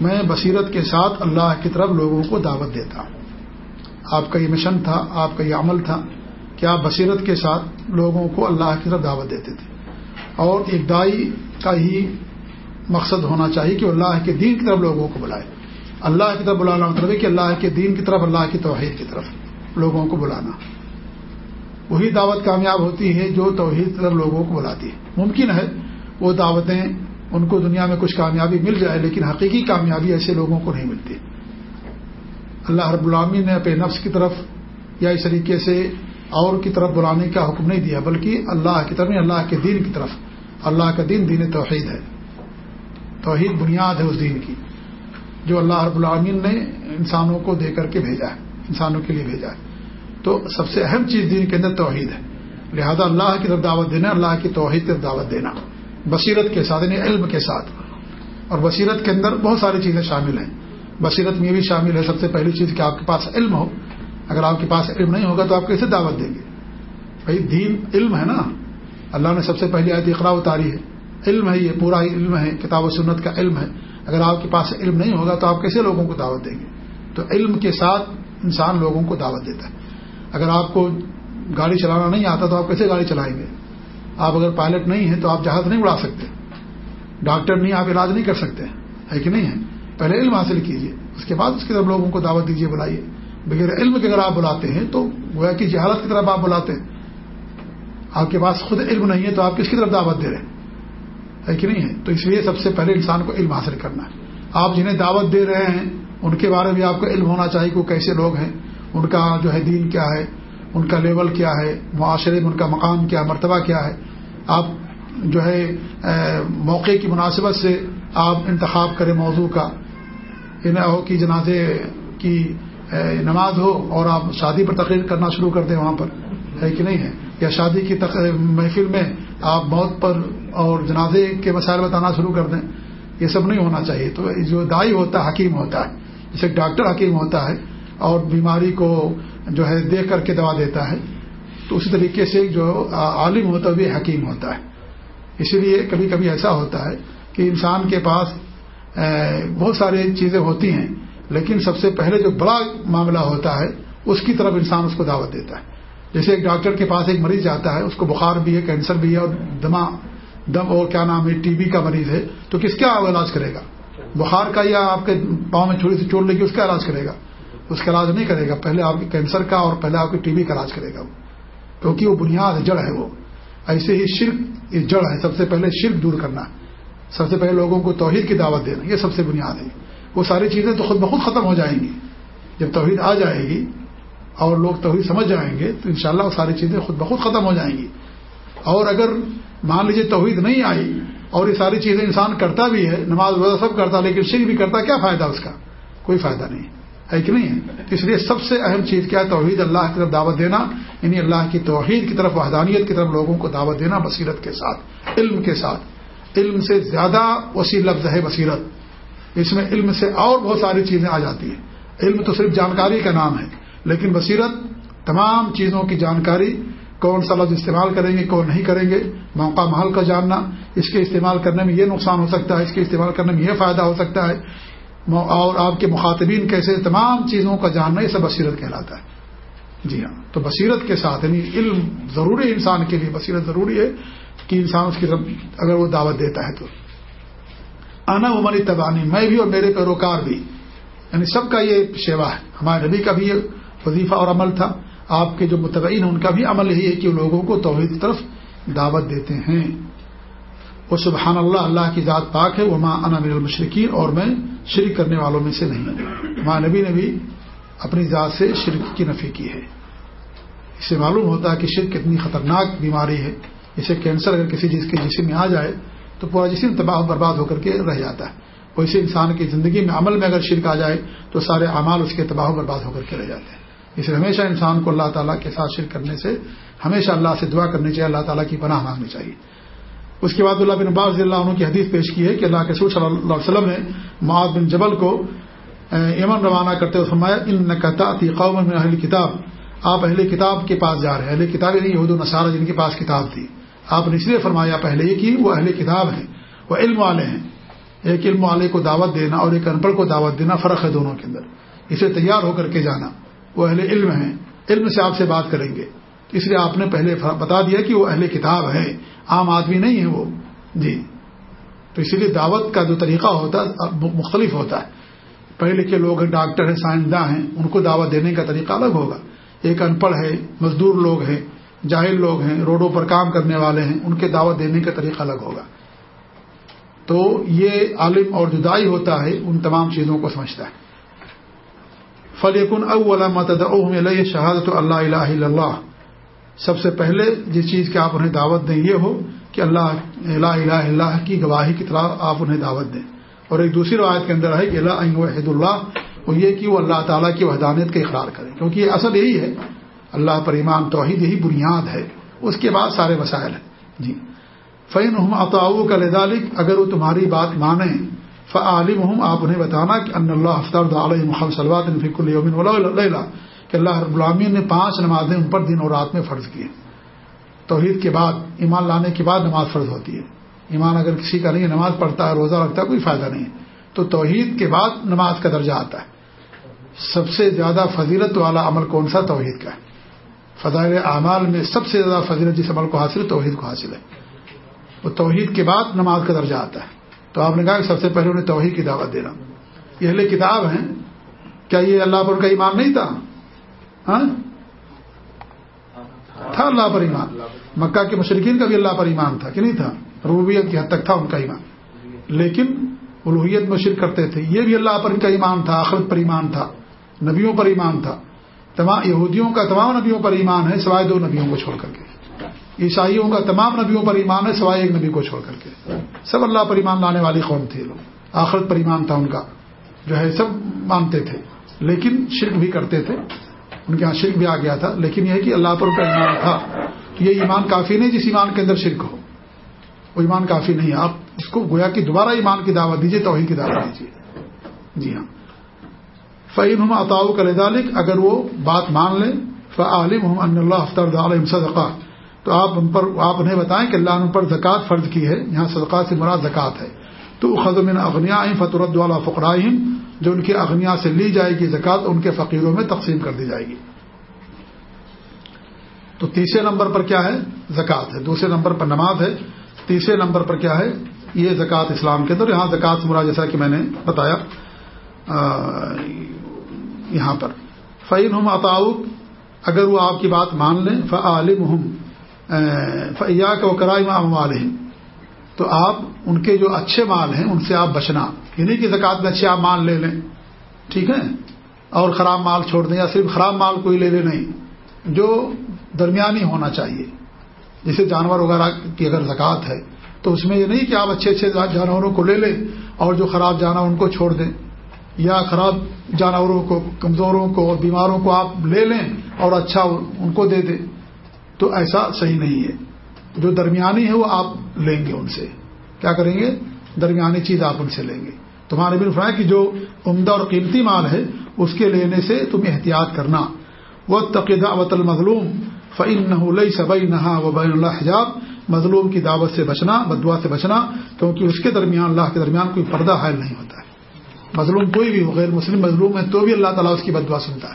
S1: میں بصیرت کے ساتھ اللہ کی طرف لوگوں کو دعوت دیتا ہوں۔ آپ کا یہ مشن تھا، آپ کا یہ عمل تھا۔ کہ آپ بصیرت کے ساتھ لوگوں کو اللہ کی طرف دعوت دیتے تھے؟ اور ایک دائی کا ہی مقصد ہونا چاہیے کہ اللہ کے دین کی طرف لوگوں کو بلائے۔ اللہ کی طرف بلانا مطلب ہے کہ اللہ کے دین کی طرف، اللہ کی توحید کی طرف لوگوں کو بلانا۔ وہی دعوت کامیاب ہوتی ہے جو توحید کی طرف لوگوں کو بلاتی ہے۔ ممکن ہے وہ دعوتیں ان کو دنیا میں کچھ کامیابی مل جائے، لیکن حقیقی کامیابی ایسے لوگوں کو نہیں ملتی۔ اللہ رب العامی نے اپنے نفس کی طرف یا اس طریقے سے اور کی طرف بلانے کا حکم نہیں دیا، بلکہ اللہ کی طرف اللہ کے دین کی طرف۔ اللہ کا دین دین توحید ہے۔ توحید بنیاد ہے اس دین کی، جو اللہ رب العامین نے انسانوں کو دے کر کے بھیجا ہے، انسانوں کے لیے بھیجا ہے۔ تو سب سے اہم چیز دین کے اندر توحید ہے۔ لہذا اللہ کی طرف دعوت دینا، اللہ کی توحید کی طرف دعوت دینا۔ بصیرت کے ساتھ یعنی علم کے ساتھ۔ اور بصیرت کے اندر بہت ساری چیزیں شامل ہیں۔ بصیرت میں بھی شامل ہے، سب سے پہلی چیز کہ آپ کے پاس علم ہو۔ اگر آپ کے پاس علم نہیں ہوگا تو آپ کیسے دعوت دیں گے؟ بھائی، دین علم ہے نا۔ اللہ نے سب سے پہلی آیت اقرا اتاری ہے۔ علم ہے یہ، پورا علم ہے۔ کتاب و سنت کا علم ہے۔ اگر آپ کے پاس علم نہیں ہوگا تو آپ کیسے لوگوں کو دعوت دیں گے؟ تو علم کے ساتھ انسان لوگوں کو دعوت دیتا ہے۔ اگر آپ کو گاڑی چلانا نہیں آتا تو آپ کیسے گاڑی چلائیں گے؟ آپ اگر پائلٹ نہیں ہیں تو آپ جہاز نہیں اڑا سکتے۔ ڈاکٹر نہیں، آپ علاج نہیں کر سکتے۔ ہے کہ نہیں ہے؟ پہلے علم حاصل کیجیے اس کے بعد اس کی طرف لوگوں کو دعوت دیجیے بلائیے۔ بغیر علم کے اگر آپ بلاتے ہیں تو گویا کہ جہالت کی طرف آپ بلاتے ہیں۔ آپ کے پاس خود علم نہیں ہے تو آپ کس کی طرف دعوت دے رہے ہیں؟ ہے کہ نہیں ہے؟ تو اس لیے سب سے پہلے انسان کو علم حاصل کرنا ہے۔ آپ جنہیں دعوت دے رہے ہیں، ان کے بارے میں آپ کو علم ہونا چاہیے کہ وہ کیسے لوگ ہیں، ان کا جو ہے دین کیا ہے ان کا لیول کیا ہے، معاشرے میں ان کا مقام کیا مرتبہ کیا ہے، آپ جو ہے موقع کی مناسبت سے آپ انتخاب کریں موضوع کا۔ یہ نہ ہو کہ جنازے کی نماز ہو اور آپ شادی پر تقریر کرنا شروع کر دیں وہاں پر۔ ہے کہ نہیں ہے؟ یا شادی کی محفل میں آپ موت پر اور جنازے کے مسائل بتانا شروع کر دیں۔ یہ سب نہیں ہونا چاہیے۔ تو جو دائی ہوتا ہے، حکیم ہوتا ہے۔ جیسے ڈاکٹر حکیم ہوتا ہے اور بیماری کو جو ہے دیکھ کر کے دوا دیتا ہے، تو اسی طریقے سے جو عالم ہوتا ہے، وہ حکیم ہوتا ہے۔ اسی لیے کبھی کبھی ایسا ہوتا ہے کہ انسان کے پاس بہت ساری چیزیں ہوتی ہیں، لیکن سب سے پہلے جو بڑا معاملہ ہوتا ہے، اس کی طرف انسان اس کو دعوت دیتا ہے۔ جیسے ایک ڈاکٹر کے پاس ایک مریض جاتا ہے، اس کو بخار بھی ہے، کینسر بھی ہے، اور دما، دم، اور کیا نام ہے، ٹی بی کا مریض ہے، تو کس کا علاج کرے گا؟ بخار کا یا آپ کے پاؤں میں چھوٹی سی چوٹ لگی، اس کا علاج کرے گا۔ اس کا علاج نہیں کرے گا، پہلے آپ کے کینسر کا اور پہلے آپ کے ٹی بی کا علاج کرے گا کیونکہ وہ بنیاد جڑ ہے وہ۔ ایسے ہی شرک جڑ ہے۔ سب سے پہلے شرک دور کرنا۔ سب سے پہلے لوگوں کو توحید کی دعوت دینا، یہ سب سے بنیاد ہے۔ وہ ساری چیزیں تو خود بخود ختم ہو جائیں گی۔ جب توحید آ جائے گی اور لوگ توحید سمجھ جائیں گے، تو انشاءاللہ وہ ساری چیزیں خود بخود ختم ہو جائیں گی۔ اور اگر مان لیجیے توحید نہیں آئی اور یہ ساری چیزیں انسان کرتا بھی ہے، نماز وغیرہ سب کرتا، لیکن شرک بھی کرتا، کیا فائدہ اس کا؟ کوئی فائدہ نہیں۔ ہے کہ نہیں؟ ہے اس لیے سب سے اہم چیز کیا ہے؟ توحید، اللہ کی طرف دعوت دینا یعنی اللہ کی توحید کی طرف، وحدانیت کی طرف لوگوں کو دعوت دینا بصیرت کے ساتھ، علم کے ساتھ۔ علم سے زیادہ وسیع لفظ ہے بصیرت۔ اس میں علم سے اور بہت ساری چیزیں آ جاتی ہیں۔ علم تو صرف جانکاری کا نام ہے، لیکن بصیرت تمام چیزوں کی جانکاری، کون سا لفظ استعمال کریں گے، کون نہیں کریں گے، موقع، محل کا جاننا، اس کے استعمال کرنے میں یہ نقصان ہو سکتا ہے، اس کے استعمال کرنے میں یہ فائدہ ہو سکتا ہے۔ اور آپ کے مخاطبین کیسے تمام چیزوں کا جاننا یہ سب بصیرت کہلاتا ہے۔ جی ہاں تو بصیرت کے ساتھ یعنی علم ضروری ہے انسان کے لیے، بصیرت ضروری ہے کہ انسان اس کی اگر وہ دعوت دیتا ہے تو۔ آنا عمری تبانی میں بھی اور میرے پیروکار بھی۔ یعنی سب کا یہ شیوا ہے۔ ہمارے نبی کا بھی یہ وظیفہ اور عمل تھا۔ آپ کے جو متبعین ان کا بھی عمل یہی ہے کہ وہ لوگوں کو توحید کی طرف دعوت دیتے ہیں۔ وہ سبحان اللہ اللہ کی ذات پاک ہے۔ وہ ماں انا میر المشرقین اور میں شرک کرنے والوں میں سے نہیں۔ ماں نبی نے بھی اپنی ذات سے شرک کی نفی کی ہے۔ اس سے معلوم ہوتا ہے کہ شرک کتنی خطرناک بیماری ہے۔ اسے کینسر اگر کسی چیز کے جسم میں آ جائے تو پورا جسم تباہ برباد ہو کر کے رہ جاتا ہے۔ ویسے انسان کی زندگی میں عمل میں اگر شرک آ جائے تو سارے اعمال اس کے تباہ و برباد ہو کر کے رہ جاتے ہیں۔ اس لیے ہمیشہ انسان کو اللہ تعالیٰ کے ساتھ شرک کرنے سے، ہمیشہ اللہ سے دعا کرنی چاہیے، اللہ تعالیٰ کی پناہ مانگنی چاہیے۔ اس کے بعد اللہ بن عباس اللہ عنہ کی حدیث پیش کی ہے کہ اللہ کے صلی اللہ علیہ وسلم نے معاذ بن جبل کو ایمن روانہ کرتے ہوئے فرمایا ان نقطہ قوم میں اہل کتاب. آپ اہل کتاب کے پاس جا رہے ہیں، اہل کتاب نہیں یہود نصارہ جن کے پاس کتاب تھی۔ آپ نے اس لیے فرمایا پہلے یہ کہ وہ اہل کتاب ہیں، وہ علم والے ہیں۔ ایک علم والے کو دعوت دینا اور ایک ان پڑھ کو دعوت دینا فرق ہے دونوں کے اندر۔ اسے تیار ہو کر کے جانا، وہ اہل علم ہیں۔ علم سے آپ سے بات کریں گے۔ اس لیے آپ نے پہلے بتا دیا کہ وہ اہل کتاب ہے عام آدمی نہیں ہے وہ۔ جی۔ تو اسی لیے دعوت کا جو طریقہ ہوتا ہے مختلف ہوتا ہے۔ پہلے کے لوگ ڈاکٹر ہیں، سائنسداں ہیں، ان کو دعوت دینے کا طریقہ الگ ہوگا۔ ایک ان پڑھ ہے، مزدور لوگ ہیں، جاہل لوگ ہیں، روڈوں پر کام کرنے والے ہیں، ان کے دعوت دینے کا طریقہ الگ ہوگا۔ تو یہ عالم اور جدائی ہوتا ہے، ان تمام چیزوں کو سمجھتا ہے۔ فلیکن اول شہادت اللہ الہ اللہ سب سے پہلے جس چیز کی آپ انہیں دعوت دیں یہ ہو کہ اللہ الہ الہ اللہ کی گواہی کی طرح آپ انہیں دعوت دیں۔ اور ایک دوسری روایت کے اندر ہے کہ اللہ وحد اللہ، وہ یہ کہ وہ اللہ تعالیٰ کی وحدانیت کا اقرار کریں۔ کیونکہ یہ اصل یہی ہے، اللہ پر ایمان، توحید یہی بنیاد ہے۔ اس کے بعد سارے مسائل ہیں۔ جی۔ فین ہم اطاؤ کا لدالک اگر وہ تمہاری بات مانیں فعالم ہوں آپ انہیں بتانا کہ ان اللہ افطار علیہ محمد صلوات فک اللہ کہ اللہ رب العامین نے پانچ نمازیں ان پر دن اور رات میں فرض کی توحید کے بعد، ایمان لانے کے بعد نماز فرض ہوتی ہے۔ ایمان اگر کسی کا نہیں نماز پڑھتا ہے، روزہ رکھتا ہے، کوئی فائدہ نہیں۔ تو توحید کے بعد نماز کا درجہ آتا ہے۔ سب سے زیادہ فضیلت والا عمل کون سا؟ توحید کا ہے۔ فضائل اعمال میں سب سے زیادہ فضیلت جس عمل کو حاصل ہے، توحید کو حاصل ہے۔ وہ توحید کے بعد نماز کا درجہ آتا ہے۔ تو آپ نے کہا کہ سب سے پہلے انہیں توحید کی دعوت دینا۔ یہ اہل کتاب ہیں۔ کیا یہ اللہ پر ان کا ایمان نہیں تھا؟ ہاں؟ تھا اللہ پر ایمان۔ مکہ کے مشرقین کا بھی اللہ پر ایمان تھا، کہ نہیں تھا؟ روبیت کی حد تک تھا ان کا ایمان۔ لیکن الوحیت میں شرک کرتے تھے۔ یہ بھی اللہ پر ان کا ایمان تھا، آخرت پر ایمان تھا، نبیوں پر ایمان تھا۔ تمام یہودیوں کا تمام نبیوں پر ایمان ہے، سوائے دو نبیوں کو چھوڑ کر کے۔ عیسائیوں کا تمام نبیوں پر ایمان ہے، سوائے ایک نبی کو چھوڑ کر کے۔ سب اللہ پر ایمان لانے والی قوم تھے۔ لوگ آخرت پر ایمان تھا ان کا، جو ہے، سب مانتے تھے۔ لیکن شرک بھی کرتے تھے۔ ان کے یہاں شرک بھی آ گیا تھا، لیکن یہ کہ اللہ پر ان کا ایمان تھا۔ یہ ایمان کافی نہیں جس ایمان کے اندر شرک ہو۔ وہ ایمان کافی نہیں آپ اس کو گویا کہ دوبارہ ایمان کی دعوت دیجیے توحید کی دعوت دیجیے جی ہاں۔ فعین ہم عطاؤ کا لدالک اگر وہ بات مان لیں فعالم ہم ان اللہ افطر عالم صدقہ تو آپ ان پر، آپ انہیں بتائیں کہ اللہ نے ان پر زکوٰۃ فرض کی ہے، یہاں صدقات سے مراد زکوٰۃ ہے۔ تو خزم اغنیا فطرت والا فقرائم جو ان کے اغنیا سے لی جائے گی زکوٰۃ ان کے فقیروں میں تقسیم کر دی جائے گی۔ تو تیسرے نمبر پر کیا ہے؟ زکوٰۃ ہے۔ دوسرے نمبر پر نماز ہے۔ تیسرے نمبر پر کیا ہے؟ یہ زکوٰۃ اسلام کے اندر، یہاں زکوٰۃ مراد جیسا کہ میں نے بتایا یہاں پر۔ فعین ہم اگر وہ آپ کی بات مان لیں فعالم ہم فیا کے کرائم عالم تو آپ ان کے جو اچھے مال ہیں ان سے آپ بچنا یہ نہیں کہ زکوٰۃ میں اچھے آپ مال لے لیں۔ ٹھیک ہے؟ اور خراب مال چھوڑ دیں یا صرف خراب مال کوئی لے لے نہیں۔ جو درمیانی ہونا چاہیے۔ جیسے جانور وغیرہ کی اگر زکوٰۃ ہے تو اس میں یہ نہیں کہ آپ اچھے اچھے جانوروں کو لے لیں اور جو خراب جانور ان کو چھوڑ دیں۔ یا خراب جانوروں کو، کمزوروں کو اور بیماروں کو آپ لے لیں اور اچھا ان کو دے دیں۔ تو ایسا صحیح نہیں ہے۔ جو درمیانی ہے وہ آپ لیں گے ان سے۔ کیا کریں گے؟ درمیانی چیز آپ ان سے لیں گے۔ تمہارے بھی فرمایا کہ جو عمدہ اور قیمتی مال ہے، اس کے لینے سے تم احتیاط کرنا۔ وہ تقیدہ وط المظلوم فعن نہ صبئی نہا و بین اللہ حجاب۔ مظلوم کی دعوت سے بچنا بدوا سے بچنا، کیونکہ اس کے درمیان، اللہ کے درمیان کوئی پردہ حائل نہیں ہوتا ہے۔ مظلوم کوئی بھی ہو، غیر مسلم مظلوم ہے، تو بھی اللہ تعالیٰ اس کی بدوا سنتا ہے۔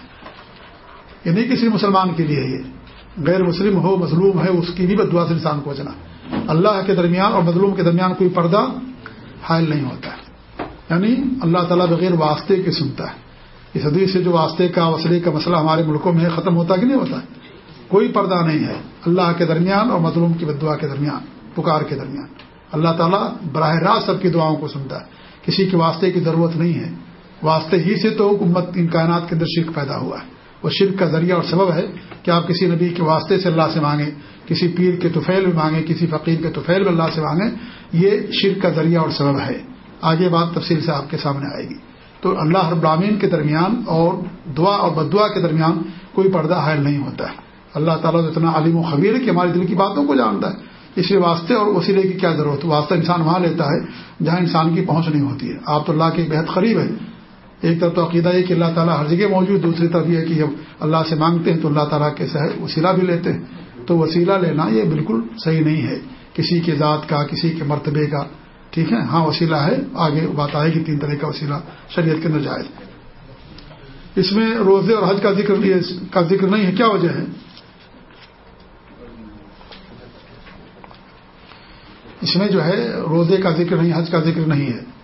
S1: یہ نہیں کسی مسلمان کے لیے یہ۔ غیر مسلم ہو، مظلوم ہے، اس کی بھی بدوا سے انسان کو بچنا اللہ کے درمیان اور مظلوم کے درمیان کوئی پردہ حائل نہیں ہوتا۔ ہے یعنی اللہ تعالیٰ بغیر واسطے کے سنتا ہے۔ اس حدیث سے جو واسطے کا وسلے کا مسئلہ ہمارے ملکوں میں ختم ہوتا کہ نہیں ہوتا؟ ہے کوئی پردہ نہیں ہے۔ اللہ کے درمیان اور مظلوم کی بدعا کے درمیان، پکار کے درمیان۔ اللہ تعالیٰ براہ راست سب کی دعاؤں کو سنتا ہے۔ کسی کے واسطے کی ضرورت نہیں ہے۔ واسطے ہی سے تو امت، ان کائنات کے اندر شرک پیدا ہوا ہے۔ وہ شرک کا ذریعہ اور سبب ہے کہ آپ کسی نبی کے واسطے سے اللہ سے مانگیں، کسی پیر کے توفیل بھی مانگیں، کسی فقیر کے توفیل بھی اللہ سے مانگیں، یہ شرک کا ذریعہ اور سبب ہے۔ آگے بات تفصیل سے آپ کے سامنے آئے گی۔ تو اللہ رب العامین کے درمیان اور دعا اور بدعا کے درمیان کوئی پردہ حائل نہیں ہوتا ہے۔ اللہ تعالیٰ اتنا عالم و خبیر ہے کہ ہمارے دل کی باتوں کو جانتا ہے۔ اس لیے واسطے اور وسیلے کی کیا ضرورت؟ ہے واسطہ انسان وہاں لیتا ہے جہاں انسان کی پہنچ نہیں ہوتی ہے۔ آپ تو اللہ کے بہت قریب ہے ایک طرف تو عقیدہ ہے کہ اللہ تعالیٰ ہر جگہ موجود دوسری طرف یہ کہ جب اللہ سے مانگتے ہیں تو اللہ تعالیٰ کے سہ وسیلہ بھی لیتے ہیں۔ تو وسیلہ لینا یہ بالکل صحیح نہیں ہے۔ کسی کے ذات کا، کسی کے مرتبے کا، ٹھیک ہے؟ ہاں وسیلہ ہے۔ آگے بات آئے گی، تین طرح کا وسیلہ شریعت کے اندر جائز اس میں روزے اور حج کا ذکر کا ذکر نہیں ہے۔ کیا وجہ ہے؟ اس میں جو ہے، روزے کا ذکر نہیں، حج کا ذکر نہیں ہے۔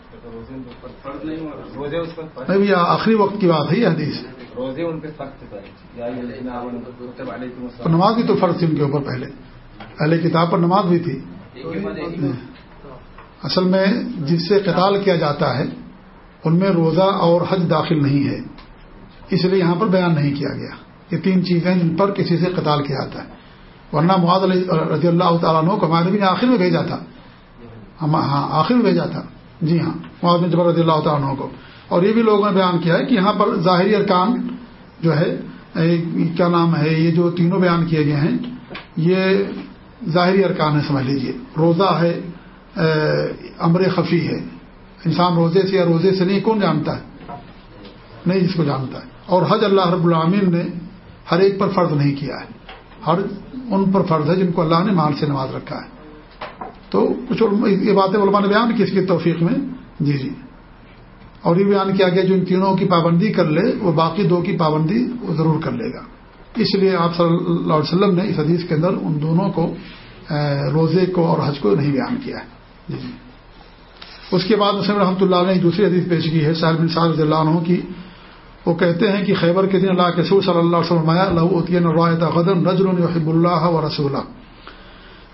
S1: نہیں آخری وقت کی بات ہے یہ حدیث۔ تو نماز بھی تو فرض تھی ان کے اوپر پہلے۔ پہلے کتاب پر نماز بھی تھی۔ اصل میں جس سے قتال کیا جاتا ہے ان میں روزہ اور حج داخل نہیں ہے۔ اس لیے یہاں پر بیان نہیں کیا گیا۔ یہ تین چیزیں جن پر کسی سے قتال کیا جاتا ہے۔ ورنہ معاذ رضی اللہ تعالیٰ عنہ کو ہمارے نے آخر میں بھیجا تھا۔ ہاں آخر میں بھیجا تھا۔ جی ہاں معاذ بن جبر رضی اللہ تعالیٰ عنہ کو۔ اور یہ بھی لوگوں نے بیان کیا ہے کہ یہاں پر ظاہری ارکان جو ہے کیا نام ہے، یہ جو تینوں بیان کیے گئے ہیں، یہ ظاہری ارکان ہے سمجھ لیجیے روزہ ہے امر خفی ہے۔ انسان روزے سے یا روزے سے نہیں، کون جانتا ہے؟ نہیں جس کو جانتا ہے۔ اور حج اللہ رب العامین نے ہر ایک پر فرض نہیں کیا ہے۔ ہر ان پر فرض ہے جن کو اللہ نے مال سے نواز رکھا ہے۔ تو کچھ یہ باتیں علماء نے بیان کی اس کی توفیق میں۔ جی جی۔ اور یہ بیان کیا گیا جو ان تینوں کی پابندی کر لے، وہ باقی دو کی پابندی وہ ضرور کر لے گا۔ اس لیے آپ صلی اللہ علیہ وسلم نے اس حدیث کے اندر ان دونوں کو روزے کو اور حج کو نہیں بیان کیا ہے۔ جی جی۔ اس کے بعد مسلم رحمۃ اللہ نے دوسری حدیث پیش کی ہے بن صاحب رضی اللہ عنہ کی۔ وہ کہتے ہیں کہ خیبر کے دن اللہ کے سور صلی اللہ علیہ وسلم غدن نجر الحب اللہ و رسول اللہ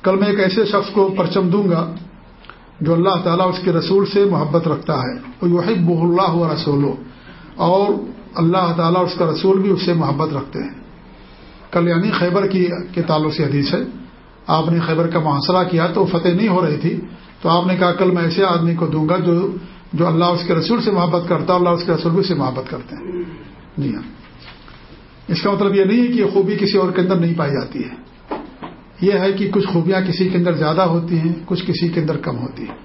S1: کل میں ایک ایسے شخص کو پرچم دوں گا جو اللہ تعالیٰ اس کے رسول سے محبت رکھتا ہے، وہ یحب اللہ و رسول اور اللہ تعالیٰ اس کا رسول بھی اس سے محبت رکھتے ہیں۔ کل یعنی خیبر کی کے تعلق سے حدیث ہے۔ آپ نے خیبر کا محاصرہ کیا تو فتح نہیں ہو رہی تھی، تو آپ نے کہا کل میں ایسے آدمی کو دوں گا جو جو اللہ اس کے رسول سے محبت کرتا ہے، اللہ اس کے رسول بھی سے محبت کرتے ہیں۔ جی ہاں۔ اس کا مطلب یہ نہیں ہے کہ یہ خوبی کسی اور کے اندر نہیں پائی جاتی ہے۔ یہ ہے کہ کچھ خوبیاں کسی کے اندر زیادہ ہوتی ہیں، کچھ کسی کے اندر کم ہوتی ہیں۔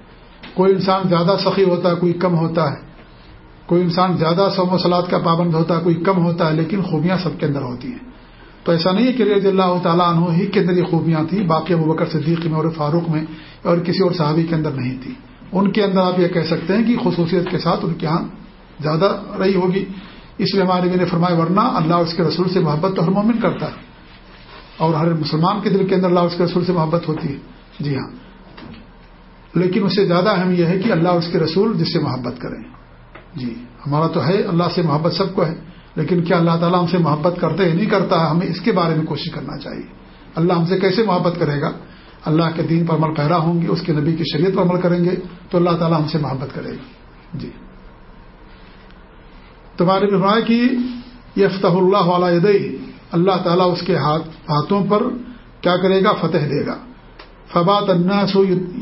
S1: کوئی انسان زیادہ سخی ہوتا ہے، کوئی کم ہوتا ہے۔ کوئی انسان زیادہ سوم و سلاد کا پابند ہوتا ہے، کوئی کم ہوتا ہے، لیکن خوبیاں سب کے اندر ہوتی ہیں۔ تو ایسا نہیں ہے کہ رضی اللہ تعالیٰ عنہ ہی کے اندر یہ خوبیاں تھیں، باقی ابوبکر صدیق میں اور فاروق میں اور کسی اور صحابی کے اندر نہیں تھی ان کے اندر آپ یہ کہہ سکتے ہیں کہ خصوصیت کے ساتھ ان کے یہاں زیادہ رہی ہوگی۔ اس لیے ہمارے میں نے فرمایا، ورنہ اللہ اس کے رسول سے محبت تو ہر مومن کرتا ہے۔ اور ہر مسلمان کے دل کے اندر اللہ اس کے رسول سے محبت ہوتی ہے۔ جی ہاں۔ لیکن اس سے زیادہ اہم یہ ہے کہ اللہ اس کے رسول جس سے محبت کریں۔ جی ہمارا تو ہے، اللہ سے محبت سب کو ہے۔ لیکن کیا اللہ تعالیٰ ہم سے محبت کرتے نہیں کرتا ہے ہمیں اس کے بارے میں کوشش کرنا چاہیے۔ اللہ ہم سے کیسے محبت کرے گا؟ اللہ کے دین پر عمل پیرا ہوں گے، اس کے نبی کی شریعت پر عمل کریں گے، تو اللہ تعالیٰ ہم سے محبت کرے گا۔ جی۔ تمہارے بھی کی، یفتح اللہ علیہ اللہ تعالیٰ اس کے ہاتھ ہاتھوں پر کیا کرے گا؟ فتح دے گا۔ فبات الناس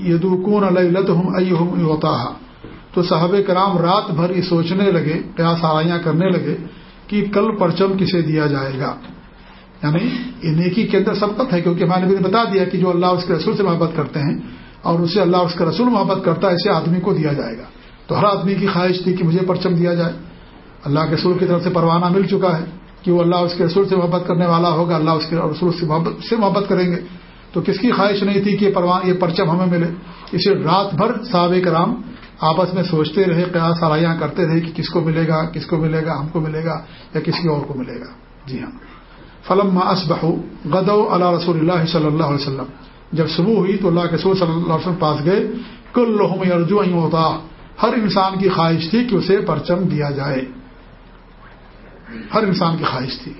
S1: یدوکون علیہ تو صحابہ کرام رات بھر یہ سوچنے لگے، قیاس آرائیاں کرنے لگے کہ کل پرچم کسے دیا جائے گا؟ یعنی یہ نیکی کے اندر سبقت ہے، کیونکہ ہمارے نبی نے بتا دیا کہ جو اللہ اس کے رسول سے محبت کرتے ہیں اور اسے اللہ اس کا رسول محبت کرتا ہے، اسے آدمی کو دیا جائے گا۔ تو ہر آدمی کی خواہش تھی کہ مجھے پرچم دیا جائے۔ اللہ کے رسول کی طرف سے پروانہ مل چکا ہے۔ کہ وہ اللہ اس کے رسول سے محبت کرنے والا ہوگا، اللہ اس کے رسول سے محبت سے محبت کریں گے۔ تو کس کی خواہش نہیں تھی کہ پروان یہ پرچم ہمیں ملے؟ اسے رات بھر صحابہ کرام آپس میں سوچتے رہے، قیاس سرائیاں کرتے رہے کہ کس کو ملے گا، کس کو ملے گا، ہم کو ملے گا یا کسی اور کو ملے گا۔ جی ہاں۔ فلم اسبہ غدو اللہ رسول اللہ صلی اللہ علیہ وسلم۔ جب صبح ہوئی تو اللہ کے سور صلی اللہ علیہ وسلم پاس گئے۔ کل لوہم ارجو ہوتا ہر انسان کی خواہش تھی کہ اسے پرچم دیا جائے۔ ہر انسان کی خواہش تھی۔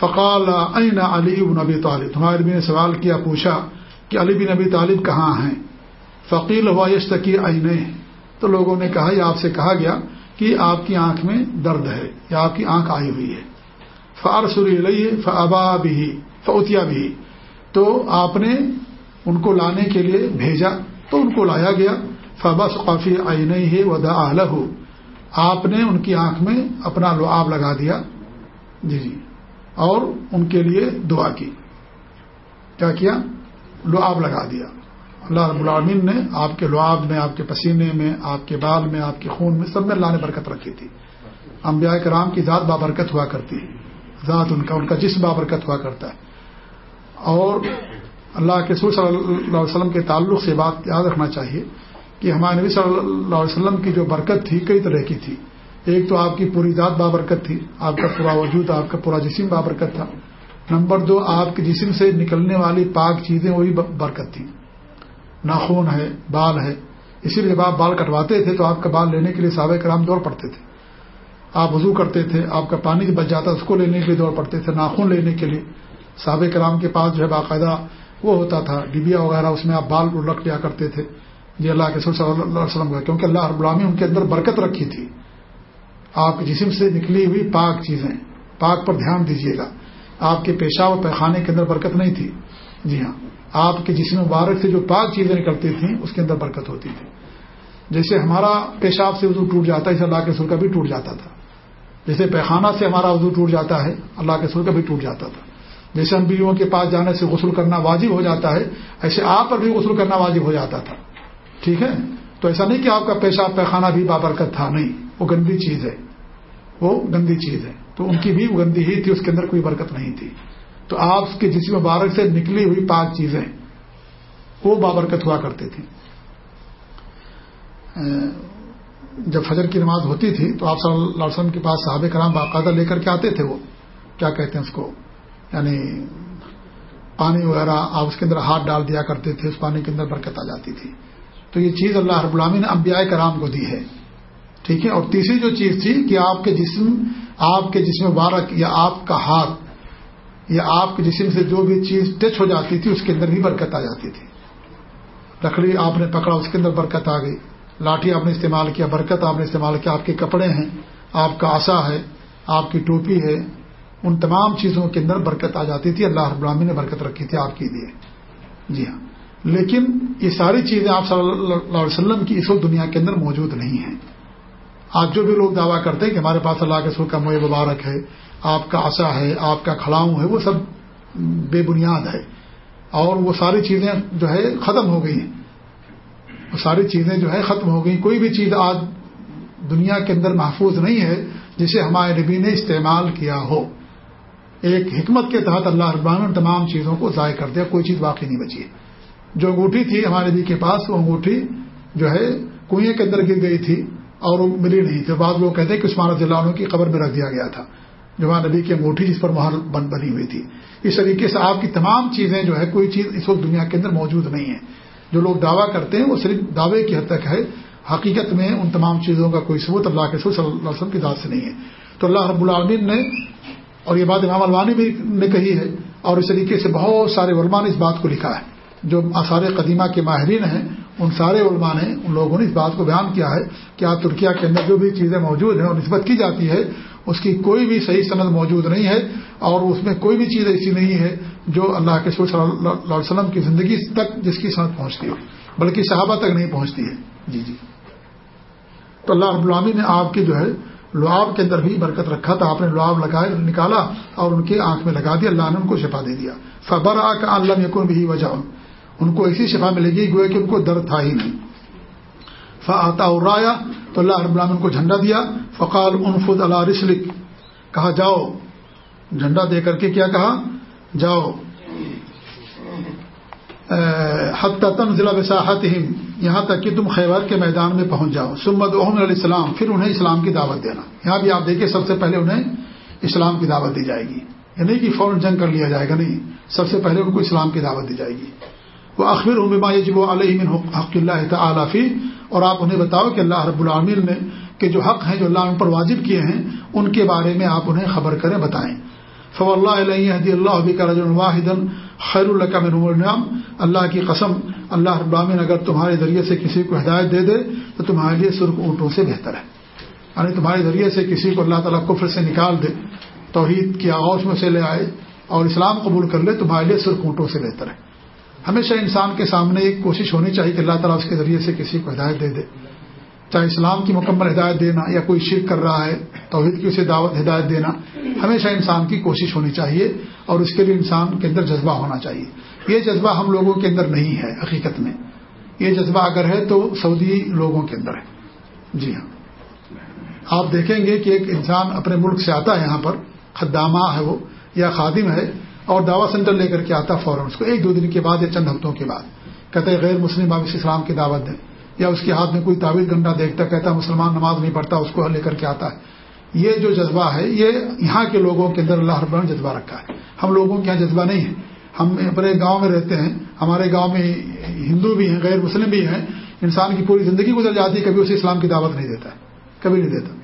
S1: فقال عین علی بن نبی طالب؟ تمہارے بھی نے سوال کیا، پوچھا کہ علی بن نبی طالب کہاں ہیں؟ فقیل، ہوا یشتکی عین تو لوگوں نے کہا یا آپ سے کہا گیا کہ آپ کی آنکھ میں درد ہے، یا آپ کی آنکھ آئی ہوئی ہے۔ فارسری لئیے فبا بھی فوتیا بھی تو آپ نے ان کو لانے کے لیے بھیجا، تو ان کو لایا گیا۔ فبا ثقافی آئی نہیں ہے ودا ہو آپ نے ان کی آنکھ میں اپنا لعاب لگا دیا۔ جی جی۔ اور ان کے لیے دعا کی۔ کیا کیا؟ لعاب لگا دیا۔ اللہ رب العالمین نے آپ کے لعاب میں، آپ کے پسینے میں، آپ کے بال میں، آپ کے خون میں سب میں اللہ نے برکت رکھی تھی۔ انبیاء کرام کی ذات بابرکت ہوا کرتی۔ ہے ذات ان کا ان کا جسم بابرکت ہوا کرتا ہے۔ اور اللہ کے سور صلی اللہ علیہ وسلم کے تعلق سے بات یاد رکھنا چاہیے۔ کہ ہمارے نبی صلی اللہ علیہ وسلم کی جو برکت تھی، کئی طرح کی تھی۔ ایک تو آپ کی پوری ذات بابرکت تھی، آپ کا پورا وجود، آپ کا پورا جسم بابرکت تھا۔ نمبر دو، آپ کے جسم سے نکلنے والی پاک چیزیں وہی برکت تھیں۔ ناخون ہے، بال ہے۔ اسی لیے جب آپ بال کٹواتے تھے تو آپ کا بال لینے کے لیے صحابہ کرام دوڑ پڑتے تھے۔ آپ وضو کرتے تھے، آپ کا پانی بچ جاتا اس کو لینے کے لیے دوڑ پڑتے تھے، ناخون لینے کے لیے۔ صحابہ کرام کے پاس جو ہے باقاعدہ وہ ہوتا تھا ڈبیا وغیرہ، اس میں آپ بال رکھ لیا کرتے تھے۔ جی اللہ کے صلی اللہ علیہ وسلم کا، کیونکہ اللہ رب العامی ان کے اندر برکت رکھی تھی۔ آپ کے جسم سے نکلی ہوئی پاک چیزیں، پاک پر دھیان دیجیے گا۔ آپ کے پیشہ و پیخانے کے اندر برکت نہیں تھی۔ جی ہاں آپ کے جسم مبارک سے جو پاک چیزیں نکلتی تھیں، اس کے اندر برکت ہوتی تھی۔ جیسے ہمارا پیشاب سے وضو ٹوٹ جاتا ہے اسے اللہ کے سر کا بھی ٹوٹ جاتا تھا۔ جیسے پیخانہ سے ہمارا وضو ٹوٹ جاتا ہے، اللہ کے سر کا بھی ٹوٹ جاتا تھا۔ جیسے ہم بیویوں کے پاس جانے سے غسل کرنا واجب ہو جاتا ہے، ایسے آپ پر بھی غسل کرنا واجب ہو جاتا تھا۔ ٹھیک ہے؟ تو ایسا نہیں کہ آپ کا پیشاب پیخانہ بھی بابرکت تھا، نہیں، وہ گندی چیز ہے۔ وہ گندی چیز ہے۔ تو ان کی بھی گندی ہی تھی، اس کے اندر کوئی برکت نہیں تھی۔ تو آپ کے جسم مبارک سے نکلی ہوئی پاک چیزیں، وہ بابرکت ہوا کرتی تھیں جب فجر کی نماز ہوتی تھی، تو آپ صلی اللہ علیہ وسلم کے پاس صحابہ کرام باقاعدہ لے کر کے آتے تھے وہ۔ کیا کہتے ہیں اس کو؟ یعنی پانی وغیرہ آپ اس کے اندر ہاتھ ڈال دیا کرتے تھے، اس پانی کے اندر برکت آ جاتی تھی۔ تو یہ چیز اللہ رب العامی نے انبیاء کرام کو دی ہے۔ ٹھیک ہے؟ اور تیسری جو چیز تھی کہ آپ کے جسم، آپ کے جسم مبارک یا آپ کا ہاتھ، یا آپ کے جسم سے جو بھی چیز ٹچ ہو جاتی تھی، اس کے اندر بھی برکت آ جاتی تھی۔ لکڑی آپ نے پکڑا، اس کے اندر برکت آ گئی۔ لاٹھی آپ نے استعمال کیا، برکت آپ نے استعمال کیا۔ آپ کے کپڑے ہیں، آپ کا آسا ہے، آپ کی ٹوپی ہے، ان تمام چیزوں کے اندر برکت آ جاتی تھی۔ اللہ رب العالمین نے برکت رکھی تھی آپ کے لیے۔ جی ہاں۔ لیکن یہ ساری چیزیں آپ صلی اللہ علیہ وسلم کی اس وقت دنیا کے اندر موجود نہیں ہیں۔ آج جو بھی لوگ دعویٰ کرتے ہیں کہ ہمارے پاس اللہ کے سر کا موئے مبارک ہے، آپ کا آسا ہے، آپ کا کھڑاؤں ہے، وہ سب بے بنیاد ہے۔ اور وہ ساری چیزیں جو ہے ختم ہو گئی ہیں۔ وہ ساری چیزیں جو ہے ختم ہو گئی۔ کوئی بھی چیز آج دنیا کے اندر محفوظ نہیں ہے جسے ہمارے نبی نے استعمال کیا ہو۔ ایک حکمت کے تحت اللہ ربان نے تمام چیزوں کو ضائع کر دیا، کوئی چیز باقی نہیں بچی۔ جو انگوٹھی تھی، ہمارے نبی کے پاس وہ انگوٹھی جو ہے کنویں کے اندر گر گئی تھی اور وہ ملی نہیں تھی۔ بعض لوگ کہتے ہیں کہ عثمان رضی اللہ عنہ کی قبر میں رکھ دیا گیا تھا، جو وہاں نبی کی انگوٹھی جس پر مہر بن بنی ہوئی تھی۔ اس طریقے سے آپ کی تمام چیزیں جو ہے، کوئی چیز اس وقت دنیا کے اندر موجود نہیں ہے۔ جو لوگ دعویٰ کرتے ہیں، وہ صرف دعوے کی حد تک ہے۔ حقیقت میں ان تمام چیزوں کا کوئی ثبوت اللہ کے صلی اللہ علیہ وسلم کی ذات سے نہیں ہے۔ تو اللہ رب العالمین نے، اور یہ بات امام الوانی بھی نے کہی ہے، اور اس طریقے سے بہت سارے علماء نے اس بات کو لکھا ہے۔ جو آثار قدیمہ کے ماہرین ہیں، ان سارے علماء نے، ان لوگوں نے اس بات کو بیان کیا ہے کہ آج ترکیہ کے اندر جو بھی چیزیں موجود ہیں، اور نسبت کی جاتی ہے، اس کی کوئی بھی صحیح سند موجود نہیں ہے، اور اس میں کوئی بھی چیز ایسی نہیں ہے جو اللہ کے سور صلی اللہ علیہ وسلم کی زندگی تک جس کی سند پہنچتی ہو، بلکہ صحابہ تک نہیں پہنچتی ہے۔ جی جی۔ تو اللہ رب العامی نے آپ کے جو ہے، لعاب کے اندر بھی برکت رکھا تھا۔ آپ نے لعاب لگائے، نکالا، اور ان کے آنکھ میں لگا دیا، اللہ نے ان کو شفا دے دیا۔ فبر آ کا اللہ یقون بھی وجہ ان کو ایسی شفا ملے گی گویا کہ ان کو درد تھا ہی نہیں۔ فعتا رایا تو اللہ رب العالمین کو جھنڈا دیا۔ فقال انفد اللہ رسلک کہا، جاؤ۔ جھنڈا دے کر کے کیا کہا؟ جاؤ۔ حتم ضلع وساحت یہاں تک کہ تم خیبر کے میدان میں پہنچ جاؤ۔ سمد احمد علیہ السلام پھر انہیں اسلام کی دعوت دینا۔ یہاں بھی آپ دیکھیں، سب سے پہلے انہیں اسلام کی دعوت دی جائے گی۔ یہ نہیں کہ فوراً جنگ کر لیا جائے گا، نہیں، سب سے پہلے ان کو اسلام کی دعوت دی جائے گی۔ وہ اخبر عما یجب علیہ حق اللہ تعالیٰ اور آپ انہیں بتاؤ کہ اللہ رب العامر نے کہ جو حق ہیں جو اللہ ان پر واجب کیے ہیں، ان کے بارے میں آپ انہیں خبر کریں، بتائیں۔ فو اللہ علیہ اللہ ابی کا رجن واحد خیر اللہ کا اللہ کی قسم، اللہ ابامن اگر تمہارے ذریعے سے کسی کو ہدایت دے دے، تو تمہارے لیے سرخ اونٹوں سے بہتر ہے۔ یعنی تمہارے ذریعے سے کسی کو اللہ تعالیٰ کفر سے نکال دے، توحید کی آغوش میں سے لے آئے اور اسلام قبول کر لے، تمہارے لیے سرخ اونٹوں سے بہتر ہے۔ ہمیشہ انسان کے سامنے ایک کوشش ہونی چاہیے کہ اللہ تعالیٰ اس کے ذریعے سے کسی کو ہدایت دے دے۔ چاہے اسلام کی مکمل ہدایت دینا یا کوئی شرک کر رہا ہے، توحید کی اسے دعوت، ہدایت دینا، ہمیشہ انسان کی کوشش ہونی چاہیے اور اس کے لیے انسان کے اندر جذبہ ہونا چاہیے۔ یہ جذبہ ہم لوگوں کے اندر نہیں ہے حقیقت میں۔ یہ جذبہ اگر ہے تو سعودی لوگوں کے اندر ہے۔ جی ہاں۔ آپ دیکھیں گے کہ ایک انسان اپنے ملک سے آتا ہے یہاں پر، خدامہ ہے وہ یا خادم ہے اور دعوت سینٹر لے کر کے آتا فوراً اس کو، ایک دو دن کے بعد یا چند ہفتوں کے بعد۔ کہتے ہیں غیر مسلم آپ اس اسلام کی دعوت دیں۔ یا اس کے ہاتھ میں کوئی تعویذ گنڈا دیکھتا، کہتا ہے، مسلمان نماز نہیں پڑھتا، اس کو لے کر کے آتا ہے۔ یہ جو جذبہ ہے، یہ یہاں کے لوگوں کے اندر اللہ رب نے جذبہ رکھا ہے۔ ہم لوگوں کے یہاں جذبہ نہیں ہے۔ ہم اپنے گاؤں میں رہتے ہیں، ہمارے گاؤں میں ہندو بھی ہیں، غیر مسلم بھی ہیں، انسان کی پوری زندگی گزر جاتی ہے، کبھی اسے اسلام کی دعوت نہیں دیتا کبھی نہیں دیتا۔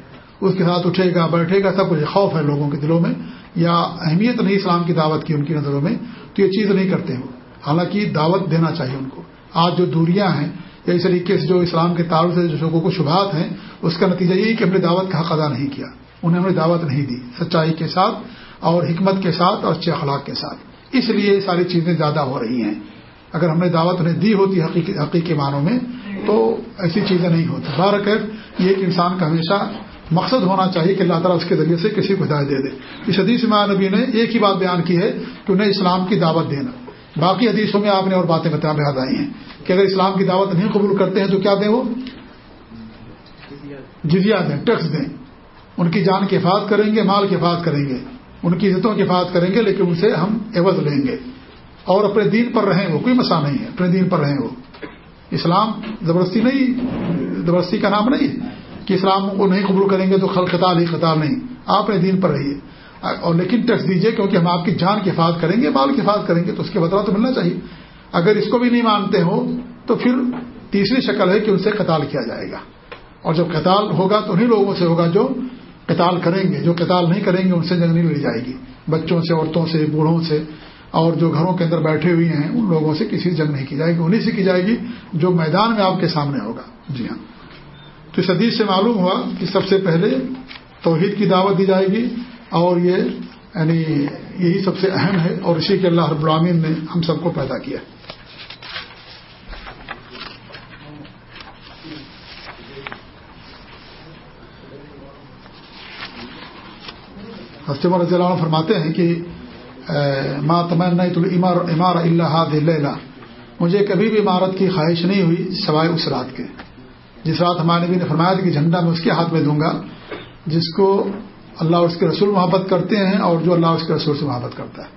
S1: اس کے ساتھ اٹھے گا، بیٹھے گا، سب کچھ خوف ہے لوگوں کے دلوں میں۔ یا اہمیت نہیں اسلام کی دعوت کی ان کی نظروں میں، تو یہ چیز نہیں کرتے ہیں حالانکہ دعوت دینا چاہیے ان کو۔ آج جو دوریاں ہیں، یا اس طریقے سے جو اسلام کے تعلق سے جو لوگوں کو شبہات ہیں، اس کا نتیجہ یہی کہ ہم نے دعوت کا حق ادا نہیں کیا۔ انہیں ہم نے دعوت نہیں دی، سچائی کے ساتھ اور حکمت کے ساتھ اور اچھے اخلاق کے ساتھ۔ اس لیے یہ ساری چیزیں زیادہ ہو رہی ہیں۔ اگر ہم نے دعوت انہیں دی ہوتی حقیقی معنوں میں، تو ایسی چیزیں نہیں ہوتی۔ بارک یہ ایک انسان کا ہمیشہ مقصد ہونا چاہیے کہ اللہ تعالیٰ اس کے ذریعے سے کسی کو ہدایت دے دے۔ اس حدیث میں نبی نے ایک ہی بات بیان کی ہے کہ انہیں اسلام کی دعوت دینا۔ باقی حدیثوں میں آپ نے اور باتیں بتا بیاد آئی ہیں کہ اگر اسلام کی دعوت نہیں قبول کرتے ہیں تو کیا دیں وہ؟ جزیا دیں، ٹیکس دیں۔ ان کی جان کی حفاظت کریں گے، مال کی حفاظت کریں گے۔ ان کی عزتوں کی حفاظت کریں گے، لیکن ان سے ہم عوض لیں گے۔ اور اپنے دین پر رہیں وہ، کوئی مسئلہ نہیں ہے۔ اپنے دین پر رہیں وہ۔ اسلام زبردستی نہیں، زبردستی کا نام نہیں۔ کہ اسلام کو نہیں قبول کریں گے تو خل قطال ہی قطار نہیں۔ آپ اپنے دین پر رہیے۔ اور لیکن ٹیکس دیجیے کیونکہ ہم آپ کی جان کی حفاظت کریں گے، مال کی حفاظت کریں گے، تو اس کے بدلا تو ملنا چاہیے۔ اگر اس کو بھی نہیں مانتے ہو تو پھر تیسری شکل ہے کہ ان سے قتال کیا جائے گا۔ اور جب قتال ہوگا تو انہیں لوگوں سے ہوگا جو قتال کریں گے، جو قتال نہیں کریں گے ان سے جنگ نہیں لڑی جائے گی۔ بچوں سے، عورتوں سے، بوڑھوں سے اور جو گھروں کے اندر بیٹھے ہوئے ہیں، ان لوگوں سے کسی جنگ نہیں کی جائے گی انہیں سے کی جائے گی جو میدان میں آپ کے سامنے ہوگا۔ جی ہاں۔ تو اس حدیث سے معلوم ہوا کہ سب سے پہلے توحید کی دعوت دی جائے گی اور یہ یعنی یہی سب سے اہم ہے اور اسی کے اللہ رب العامین نے ہم سب کو پیدا کیا ہستم رضی اللہ عنہ فرماتے ہیں کہ ماں تمنا امار اللہ مجھے کبھی بھی عمارت کی خواہش نہیں ہوئی سوائے اس رات کے۔ جس رات ہمارے نبی نے فرمایا تھا کہ جھنڈا میں اس کے ہاتھ میں دوں گا، جس کو اللہ اس کے رسول محبت کرتے ہیں اور جو اللہ اس کے رسول سے محبت کرتا ہے۔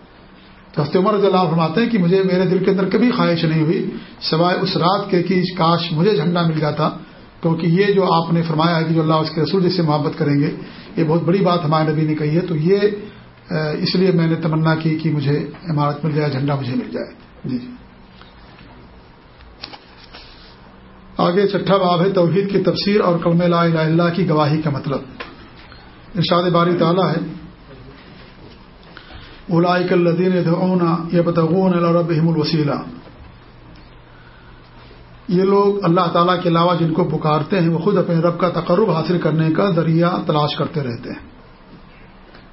S1: تو ہفتے عمر رضی اللہ فرماتے ہیں کہ مجھے میرے دل کے اندر کبھی خواہش نہیں ہوئی، سوائے اس رات کے کہ کاش مجھے جھنڈا مل جاتا، کیونکہ یہ جو آپ نے فرمایا ہے کہ جو اللہ اس کے رسول جس سے محبت کریں گے، یہ بہت بڑی بات ہمارے نبی نے کہی ہے۔ تو یہ، اس لیے میں نے تمنا کی کہ مجھے عمارت مل جائے، جھنڈا مجھے مل جائے۔ جی جی۔ آگے چھٹا باب ہے توحید کی تفسیر اور کلم لا الہ اللہ کی گواہی کا مطلب۔ ارشاد باری تعالیٰ ہے۔ اولائک الدین دعونا یبتغون ربهم الوسیلہ۔ یہ لوگ اللہ تعالیٰ کے علاوہ جن کو پکارتے ہیں، وہ خود اپنے رب کا تقرب حاصل کرنے کا ذریعہ تلاش کرتے رہتے ہیں۔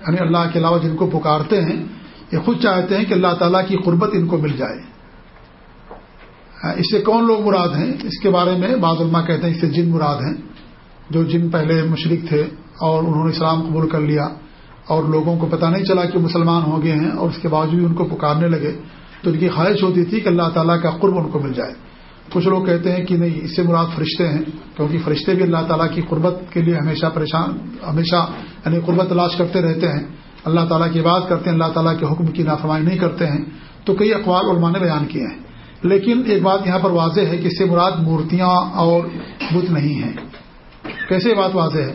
S1: یعنی اللہ کے علاوہ جن کو پکارتے ہیں، یہ خود چاہتے ہیں کہ اللہ تعالیٰ کی قربت ان کو مل جائے۔ ہاں، اس سے کون لوگ مراد ہیں؟ اس کے بارے میں بعض علماء کہتے ہیں اس سے جن مراد ہیں، جو جن پہلے مشرق تھے اور انہوں نے اسلام قبول کر لیا اور لوگوں کو پتہ نہیں چلا کہ مسلمان ہو گئے ہیں اور اس کے باوجود ان کو پکارنے لگے، تو ان کی خواہش ہوتی تھی کہ اللہ تعالیٰ کا قرب ان کو مل جائے۔ کچھ لوگ کہتے ہیں کہ نہیں، اس سے مراد فرشتے ہیں، کیونکہ فرشتے بھی اللہ تعالیٰ کی قربت کے لیے ہمیشہ پریشان، ہمیشہ یعنی قربت تلاش کرتے رہتے ہیں۔ اللہ تعالیٰ کی بات کرتے ہیں، اللہ تعالیٰ کے حکم کی نافرمائی نہیں کرتے ہیں۔ تو کئی اقوال علماء نے بیان کیے ہیں۔ لیکن ایک بات یہاں پر واضح ہے کہ اس سے مراد مورتیاں اور بت نہیں ہیں۔ کیسے بات واضح ہے؟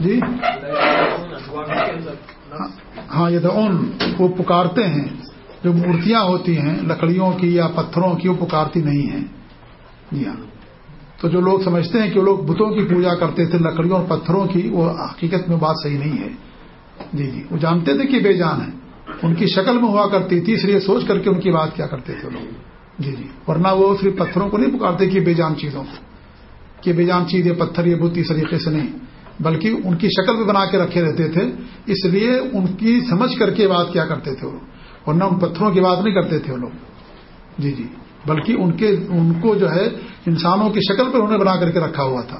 S1: جی؟ ہاں یہ تو وہ پکارتے ہیں۔ جو مورتیاں ہوتی ہیں، لکڑیوں کی یا پتھروں کی، وہ پکارتی نہیں ہیں۔ جی ہاں۔ تو جو لوگ سمجھتے ہیں کہ وہ لوگ بتوں کی پوجا کرتے تھے، لکڑیوں اور پتھروں کی، وہ حقیقت میں بات صحیح نہیں ہے۔ جی جی۔ وہ جانتے تھے کہ بے جان ہے ان کی شکل میں ہوا کرتی تھی، اس لیے سوچ کر کے ان کی بات کیا کرتے تھے لوگ۔ جی جی۔ ورنہ وہ صرف پتھروں کو نہیں پکارتے کہ بے جان چیزوں کو۔ کہ بے جان چیز، یہ پتھر، یہ بت، اس طریقے سے نہیں۔ بلکہ ان کی شکل بھی بنا کے رکھے رہتے تھے۔ اس لیے ان کی سمجھ کر کے بات کیا کرتے تھے وہ ورنہ ان پتھروں کی بات نہیں کرتے تھے وہ لوگ۔ جی جی۔ بلکہ ان کے، ان کو جو ہے، انسانوں کی شکل پہ انہیں بنا کر کے رکھا ہوا تھا۔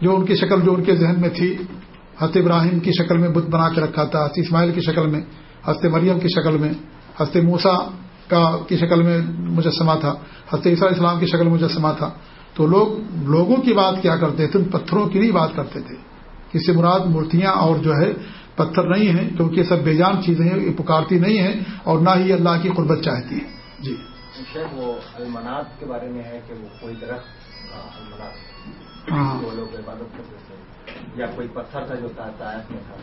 S1: جو ان کی شکل جو ان کے ذہن میں تھی۔ حت ابراہیم کی شکل میں بت بنا کے رکھا تھا اسماعیل کی شکل میں۔ ہست مریم کی شکل میں ہست موسا کا کی شکل میں مجسمہ تھا ہست عیسیٰ اسلام کی شکل میں مجسمہ تھا۔ تو لوگ لوگوں کی بات کیا کرتے تھے؟ پتھروں کی نہیں بات کرتے تھے۔ کسی مراد مورتیاں اور جو ہے پتھر نہیں ہیں کیونکہ سب بے جان چیزیں ہیں یہ پکارتی نہیں ہیں اور نہ ہی اللہ کی قربت چاہتی ہے جی۔
S2: وہ المنات کے بارے میں ہے کہ وہ کوئی درخت
S1: ہاں۔
S2: وہ لوگ عبادت کرتے تھے۔ یا کوئی پتھر تھا جو تھا۔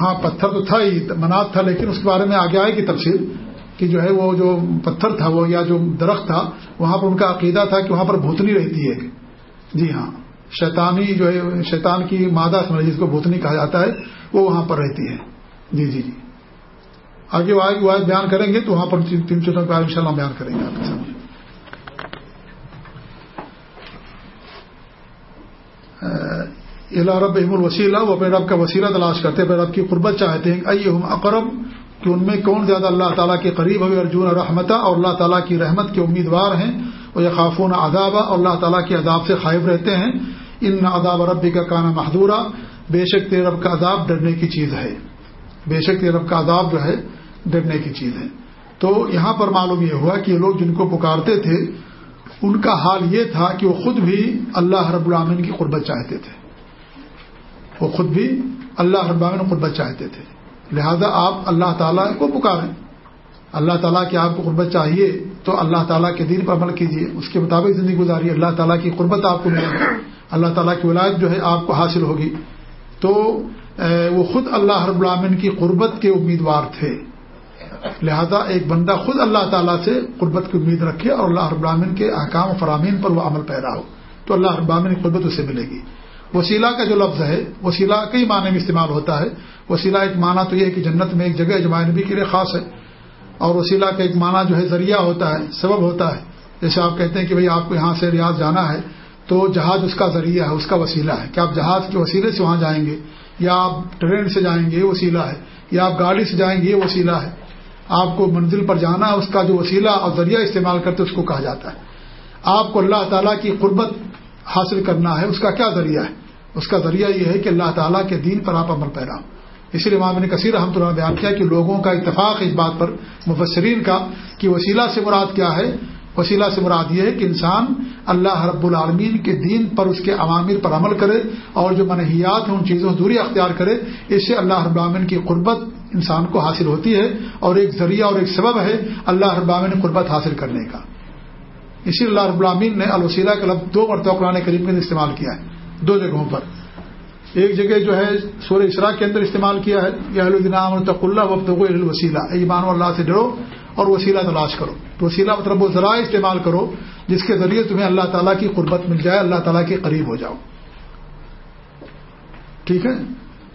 S1: ہاں پتھر تو تھا ہی منات تھا، لیکن اس کے بارے میں آگے آئے گی تفصیل کہ جو ہے وہ جو پتھر تھا وہ یا جو درخت تھا، وہاں پر ان کا عقیدہ تھا کہ وہاں پر بھوتنی رہتی ہے۔ جی ہاں شیطانی جو ہے، شیطان کی مادہ سمجھ جس کو بھوتنی کہا جاتا ہے، وہ وہاں پر رہتی ہے۔ جی جی جی۔ آگے وہ بیان کریں گے تو وہاں پر تین چوتھوں کے ان شاء اللہ بیان کریں گے آپ کے سامنے۔ رب احم الوسیلہ، وہ اپنے رب کا وسیلہ تلاش کرتے ہیں رب کی قربت چاہتے ہیں۔ ائی ہم اقرب، کہ ان میں کون زیادہ اللہ تعالیٰ کے قریب ہوئے ارجن رحمتہ اور اللہ تعالیٰ کی رحمت کے امیدوار ہیں۔ اور یہ خافون اداب اور اللہ تعالیٰ کے عذاب سے خائب رہتے ہیں۔ ان اداب ربی کا کانا محدورہ بے شک تیر رب کا عذاب ڈرنے کی چیز ہے۔ بے شک تیر رب کا عذاب جو ہے، ڈرنے کی چیز ہے۔ تو یہاں پر معلوم یہ ہوا کہ یہ لوگ جن کو پکارتے تھے، ان کا حال یہ تھا کہ وہ خود بھی اللہ رب العامن کی قربت چاہتے تھے۔ وہ خود بھی اللہ رب قربت چاہتے تھے۔ لہذا آپ اللہ تعالیٰ کو پکاریں۔ اللہ تعالیٰ کی آپ کو قربت چاہیے تو اللہ تعالیٰ کے دین پر عمل کیجیے۔ اس کے مطابق زندگی گزاری اللہ تعالیٰ کی قربت آپ کو ملے گی۔ اللہ تعالیٰ کی ولایت جو ہے آپ کو حاصل ہوگی۔ تو وہ خود اللہ رب العامن کی قربت کے امیدوار تھے۔ لہذا ایک بندہ خود اللہ تعالیٰ سے قربت کی امید رکھے اور اللہ رب العامن کے احکام و فرامین پر وہ عمل پیدا ہو۔ تو اللہ رب العامن کی قربت اسے ملے گی۔ وسیلہ کا جو لفظ ہے، وسیلہ کئی معنی میں استعمال ہوتا ہے۔ وسیلہ ایک معنی تو یہ ہے کہ جنت میں ایک جگہ جماع نبی کے لیے خاص ہے۔ اور وسیلہ کا ایک معنی جو ہے، ذریعہ ہوتا ہے، سبب ہوتا ہے۔ جیسے آپ کہتے ہیں کہ بھئی آپ کو یہاں سے ریاض جانا ہے، تو جہاز اس کا ذریعہ ہے، اس کا وسیلہ ہے۔ کہ آپ جہاز کے وسیلے سے وہاں جائیں گے؟ یا آپ ٹرین سے جائیں گے، یہ وسیلہ ہے۔ یا آپ گاڑی سے جائیں گے، یہ وسیلہ ہے۔ آپ کو منزل پر جانا، اس کا جو وسیلہ اور ذریعہ استعمال کرتے، اس کو کہا جاتا ہے۔ آپ کو اللہ تعالیٰ کی قربت حاصل کرنا ہے، اس کا کیا ذریعہ ہے؟ اس کا ذریعہ یہ ہے کہ اللہ تعالیٰ کے دین پر آپ عمل پیرا۔ اسی لیے نے کثیر رحمۃ اللہ نے بیان کیا کہ لوگوں کا اتفاق اس بات پر، مفسرین کا، کہ وسیلہ سے مراد کیا ہے؟ وسیلہ سے مراد یہ ہے کہ انسان اللہ رب العالمین کے دین پر، اس کے عوامر پر عمل کرے اور جو منحیات ہیں، ان چیزوں سے دوری اختیار کرے، اس سے اللہ رب العالمین کی قربت انسان کو حاصل ہوتی ہے اور ایک ذریعہ اور ایک سبب ہے اللہ رب العالمین قربت حاصل کرنے کا۔ اسی اللہ رب العالمین نے الوسیلہ کا لفظ دو مرتبہ قرآن کریم کے استعمال کیا ہے، دو جگہوں پر۔ ایک جگہ جو ہے سور اسرا کے اندر استعمال کیا ہے یہ الدینۃ اللہ وقت وسیلہ ایمان اللہ سے ڈرو اور وسیلہ تلاش کرو۔ تو وسیلہ مطلب وہ ذرائع استعمال کرو جس کے ذریعے تمہیں اللہ تعالیٰ کی قربت مل جائے، اللہ تعالیٰ کے قریب ہو جاؤ۔ ٹھیک ہے؟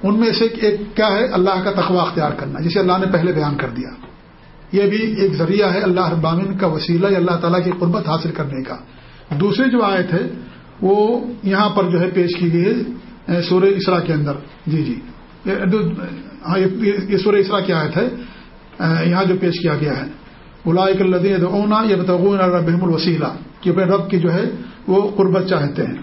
S1: ان میں سے ایک کیا ہے؟ اللہ کا تقوی اختیار کرنا، جسے اللہ نے پہلے بیان کر دیا۔ یہ بھی ایک ذریعہ ہے اللہ ابامن کا وسیلہ یا اللہ تعالیٰ کی قربت حاصل کرنے کا۔ دوسری جو آیت ہے، وہ یہاں پر جو ہے پیش کی گئی ہے سورہ اسرا کے اندر۔ جی جی۔ ہاں یہ سورہ اسرا کی آیت ہے۔ یہاں جو پیش کیا گیا ہے۔ الدین اونا یا بتغون ربحم الوسیلہ۔ کہ اپنے رب کی جو ہے، وہ قربت چاہتے ہیں۔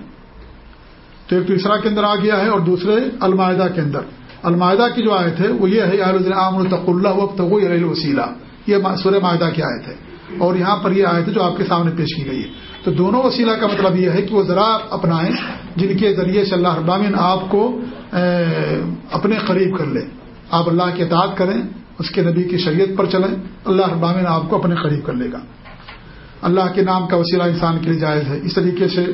S1: تو ایک تو اسرا کے اندر آ گیا ہے اور دوسرے المائدہ کے اندر۔ المائدہ کی جو آیت ہے، وہ یہ ہے عام الطق اللہ وقت وسیلہ یہ سورہ معاہدہ کی آیت ہے۔ اور یہاں پر یہ آیت ہے جو آپ کے سامنے پیش کی گئی ہے۔ تو دونوں وسیلہ کا مطلب یہ ہے کہ وہ ذرا اپنائیں، جن کے ذریعے سے اللہ ابامین آپ کو اپنے قریب کر لے۔ آپ اللہ کی اطاعت کریں، اس کے نبی کی شریعت پر چلیں، اللہ ابامین آپ کو اپنے قریب کر لے گا۔ اللہ کے نام کا وسیلہ انسان کے لیے جائز ہے۔ اس طریقے سے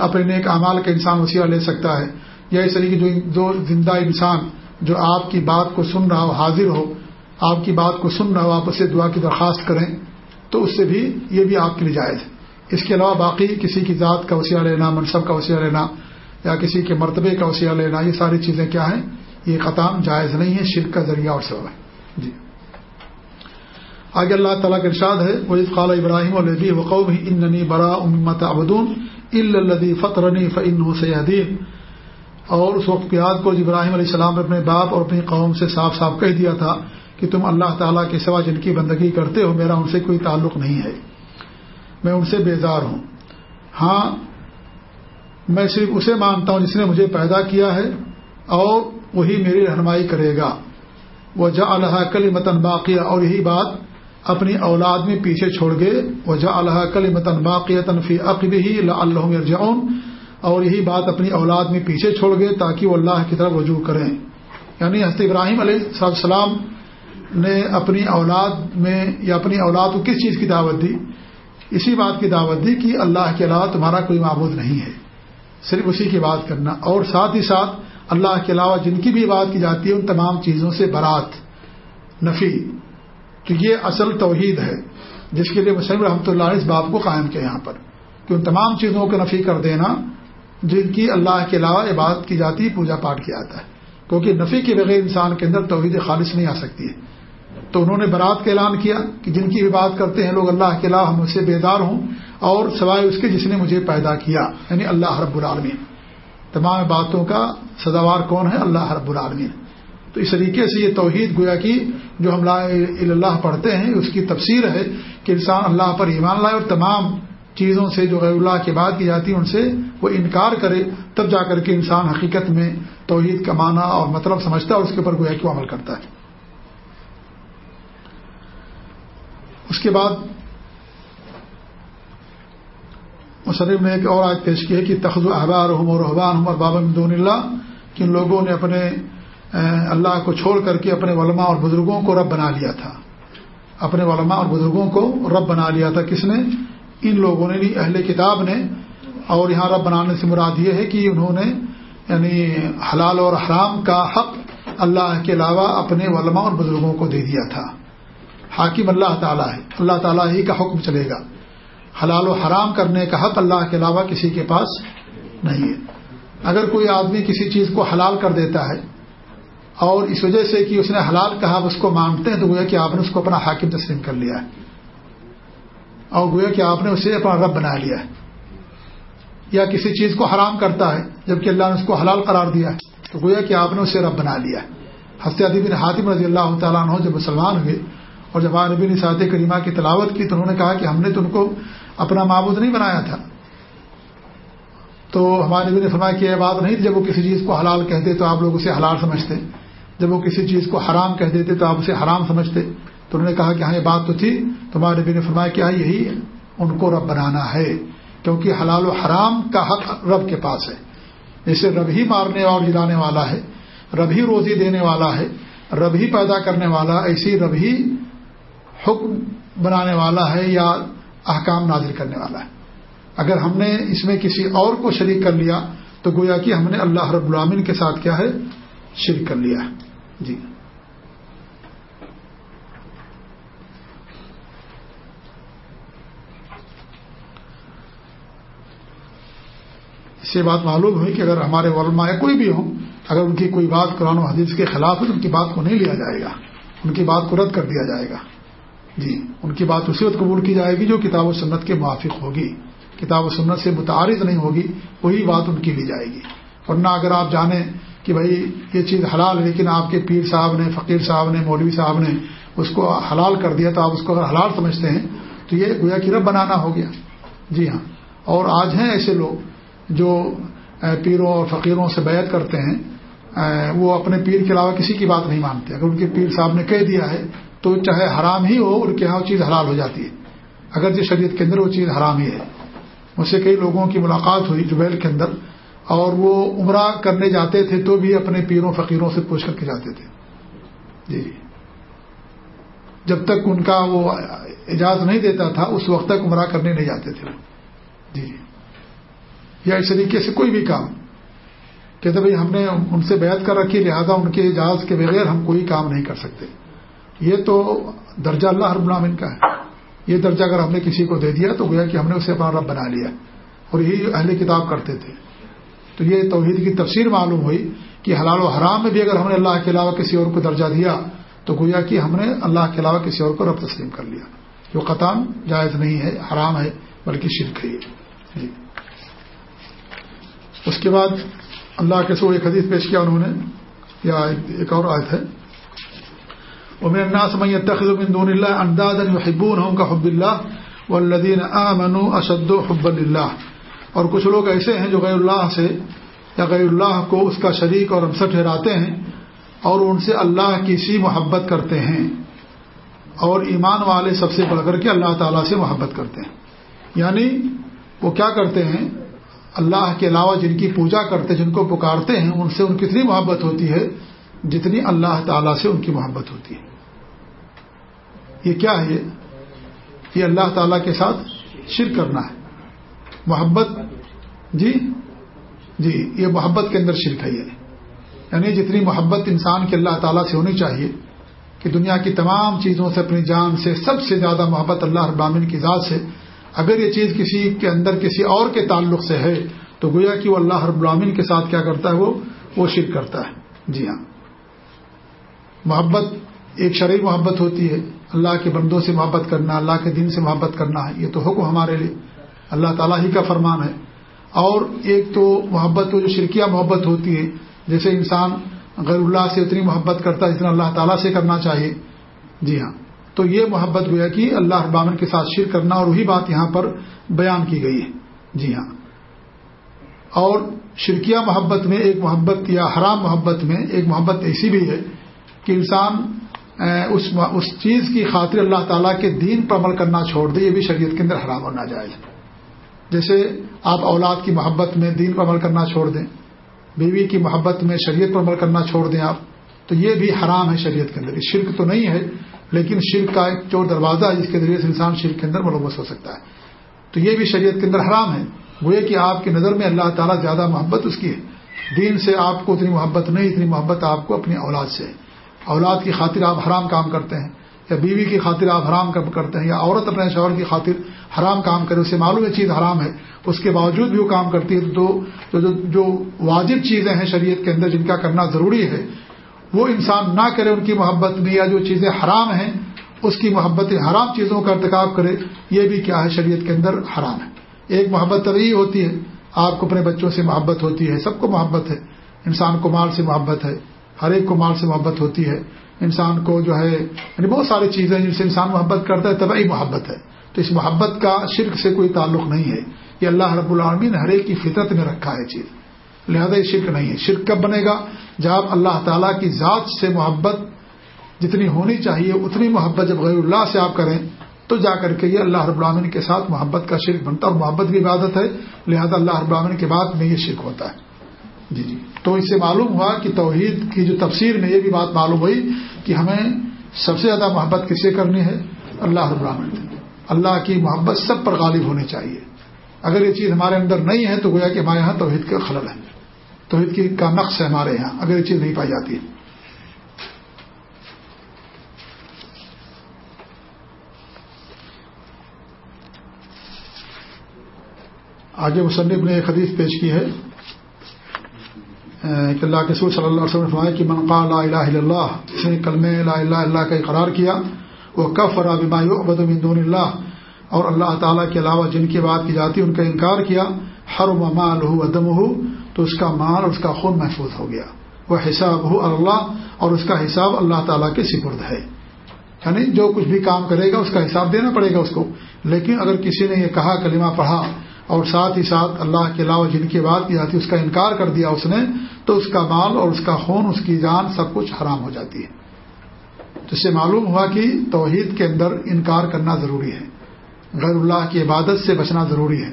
S1: اپنے نیک اعمال کا انسان وسیلہ لے سکتا ہے۔ یا اس طریقے جو زندہ انسان جو آپ کی بات کو سن رہا ہو، حاضر ہو آپ کی بات کو سن رہا ہو، آپ اسے دعا کی درخواست کریں، تو اس سے بھی یہ بھی آپ کے لیے جائز ہے۔ اس کے علاوہ باقی کسی کی ذات کا وسیلہ لینا، منصب کا وسیلہ لینا، یا کسی کے مرتبے کا وسیلہ لینا، یہ ساری چیزیں کیا ہیں؟ یہ قطام جائز نہیں ہے، شرک کا ذریعہ اور سب ہے۔ جی۔ آگے اللہ تعالیٰ کا ارشاد ہے وہ قال ابراہیم البی وقوب اننی برا امت ابدون الدی فطرنی فن حسین اور اس وقت پیاد کو ابراہیم علیہ السلام نے اپنے باپ اور اپنی قوم سے صاف صاف کہہ دیا تھا کہ تم اللہ تعالیٰ کے سوا جن کی بندگی کرتے ہو، میرا ان سے کوئی تعلق نہیں ہے۔ میں ان سے بیزار ہوں۔ ہاں میں صرف اسے مانتا ہوں جس نے مجھے پیدا کیا ہے اور وہی میری رہنمائی کرے گا۔ وہ جا اللہ کل متن باقیہ اور یہی بات اپنی اولاد میں پیچھے چھوڑ گئے۔ وہ جا اللہ کل متن باقیہ تنفی عقب ہی اللہ جاؤن اور یہی بات اپنی اولاد میں پیچھے چھوڑ گئے تاکہ وہ اللہ کی طرف رجوع کریں۔ یعنی حضرت ابراہیم علیہ السلام نے اپنی اولاد میں یا اپنی اولاد کو کس چیز کی دعوت دی؟ اسی بات کی دعوت دی کہ اللہ کے علاوہ تمہارا کوئی معبود نہیں ہے۔ صرف اسی کی بات کرنا۔ اور ساتھ ہی ساتھ اللہ کے علاوہ جن کی بھی بات کی جاتی ہے، ان تمام چیزوں سے برات، نفی۔ تو یہ اصل توحید ہے، جس کے لیے مسلم رحمۃ اللہ نے اس بات کو قائم کیا یہاں پر۔ کہ ان تمام چیزوں کو نفی کر دینا، جن کی اللہ کے علاوہ عبادت کی جاتی ہے پوجا پاٹ کیا جاتا ہے۔ کیونکہ نفی کے بغیر انسان کے اندر توحید خالص نہیں آ سکتی ہے۔ تو انہوں نے برات کا اعلان کیا کہ جن کی بھی بات کرتے ہیں لوگ اللہ کے علاوہ ہم سے بیدار ہوں اور سوائے اس کے جس نے مجھے پیدا کیا یعنی اللہ رب العالمین۔ تمام باتوں کا سزاوار کون ہے؟ اللہ رب العالمین۔ تو اس طریقے سے یہ توحید گویا کی جو ہم اللہ پڑھتے ہیں، اس کی تفسیر ہے کہ انسان اللہ پر ایمان لائے اور تمام چیزوں سے جو غیر اللہ کی بات کی جاتی ہے، ان سے وہ انکار کرے، تب جا کر کے انسان حقیقت میں توحید کا معنی اور مطلب سمجھتا ہے اور اس کے اوپر گویا کیوں عمل کرتا ہے۔ اس کے بعد مصنف نے ایک اور آج پیش کی ہے کہ تخذ و احبار ہم اور رحبان ہم اور بابا مدون اللہ، کہ ان لوگوں نے اپنے اللہ کو چھوڑ کر کے اپنے علماء اور بزرگوں کو رب بنا لیا تھا۔ اپنے علماء اور بزرگوں کو رب بنا لیا تھا۔ کس نے؟ ان لوگوں نے اہل کتاب نے۔ اور یہاں رب بنانے سے مراد یہ ہے کہ انہوں نے یعنی حلال اور حرام کا حق اللہ کے علاوہ اپنے علماء اور بزرگوں کو دے دیا تھا۔ حاکم اللہ تعالیٰ ہے۔ اللہ تعالیٰ ہی کا حکم چلے گا۔ حلال و حرام کرنے کا حق اللہ کے علاوہ کسی کے پاس نہیں ہے۔ اگر کوئی آدمی کسی چیز کو حلال کر دیتا ہے اور اس وجہ سے کہ اس نے حلال کہا اس کو مانتے ہیں تو گویا کہ آپ نے اس کو اپنا حاکم تسلیم کر لیا ہے۔ اور گویا کہ آپ نے اسے اپنا رب بنا لیا ہے۔ یا کسی چیز کو حرام کرتا ہے جبکہ اللہ نے اس کو حلال قرار دیا ہے۔ تو گویا کہ آپ نے اسے رب بنا لیا ہے۔ ادیب بن حاطم رضی اللہ تعالیٰ عنہ جب مسلمان ہوئے اور جب نبی نے سعد کریمہ کی تلاوت کی تو انہوں نے کہا کہ ہم نے تو ان کو اپنا معبود نہیں بنایا تھا۔ تو ہمارے نبی نے فرمایا کہ یہ بات نہیں تھی، جب وہ کسی چیز کو حلال کہتے تو آپ لوگ اسے حلال سمجھتے۔ جب وہ کسی چیز کو حرام کہہ دیتے تو آپ اسے حرام سمجھتے۔ تو انہوں نے کہا کہ ہاں یہ بات تو تھی۔ تو ہمارے نبی نے فرمایا کہ ہاں یہی ان کو رب بنانا ہے، کیونکہ حلال و حرام کا حق رب کے پاس ہے۔ جیسے رب ہی مارنے اور جلانے والا ہے، رب ہی روزی دینے والا ہے، رب ہی پیدا کرنے والا، ایسی رب ہی حکم بنانے والا ہے یا احکام نازل کرنے والا ہے۔ اگر ہم نے اس میں کسی اور کو شریک کر لیا، تو گویا کہ ہم نے اللہ رب العامن کے ساتھ کیا ہے؟ شرک کر لیا ہے۔ جی۔ اس سے بات معلوم ہوئی کہ اگر ہمارے علماء کوئی بھی ہوں، اگر ان کی کوئی بات قرآن و حدیث کے خلاف ہے، تو ان کی بات کو نہیں لیا جائے گا۔ ان کی بات کو رد کر دیا جائے گا۔ جی ان کی بات اسی وقت قبول کی جائے گی جو کتاب و سنت کے موافق ہوگی۔ کتاب و سنت سے متعارض نہیں ہوگی، وہی بات ان کی لی جائے گی۔ ورنہ اگر آپ جانیں کہ بھائی یہ چیز حلال ہے، لیکن آپ کے پیر صاحب نے، فقیر صاحب نے، مولوی صاحب نے اس کو حلال کر دیا، تو آپ اس کو اگر حلال سمجھتے ہیں، تو یہ گویا کی رب بنانا ہو گیا۔ جی ہاں۔ اور آج ہیں ایسے لوگ جو پیروں اور فقیروں سے بیعت کرتے ہیں وہ اپنے پیر کے علاوہ کسی کی بات نہیں مانتے۔ اگر ان کے پیر صاحب نے کہہ دیا ہے تو چاہے حرام ہی ہو، ان کے یہاں وہ چیز حلال ہو جاتی ہے۔ اگر جس شریعت کے اندر وہ چیز حرام ہی ہے۔ مجھ سے کئی لوگوں کی ملاقات ہوئی جبیل کے اندر، اور وہ عمرہ کرنے جاتے تھے تو بھی اپنے پیروں فقیروں سے پوچھ کر کے جاتے تھے۔ جی۔ جب تک ان کا وہ اجازت نہیں دیتا تھا، اس وقت تک عمرہ کرنے نہیں جاتے تھے۔ جی۔ یا اس طریقے سے کوئی بھی کام۔ کہتے بھائی، ہم نے ان سے بیعت کر رکھی، لہذا ان کے اجازت کے بغیر ہم کوئی کام نہیں کر سکتے۔ یہ تو درجہ اللہ رب العالمین کا ہے۔ یہ درجہ اگر ہم نے کسی کو دے دیا تو گویا کہ ہم نے اسے اپنا رب بنا لیا۔ اور یہی اہل کتاب کرتے تھے۔ تو یہ توحید کی تفسیر معلوم ہوئی کہ حلال و حرام میں بھی اگر ہم نے اللہ کے علاوہ کسی اور کو درجہ دیا تو گویا کہ ہم نے اللہ کے علاوہ کسی اور کو رب تسلیم کر لیا۔ جو قطام جائز نہیں ہے، حرام ہے، بلکہ شرک ہے۔ جی۔ اس کے بعد اللہ کے سو ایک حدیث پیش کیا انہوں نے۔ یا ایک اور آیت ہے۔ وہ میرے نا سمے تخل دون اللہ انداز حبون ہوں کا حب اللہ امن اشد حب اللہ اور کچھ لوگ ایسے ہیں جو غیر اللہ سے یا غیر اللہ کو اس کا شریک اور ہمسر ٹھہراتے ہیں اور ان سے اللہ کی سی محبت کرتے ہیں اور ایمان والے سب سے بڑھ کر کے اللہ تعالیٰ سے محبت کرتے ہیں. یعنی وہ کیا کرتے ہیں؟ اللہ کے علاوہ جن کی پوجا کرتے جن کو پکارتے ہیں، ان سے ان کتنی محبت ہوتی ہے جتنی اللہ تعالیٰ سے ان کی محبت ہوتی ہے۔ یہ کیا ہے؟ یہ اللہ تعالیٰ کے ساتھ شرک کرنا ہے۔ محبت۔ جی؟ جی یہ محبت کے اندر شرک ہے یہ۔ یعنی جتنی محبت انسان کے اللہ تعالیٰ سے ہونی چاہیے کہ دنیا کی تمام چیزوں سے، اپنی جان سے، سب سے زیادہ محبت اللہ ابامن کی ذات سے۔ اگر یہ چیز کسی کے اندر کسی اور کے تعلق سے ہے، تو گویا کہ وہ اللہ رب العامن کے ساتھ کیا کرتا ہے؟ وہ وہ شرک کرتا ہے۔ جی ہاں۔ محبت، ایک شرعی محبت ہوتی ہے۔ اللہ کے بندوں سے محبت کرنا، اللہ کے دین سے محبت کرنا ہے، یہ تو حکم ہمارے لیے۔ اللہ تعالیٰ ہی کا فرمان ہے۔ اور ایک تو محبت جو شرکیہ محبت ہوتی ہے، جیسے انسان غیر اللہ سے اتنی محبت کرتا ہے جتنا اللہ تعالیٰ سے کرنا چاہیے۔ جی ہاں۔ تو یہ محبت گویا کہ اللہ ابامن کے ساتھ شیر کرنا اور وہی بات یہاں پر بیان کی گئی ہے۔ جی ہاں۔ اور شرکیہ محبت میں ایک محبت یا حرام محبت میں ایک محبت ایسی بھی ہے کہ انسان اس اس چیز کی خاطر اللہ تعالیٰ کے دین پر عمل کرنا چھوڑ دے، یہ بھی شریعت کے اندر حرام ہونا جائز جیسے آپ اولاد کی محبت میں دین پر عمل کرنا چھوڑ دیں، بیوی کی محبت میں شریعت پر عمل کرنا چھوڑ دیں آپ، تو یہ بھی حرام ہے شریعت کے اندر۔ یہ شرک تو نہیں ہے، لیکن شرک کا ایک چور دروازہ ہے، جس کے ذریعے سے انسان شرک کے اندر ملوث ہو سکتا ہے۔ تو یہ بھی شریعت کے اندر حرام ہے۔ گوئے کہ آپ کی نظر میں اللہ تعالیٰ زیادہ محبت اس کی ہے۔ دین سے آپ کو اتنی محبت نہیں، اتنی محبت آپ کو اپنی اولاد سے ہے۔ اولاد کی خاطر آپ حرام کام کرتے ہیں یا بیوی کی خاطر آپ حرام کام کرتے ہیں یا عورت اپنے شوہر کی خاطر حرام کام کرے اسے معلوم ہے چیز حرام ہے اس کے باوجود بھی وہ کام کرتی ہے تو جو, جو واجب چیزیں ہیں شریعت کے اندر جن کا کرنا ضروری ہے وہ انسان نہ کرے ان کی محبت میں یا جو چیزیں حرام ہیں اس کی محبت حرام چیزوں کا ارتکاب کرے یہ بھی کیا ہے شریعت کے اندر حرام ہے۔ ایک محبت طبی ہوتی ہے آپ کو اپنے بچوں سے محبت ہوتی ہے سب کو محبت ہے انسان کو مال سے محبت ہے ہر ایک کو مال سے محبت ہوتی ہے۔ انسان کو جو ہے یعنی بہت ساری چیزیں جن سے انسان محبت کرتا ہے، طبعی محبت ہے۔ تو اس محبت کا شرک سے کوئی تعلق نہیں ہے۔ یہ اللہ رب العالمین ہر ایک کی فطرت میں رکھا ہے چیز۔ لہذا یہ شرک نہیں ہے۔ شرک کب بنے گا؟ جب اللہ تعالیٰ کی ذات سے محبت جتنی ہونی چاہیے، اتنی محبت جب غیر اللہ سے آپ کریں، تو جا کر کے یہ اللہ رب العالمین کے ساتھ محبت کا شرک بنتا اور محبت کی عبادت ہے۔ لہذا اللہ رب العالمین کے بعد میں یہ شرک ہوتا ہے۔ جی جی۔ تو اس سے معلوم ہوا کہ توحید کی جو تفسیر میں یہ بھی بات معلوم ہوئی کہ ہمیں سب سے زیادہ محبت کسے کرنی ہے؟ اللہ رب اللہ کی محبت سب پر غالب ہونی چاہیے۔ اگر یہ چیز ہمارے اندر نہیں ہے تو گویا کہ ہمارے یہاں توحید کا خلل ہے۔ توحید کی کا نقص ہے ہمارے یہاں، اگر یہ چیز نہیں پائی جاتی۔ ہے آگے مصنف نے ایک حدیث پیش کی ہے۔ کہ اللہ کے سور صلی اللہ علیہ وسلم نے کہ منقا لا الہ الا اللہ، اس نے کلم لا الہ اللہ کا اقرار کیا، وہ کف رابما ابد دون اللہ، اور اللہ تعالیٰ کے علاوہ جن کی بات کی جاتی ان کا انکار کیا ہر مما لہو ادم ہو تو اس کا مال اور اس کا خون محفوظ ہو گیا، وہ حساب ہو اللہ، اور اس کا حساب اللہ تعالیٰ کے سپرد ہے۔ یعنی جو کچھ بھی کام کرے گا، اس کا حساب دینا پڑے گا اس کو، لیکن اگر کسی نے یہ کہا، کلمہ پڑھا اور ساتھ ہی ساتھ اللہ کے علاوہ جن کی بات کی جاتی اس کا انکار کر دیا اس نے، تو اس کا مال اور اس کا خون، اس کی جان سب کچھ حرام ہو جاتی ہے۔ تو اس سے معلوم ہوا کہ توحید کے اندر انکار کرنا ضروری ہے۔ غیر اللہ کی عبادت سے بچنا ضروری ہے۔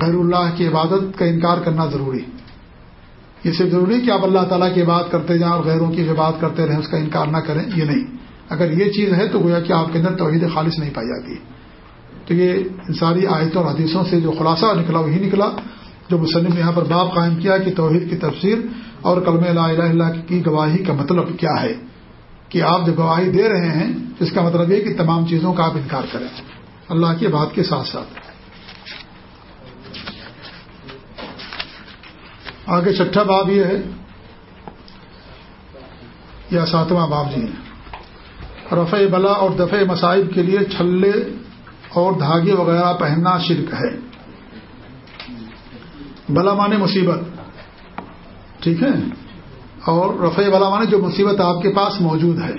S1: غیر اللہ کی عبادت کا انکار کرنا ضروری ہے۔ یہ صرف ضروری کہ آپ اللہ تعالیٰ کی بات کرتے جائیں اور غیروں کی جو بات کرتے رہیں، اس کا انکار نہ کریں، یہ نہیں۔ اگر یہ چیز ہے تو گویا کہ آپ کے اندر توحید خالص نہیں پائی جاتی۔ ہے تو یہ ساری آیتوں اور حدیثوں سے جو خلاصہ نکلا، وہی نکلا جو مسلم نے یہاں پر باب قائم کیا کہ توحید کی تفسیر اور کلم لا الہ اللہ کی گواہی کا مطلب کیا ہے کہ آپ جو گواہی دے رہے ہیں، اس کا مطلب یہ کہ تمام چیزوں کا آپ انکار کریں۔ اللہ کی بات کے ساتھ ساتھ۔ آگے چھٹا باب یہ ہے۔ یا ساتواں باب جی ہے۔ رفع بلا اور دفع مصائب کے لیے چھلے اور دھاگے وغیرہ پہننا شرک ہے۔ بلا مانے مصیبت۔ ٹھیک ہے؟ اور رفع بلا مانے جو مصیبت آپ کے پاس موجود ہے،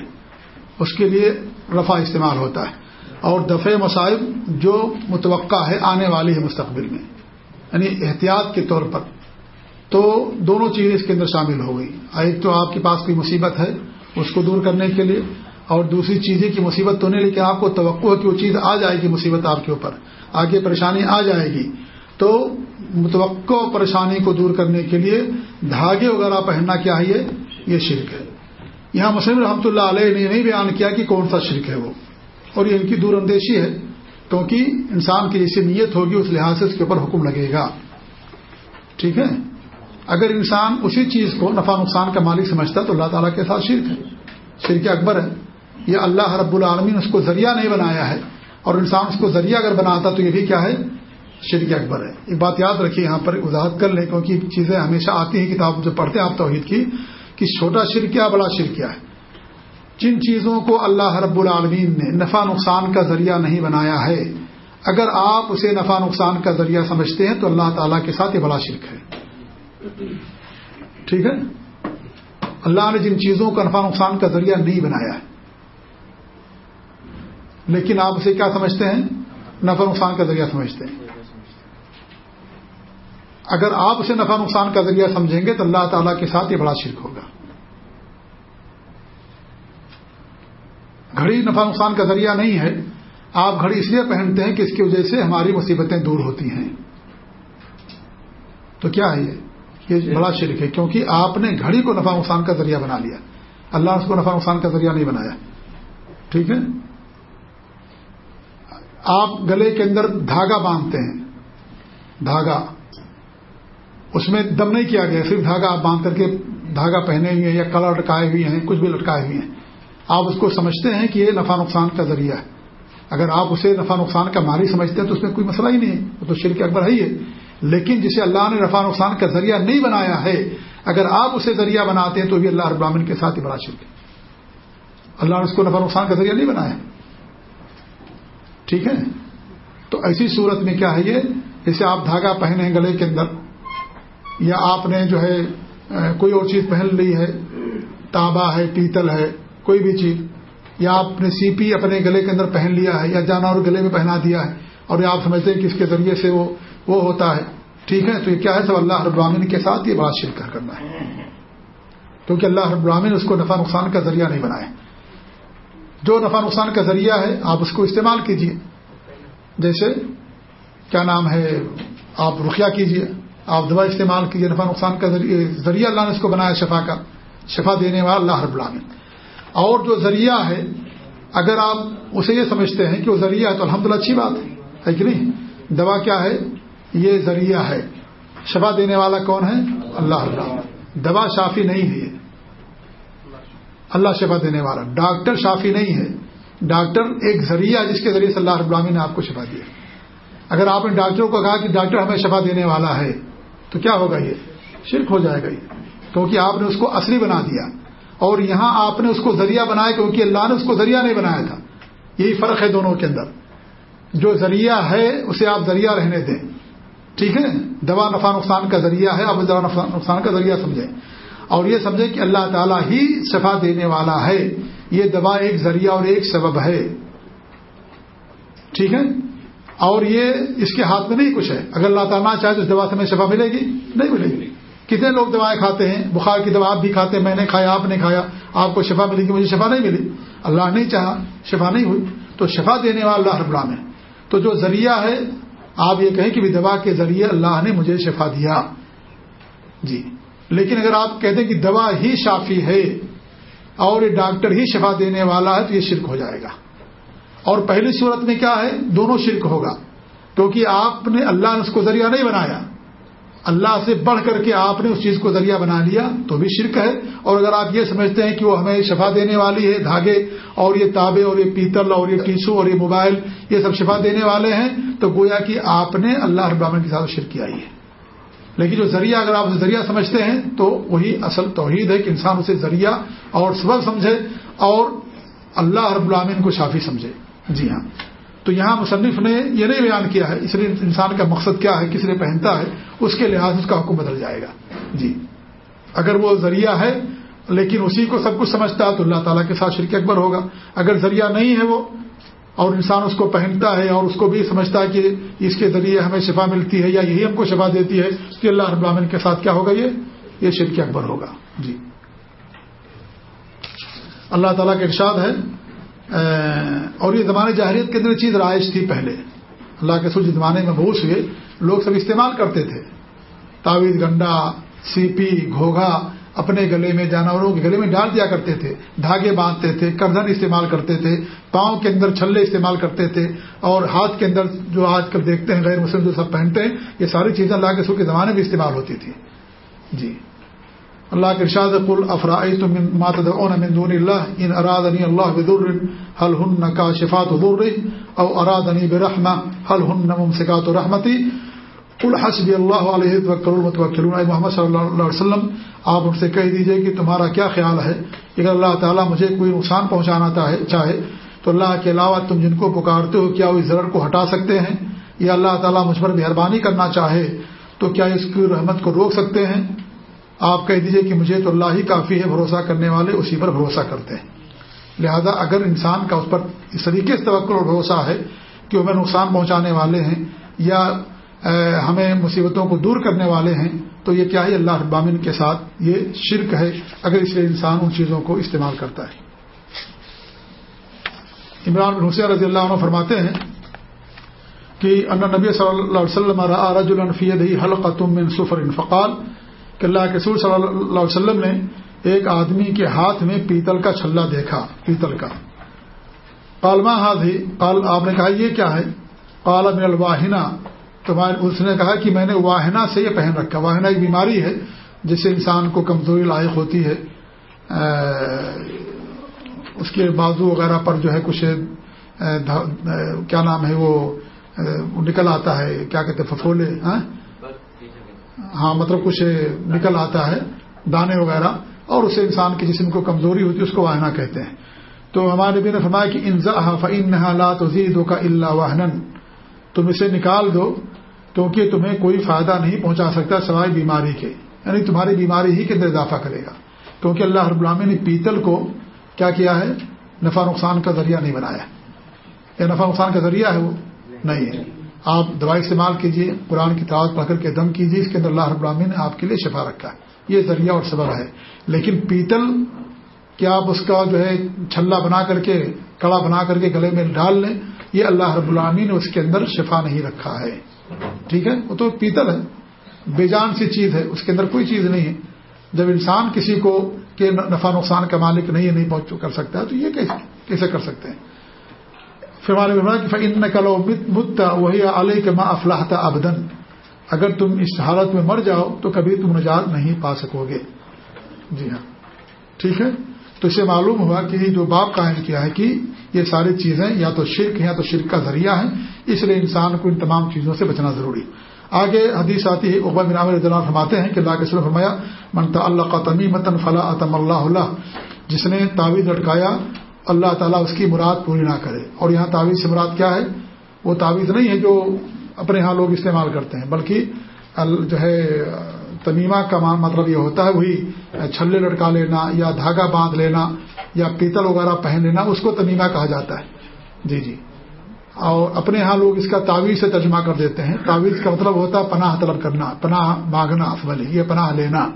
S1: اس کے لیے رفع استعمال ہوتا ہے۔ اور دفع مصائب جو متوقع ہے، آنے والی ہے مستقبل میں۔ یعنی احتیاط کے طور پر۔ تو دونوں چیزیں اس کے اندر شامل ہو گئی۔ ایک تو آپ کے پاس کوئی مصیبت ہے، اس کو دور کرنے کے لیے۔ اور دوسری چیزیں کی مصیبت تو نہیں، لیکن آپ کو توقع ہے کہ وہ چیز آ جائے گی، مصیبت آپ کے اوپر۔ آگے پریشانی آ جائے گی۔ تو متوقع پریشانی کو دور کرنے کے لیے دھاگے وغیرہ پہننا کیا ہے؟ یہ شرک ہے۔ یہاں مسلم رحمۃ اللہ علیہ نے نہیں بیان کیا کہ کون سا شرک ہے وہ۔ اور یہ ان کی دور اندیشی ہے، کیونکہ انسان کی جیسی نیت ہوگی، اس لحاظ سے اس کے اوپر حکم لگے گا۔ ٹھیک ہے؟ اگر انسان اسی چیز کو نفع نقصان کا مالک سمجھتا تو اللہ تعالیٰ کے ساتھ شرک ہے۔ شرک اکبر ہے۔ یہ اللہ رب العالمین اس کو ذریعہ نہیں بنایا ہے اور انسان اس کو ذریعہ اگر بناتا تو یہ بھی کیا ہے؟ شرک اکبر ہے۔ ایک بات یاد رکھیے، یہاں پر وضاحت کر لیں، کیونکہ چیزیں ہمیشہ آتی ہیں کتاب جو پڑھتے ہیں آپ توحید کی، کہ چھوٹا شرک کیا، بڑا شرک کیا ہے۔ جن چیزوں کو اللہ رب العالمین نے نفع نقصان کا ذریعہ نہیں بنایا ہے، اگر آپ اسے نفع نقصان کا ذریعہ سمجھتے ہیں تو اللہ تعالیٰ کے ساتھ یہ بڑا شرک ہے۔ ٹھیک ہے؟ اللہ نے جن چیزوں کا نفع نقصان کا ذریعہ نہیں بنایا ہے لیکن آپ اسے کیا سمجھتے ہیں؟ نفع نقصان کا ذریعہ سمجھتے ہیں۔ اگر آپ اسے نفع نقصان کا ذریعہ سمجھیں گے تو اللہ تعالیٰ کے ساتھ یہ بڑا شرک ہوگا۔ گھڑی نفع نقصان کا ذریعہ نہیں ہے۔ آپ گھڑی اس لیے پہنتے ہیں کہ اس کی وجہ سے ہماری مصیبتیں دور ہوتی ہیں۔ تو کیا ہے؟ یہ یہ بڑا شرک ہے کیونکہ آپ نے گھڑی کو نفع نقصان کا ذریعہ بنا لیا۔ اللہ نے اس کو نفع نقصان کا ذریعہ نہیں بنایا۔ ٹھیک ہے؟ آپ گلے کے اندر دھاگا باندھتے ہیں۔ دھاگا۔ اس میں دم نہیں کیا گیا، صرف دھاگا آپ باندھ کر کے دھاگا پہنے ہوئے ہیں یا کلر لٹکائے ہوئے ہیں، کچھ بھی لٹکائے ہوئے ہیں۔ آپ اس کو سمجھتے ہیں کہ یہ نفع نقصان کا ذریعہ ہے۔ اگر آپ اسے نفع نقصان کا ماری سمجھتے ہیں تو اس میں کوئی مسئلہ ہی نہیں ہے، وہ تو شرک اکبر ہے ہی ہے۔ لیکن جسے اللہ نے نفع نقصان کا ذریعہ نہیں بنایا ہے، اگر آپ اسے ذریعہ بناتے ہیں تو بھی اللہ ابراہین کے ساتھ ہی بڑا شرک ہے۔ اللہ نے اس کو نفع نقصان کا ذریعہ نہیں بنایا ٹھیک ہے؟ تو ایسی صورت میں کیا ہے یہ؟ جیسے آپ دھاگا پہنے ہیں گلے کے اندر، یا آپ نے جو ہے کوئی اور چیز پہن لی ہے تانبا ہے، پیتل ہے، کوئی بھی چیز، یا آپ نے سی پی اپنے گلے کے اندر پہن لیا ہے، یا جانور گلے میں پہنا دیا ہے، اور آپ سمجھتے ہیں کہ اس کے ذریعے سے وہ وہ ہوتا ہے، ٹھیک ہے؟ تو یہ کیا ہے؟ سب اللہ رب کے ساتھ یہ بڑا شرک کرنا ہے۔ کیونکہ اللہ رب اس کو نفع نقصان کا ذریعہ نہیں بنائے۔ جو نفع نقصان کا ذریعہ ہے، آپ اس کو استعمال کیجیے جیسے کیا نام ہے، آپ رخیہ کیجیے آپ دوا استعمال کیجیے نفع نقصان کا ذریعہ اللہ نے اس کو بنایا شفا کا، شفا دینے والا اللہ رب العالمین۔ اور جو ذریعہ ہے، اگر آپ اسے یہ سمجھتے ہیں کہ وہ ذریعہ ہے تو الحمد اچھی بات ہے کہ نہیں؟ دوا کیا ہے؟ یہ ذریعہ ہے۔ شفا دینے والا کون ہے؟ اللہ رب العالمین۔ دوا شافی نہیں ہے اللہ شفا دینے والا۔ ڈاکٹر شافی نہیں ہے۔ ڈاکٹر ایک ذریعہ جس کے ذریعے سے اللہ رب العالمین نے آپ کو شفا دیا۔ اگر آپ نے ڈاکٹروں کو کہا کہ ڈاکٹر ہمیں شفا دینے والا ہے، تو کیا ہوگا یہ؟ شرک ہو جائے گا یہ۔ کیونکہ آپ نے اس کو اصلی بنا دیا۔ اور یہاں آپ نے اس کو ذریعہ بنایا کیونکہ اللہ نے اس کو ذریعہ نہیں بنایا تھا۔ یہی فرق ہے دونوں کے اندر۔ جو ذریعہ ہے، اسے آپ ذریعہ رہنے دیں۔ ٹھیک ہے؟ دوا نفع نقصان کا ذریعہ ہے، آپ دوا نقصان کا ذریعہ سمجھیں۔ اور یہ سمجھیں کہ اللہ تعالیٰ ہی شفا دینے والا ہے۔ یہ دوا ایک ذریعہ اور ایک سبب ہے۔ ٹھیک ہے؟ اور یہ اس کے ہاتھ میں نہیں کچھ ہے۔ اگر اللہ تعالیٰ چاہے تو اس دوا سے ہمیں شفا ملے گی؟ نہیں ملے گی۔ کتنے لوگ دوائیں کھاتے ہیں؟ بخار کی دوا آپ بھی کھاتے ہیں، میں نے کھایا، آپ نے کھایا، آپ کو شفا ملے گی، مجھے شفا نہیں ملی۔ اللہ نہیں چاہا، شفا نہیں ہوئی۔ تو شفا دینے والا اللہ رب العالمین تو جو ذریعہ ہے، آپ یہ کہیں کہ بھی دوا کے ذریعے اللہ نے مجھے شفا دیا۔ جی۔ لیکن اگر آپ کہتے ہیں کہ دوا ہی شافی ہے اور یہ ڈاکٹر ہی شفا دینے والا ہے تو یہ شرک ہو جائے گا۔ اور پہلی صورت میں کیا ہے؟ دونوں شرک ہوگا۔ کیونکہ آپ نے اللہ نے اس کو ذریعہ نہیں بنایا۔ اللہ سے بڑھ کر کے آپ نے اس چیز کو ذریعہ بنا لیا تو بھی شرک ہے۔ اور اگر آپ یہ سمجھتے ہیں کہ وہ ہمیں شفا دینے والی ہے، دھاگے اور یہ تابے اور یہ پیتل اور یہ ٹیسو اور یہ موبائل، یہ سب شفا دینے والے ہیں، تو گویا کہ آپ نے اللہ ابراہن کے ساتھ شرک کیا ہے۔ لیکن جو ذریعہ اگر آپ ذریعہ سمجھتے ہیں تو وہی اصل توحید ہے کہ انسان اسے ذریعہ اور سبب سمجھے اور اللہ رب العامین کو شافی سمجھے۔ جی ہاں۔ تو یہاں مصنف نے یہ نہیں بیان کیا ہے اس لیے انسان کا مقصد کیا ہے، کس لیے پہنتا ہے، اس کے لحاظ اس کا حکم بدل جائے گا۔ جی۔ اگر وہ ذریعہ ہے لیکن اسی کو سب کچھ سمجھتا ہے تو اللہ تعالیٰ کے ساتھ شرک اکبر ہوگا۔ اگر ذریعہ نہیں ہے وہ اور انسان اس کو پہنتا ہے اور اس کو بھی سمجھتا ہے کہ اس کے ذریعے ہمیں شفا ملتی ہے یا یہی ہم کو شفا دیتی ہے کہ اللہ رب العالمین کے ساتھ کیا ہوگا یہ؟ یہ شرک اکبر ہوگا۔ جی۔ اللہ تعالیٰ کا ارشاد ہے اور یہ زمانے جاہریت کے اندر چیز رائج تھی پہلے۔ اللہ کے سوچ زمانے میں بہت ہوئے، لوگ سب استعمال کرتے تھے۔ تعویذ گنڈا، سیپی گھوگا اپنے گلے میں جانوروں کے گلے میں ڈال دیا کرتے تھے، دھاگے باندھتے تھے کردن استعمال کرتے تھے، پاؤں کے اندر چھلے استعمال کرتے تھے، اور ہاتھ کے اندر جو آج کل دیکھتے ہیں، غیر مسلم جو سب پہنتے ہیں، یہ ساری چیزیں اللہ کے سو کے زمانے میں استعمال ہوتی تھی۔ جی۔ اللہ کے ارشاد قل افرائی تم من دون اللہ ان ارادنی اللہ بدر حل ہن کا شفات در او ارادنی برحمہ حل ہن ممسکات رحمتی کل حسب اللہ علیہ محمد صلی اللہ علیہ وسلم، آپ ان سے کہہ دیجیے کہ تمہارا کیا خیال ہے؟ اگر اللہ تعالیٰ مجھے کوئی نقصان پہنچانا چاہے تو اللہ کے علاوہ تم جن کو پکارتے ہو، کیا وہ اس ضرر کو ہٹا سکتے ہیں؟ یا اللہ تعالیٰ مجھ پر مہربانی کرنا چاہے، تو کیا اس کی رحمت کو روک سکتے ہیں؟ آپ کہہ دیجیے کہ مجھے تو اللہ ہی کافی ہے، بھروسہ کرنے والے اسی پر بھروسہ کرتے ہیں۔ لہذا اگر انسان کا اس پر اس طریقے سے توقع اور بھروسہ ہے کہ وہ نقصان پہنچانے والے ہیں، یا ہمیں مصیبتوں کو دور کرنے والے ہیں، تو یہ کیا ہے اللہ ابامن کے ساتھ یہ شرک ہے، اگر اس لیے انسان ان چیزوں کو استعمال کرتا ہے۔ عمران بن حسین رضی اللہ عنہ فرماتے ہیں کہ ان نبی صلی اللہ علیہ وسلم رج الفید حلق من سفر انفقال کہ اللہ کے سور صلی اللہ علیہ وسلم نے ایک آدمی کے ہاتھ میں پیتل کا چھلا دیکھا، پیتل کا۔ کالما ہاتھ ہی آپ نے کہا، یہ کیا ہے؟ کالا من الواہنا اس نے کہا کہ میں نے واہنا سے یہ پہن رکھا واہنا ایک بیماری ہے، جس سے انسان کو کمزوری لائق ہوتی ہے۔ اس کے بازو وغیرہ پر جو ہے کچھ کیا نام ہے وہ نکل آتا ہے۔ کیا کہتے ففولے ہاں؟ ہاں مطلب کچھ نکل آتا ہے، دانے وغیرہ۔ اور اسے انسان کے جسم کو کمزوری ہوتی ہے، اس کو واہنا کہتے ہیں۔ تو ہمارے نبی نے فرمایا کہ انضا فعین حالات وزید کا اللہ واہن تم اسے نکال دو۔ کیونکہ تمہیں کوئی فائدہ نہیں پہنچا سکتا سوائے بیماری کے یعنی تمہاری بیماری ہی کے اندر اضافہ کرے گا۔ کیونکہ اللہ رب العامی نے پیتل کو کیا کیا ہے؟ نفع نقصان کا ذریعہ نہیں بنایا۔ یا نفع نقصان کا ذریعہ ہے وہ؟ نہیں ہے۔ آپ دوائی استعمال کیجیے قرآن کی تعداد پڑھ کر کے دم کیجیے اس کے اندر اللہ رب العامی نے آپ کے لیے شفا رکھا ہے۔ یہ ذریعہ اور سبب ہے۔ لیکن پیتل کیا آپ اس کا جو ہے چھلا بنا کر کے، کڑا بنا کر کے گلے میں ڈال لیں، یہ اللہ رب العامی نے اس کے اندر شفا نہیں رکھا ہے۔ ٹھیک ہے؟ وہ تو پیتل ہے۔ بے جان سی چیز ہے۔ اس کے اندر کوئی چیز نہیں ہے۔ جب انسان کسی کو کہ نفع نقصان کا مالک نہیں ہے نہیں پہنچ کر سکتا ہے تو یہ کیسے کر سکتے ہیں؟ کہ فن کلو مت وہی علیہ کے ماں افلاح ابدن اگر تم اس حالت میں مر جاؤ، تو کبھی تم نجات نہیں پا سکو گے۔ جی ہاں۔ ٹھیک ہے؟ تو اسے معلوم ہوا کہ جو باپ قائم کیا ہے کہ یہ ساری چیزیں یا تو شرک ہیں یا تو شرک کا ذریعہ ہے اس لیے انسان کو ان تمام چیزوں سے بچنا ضروری آگے حدیث آتی ہے اقبا بن عامر فرماتے ہیں کہ اللہ کے سلم فرمایا منتا اللہ کا تمی متن فلاں اتم اللہ اللہ جس نے تعویذ لٹکایا، اللہ تعالیٰ اس کی مراد پوری نہ کرے۔ اور یہاں تعویذ سے مراد کیا ہے؟ وہ تعویذ نہیں ہے جو اپنے یہاں لوگ استعمال کرتے ہیں، بلکہ جو ہے تمیمہ کا مطلب یہ ہوتا ہے وہی، چھلے لٹکا لینا یا دھاگا باندھ لینا یا پیتل وغیرہ پہن لینا، اس کو تمیمہ کہا جاتا ہے۔ جی جی۔ اور اپنے ہاں لوگ اس کا تعویذ سے ترجمہ کر دیتے ہیں۔ تعویذ کا مطلب ہوتا ہے پناہ طلب کرنا، پناہ مانگنا افضل یہ پناہ لینا۔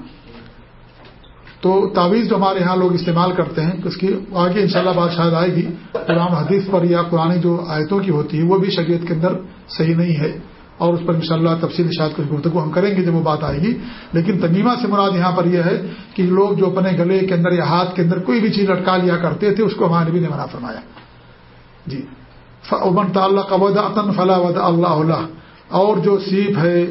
S1: تو تعویذ جو ہمارے یہاں لوگ استعمال کرتے ہیں، اس کی آگے انشاءاللہ بات شاید آئے گی۔ قرآن حدیث پر یا قرآن جو آیتوں کی ہوتی ہے وہ بھی شریعت کے اندر صحیح نہیں ہے۔ اور اس پر انشاءاللہ شاء تفصیل شاید کچھ گفتگو ہم کریں گے جب وہ بات آئے گی۔ لیکن تنیمہ سے مراد یہاں پر یہ ہے کہ لوگ جو اپنے گلے کے اندر یا ہاتھ کے اندر کوئی بھی چیز لٹکا لیا کرتے تھے، اس کو ہمارے بھی نے منع فرمایا۔ جی۔ ابن تعلق عطن فلاح ود اللہ اللہ اور جو سیپ ہے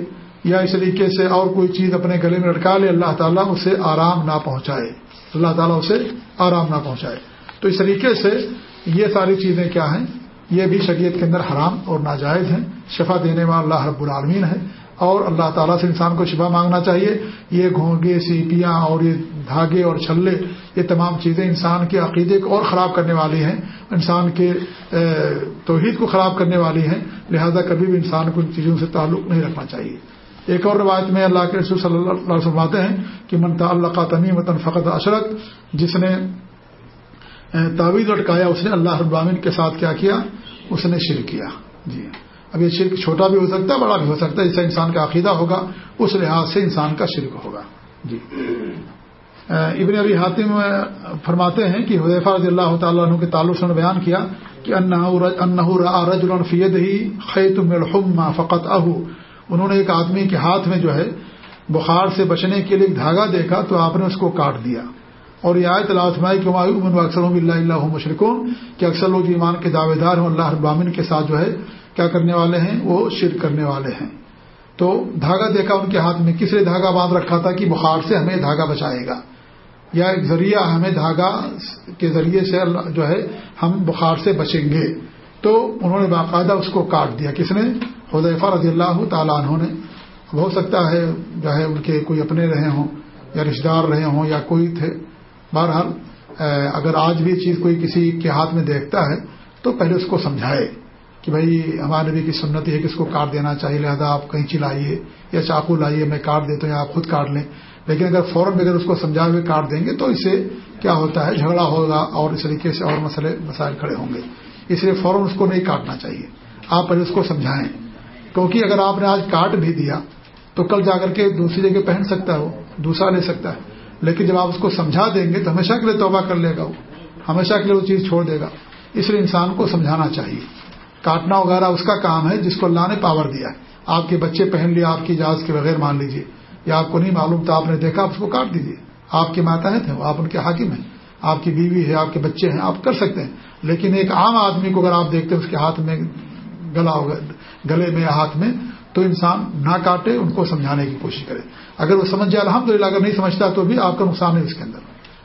S1: یا اس طریقے سے اور کوئی چیز اپنے گلے میں لٹکا لے، اللہ تعالیٰ اسے آرام نہ پہنچائے۔ اللہ تعالیٰ اسے آرام نہ پہنچائے۔ تو اس طریقے سے یہ ساری چیزیں کیا ہیں؟ یہ بھی شریعت کے اندر حرام اور ناجائز ہیں۔ شفا دینے والا اللہ رب العالمین ہے۔ اور اللہ تعالیٰ سے انسان کو شفا مانگنا چاہیے۔ یہ گھونگے، سیپیاں اور یہ دھاگے اور چھلے، یہ تمام چیزیں انسان کے عقیدے کو اور خراب کرنے والی ہیں۔ انسان کے توحید کو خراب کرنے والی ہیں۔ لہذا کبھی بھی انسان کو ان چیزوں سے تعلق نہیں رکھنا چاہیے۔ ایک اور روایت میں اللہ کے رسول صلی اللہ علیہ وسلم ہیں کہ منتا اللہ کا تنیم وطن فقط اشرک، جس نے تعویذ لٹکایا اس نے، اللہ ابامین کے ساتھ کیا کیا؟ اس نے شرک کیا۔ جی۔ اب یہ شرک چھوٹا بھی ہو سکتا ہے، بڑا بھی ہو سکتا ہے، جس سے انسان کا عقیدہ ہوگا، اس لحاظ سے انسان کا شرک ہوگا۔ جی۔ ابن ابی حاتم فرماتے ہیں کہ حضیفہ رضی اللہ تعالیٰ عنہ کے تعلق سے بیان کیا کہ انہ فید ہی خیت الحما فقط اہو انہوں نے ایک آدمی کے ہاتھ میں جو ہے، بخار سے بچنے کے لیے ایک دھاگا دیکھا تو آپ نے اس کو کاٹ دیا۔ اور یہ آئے تلاسمائی کہ مایو اکثر اللہ اللہ مشرقوں کہ اکثر لوگ ایمان کے دعوے دار ہوں اللہ ابامن کے ساتھ جو ہے کیا کرنے والے ہیں؟ وہ شرک کرنے والے ہیں۔ تو دھاگا دیکھا ان کے ہاتھ میں، کس لیے دھاگا باندھ رکھا تھا کہ بخار سے ہمیں دھاگا بچائے گا؟ یا ایک ذریعہ ہمیں دھاگا کے ذریعے سے جو ہے ہم بخار سے بچیں گے۔ تو انہوں نے باقاعدہ اس کو کاٹ دیا۔ کس نے؟ حضیفہ رضی اللہ تعالیٰ عنہ نے۔ ہو سکتا ہے جو ہے ان کے کوئی اپنے رہے ہوں یا رشتے دار رہے ہوں یا کوئی تھے بہرحال اگر آج بھی چیز کوئی کسی کے ہاتھ میں دیکھتا ہے، تو پہلے اس کو سمجھائے کہ بھائی، ہمارے نبی کی سنت ہے کہ اس کو کاٹ دینا چاہیے، لہٰذا آپ کہیں چلائیے یا چاقو لائیے، میں کاٹ دیتا ہوں یا آپ خود کاٹ لیں۔ لیکن اگر فوراً اگر اس کو سمجھائے ہوئے کاٹ دیں گے، تو اس سے کیا ہوتا ہے؟ جھگڑا ہوگا اور اس طریقے سے اور مسئلے، مسائل کھڑے ہوں گے۔ اس لیے فوراً اس کو نہیں کاٹنا چاہیے۔ آپ پہلے اس کو سمجھائیں۔ کیونکہ اگر آپ نے آج کاٹ بھی دیا، تو کل جا کر کے دوسری جگہ پہن سکتا ہے وہ دوسرا لے سکتا ہے۔ لیکن جب آپ اس کو سمجھا دیں گے تو ہمیشہ کے لیے توبہ کر لے گا وہ۔ ہمیشہ کے لیے وہ چیز چھوڑ دے گا۔ اس لیے انسان کو سمجھانا چاہیے۔ کاٹنا وغیرہ اس کا کام ہے جس کو اللہ نے پاور دیا ہے۔ آپ کے بچے پہن لیا آپ کی اجازت کے بغیر مان لیجیے یا آپ کو نہیں معلوم تو آپ نے دیکھا، آپ اس کو کاٹ دیجیے آپ کے ماتحت ہیں، آپ ان کے حاکم ہیں۔ آپ کی بیوی ہے، آپ کے بچے ہیں، آپ کر سکتے ہیں۔ لیکن ایک عام آدمی کو اگر آپ دیکھتے ہیں، اس کے ہاتھ میں گلا ہوگا، گلے میں، ہاتھ میں تو انسان نہ کاٹے، ان کو سمجھانے کی کوشش کرے۔ اگر وہ سمجھ جائے الحمد للہ اگر نہیں سمجھتا تو بھی آپ کا نقصان ہے اس کے اندر۔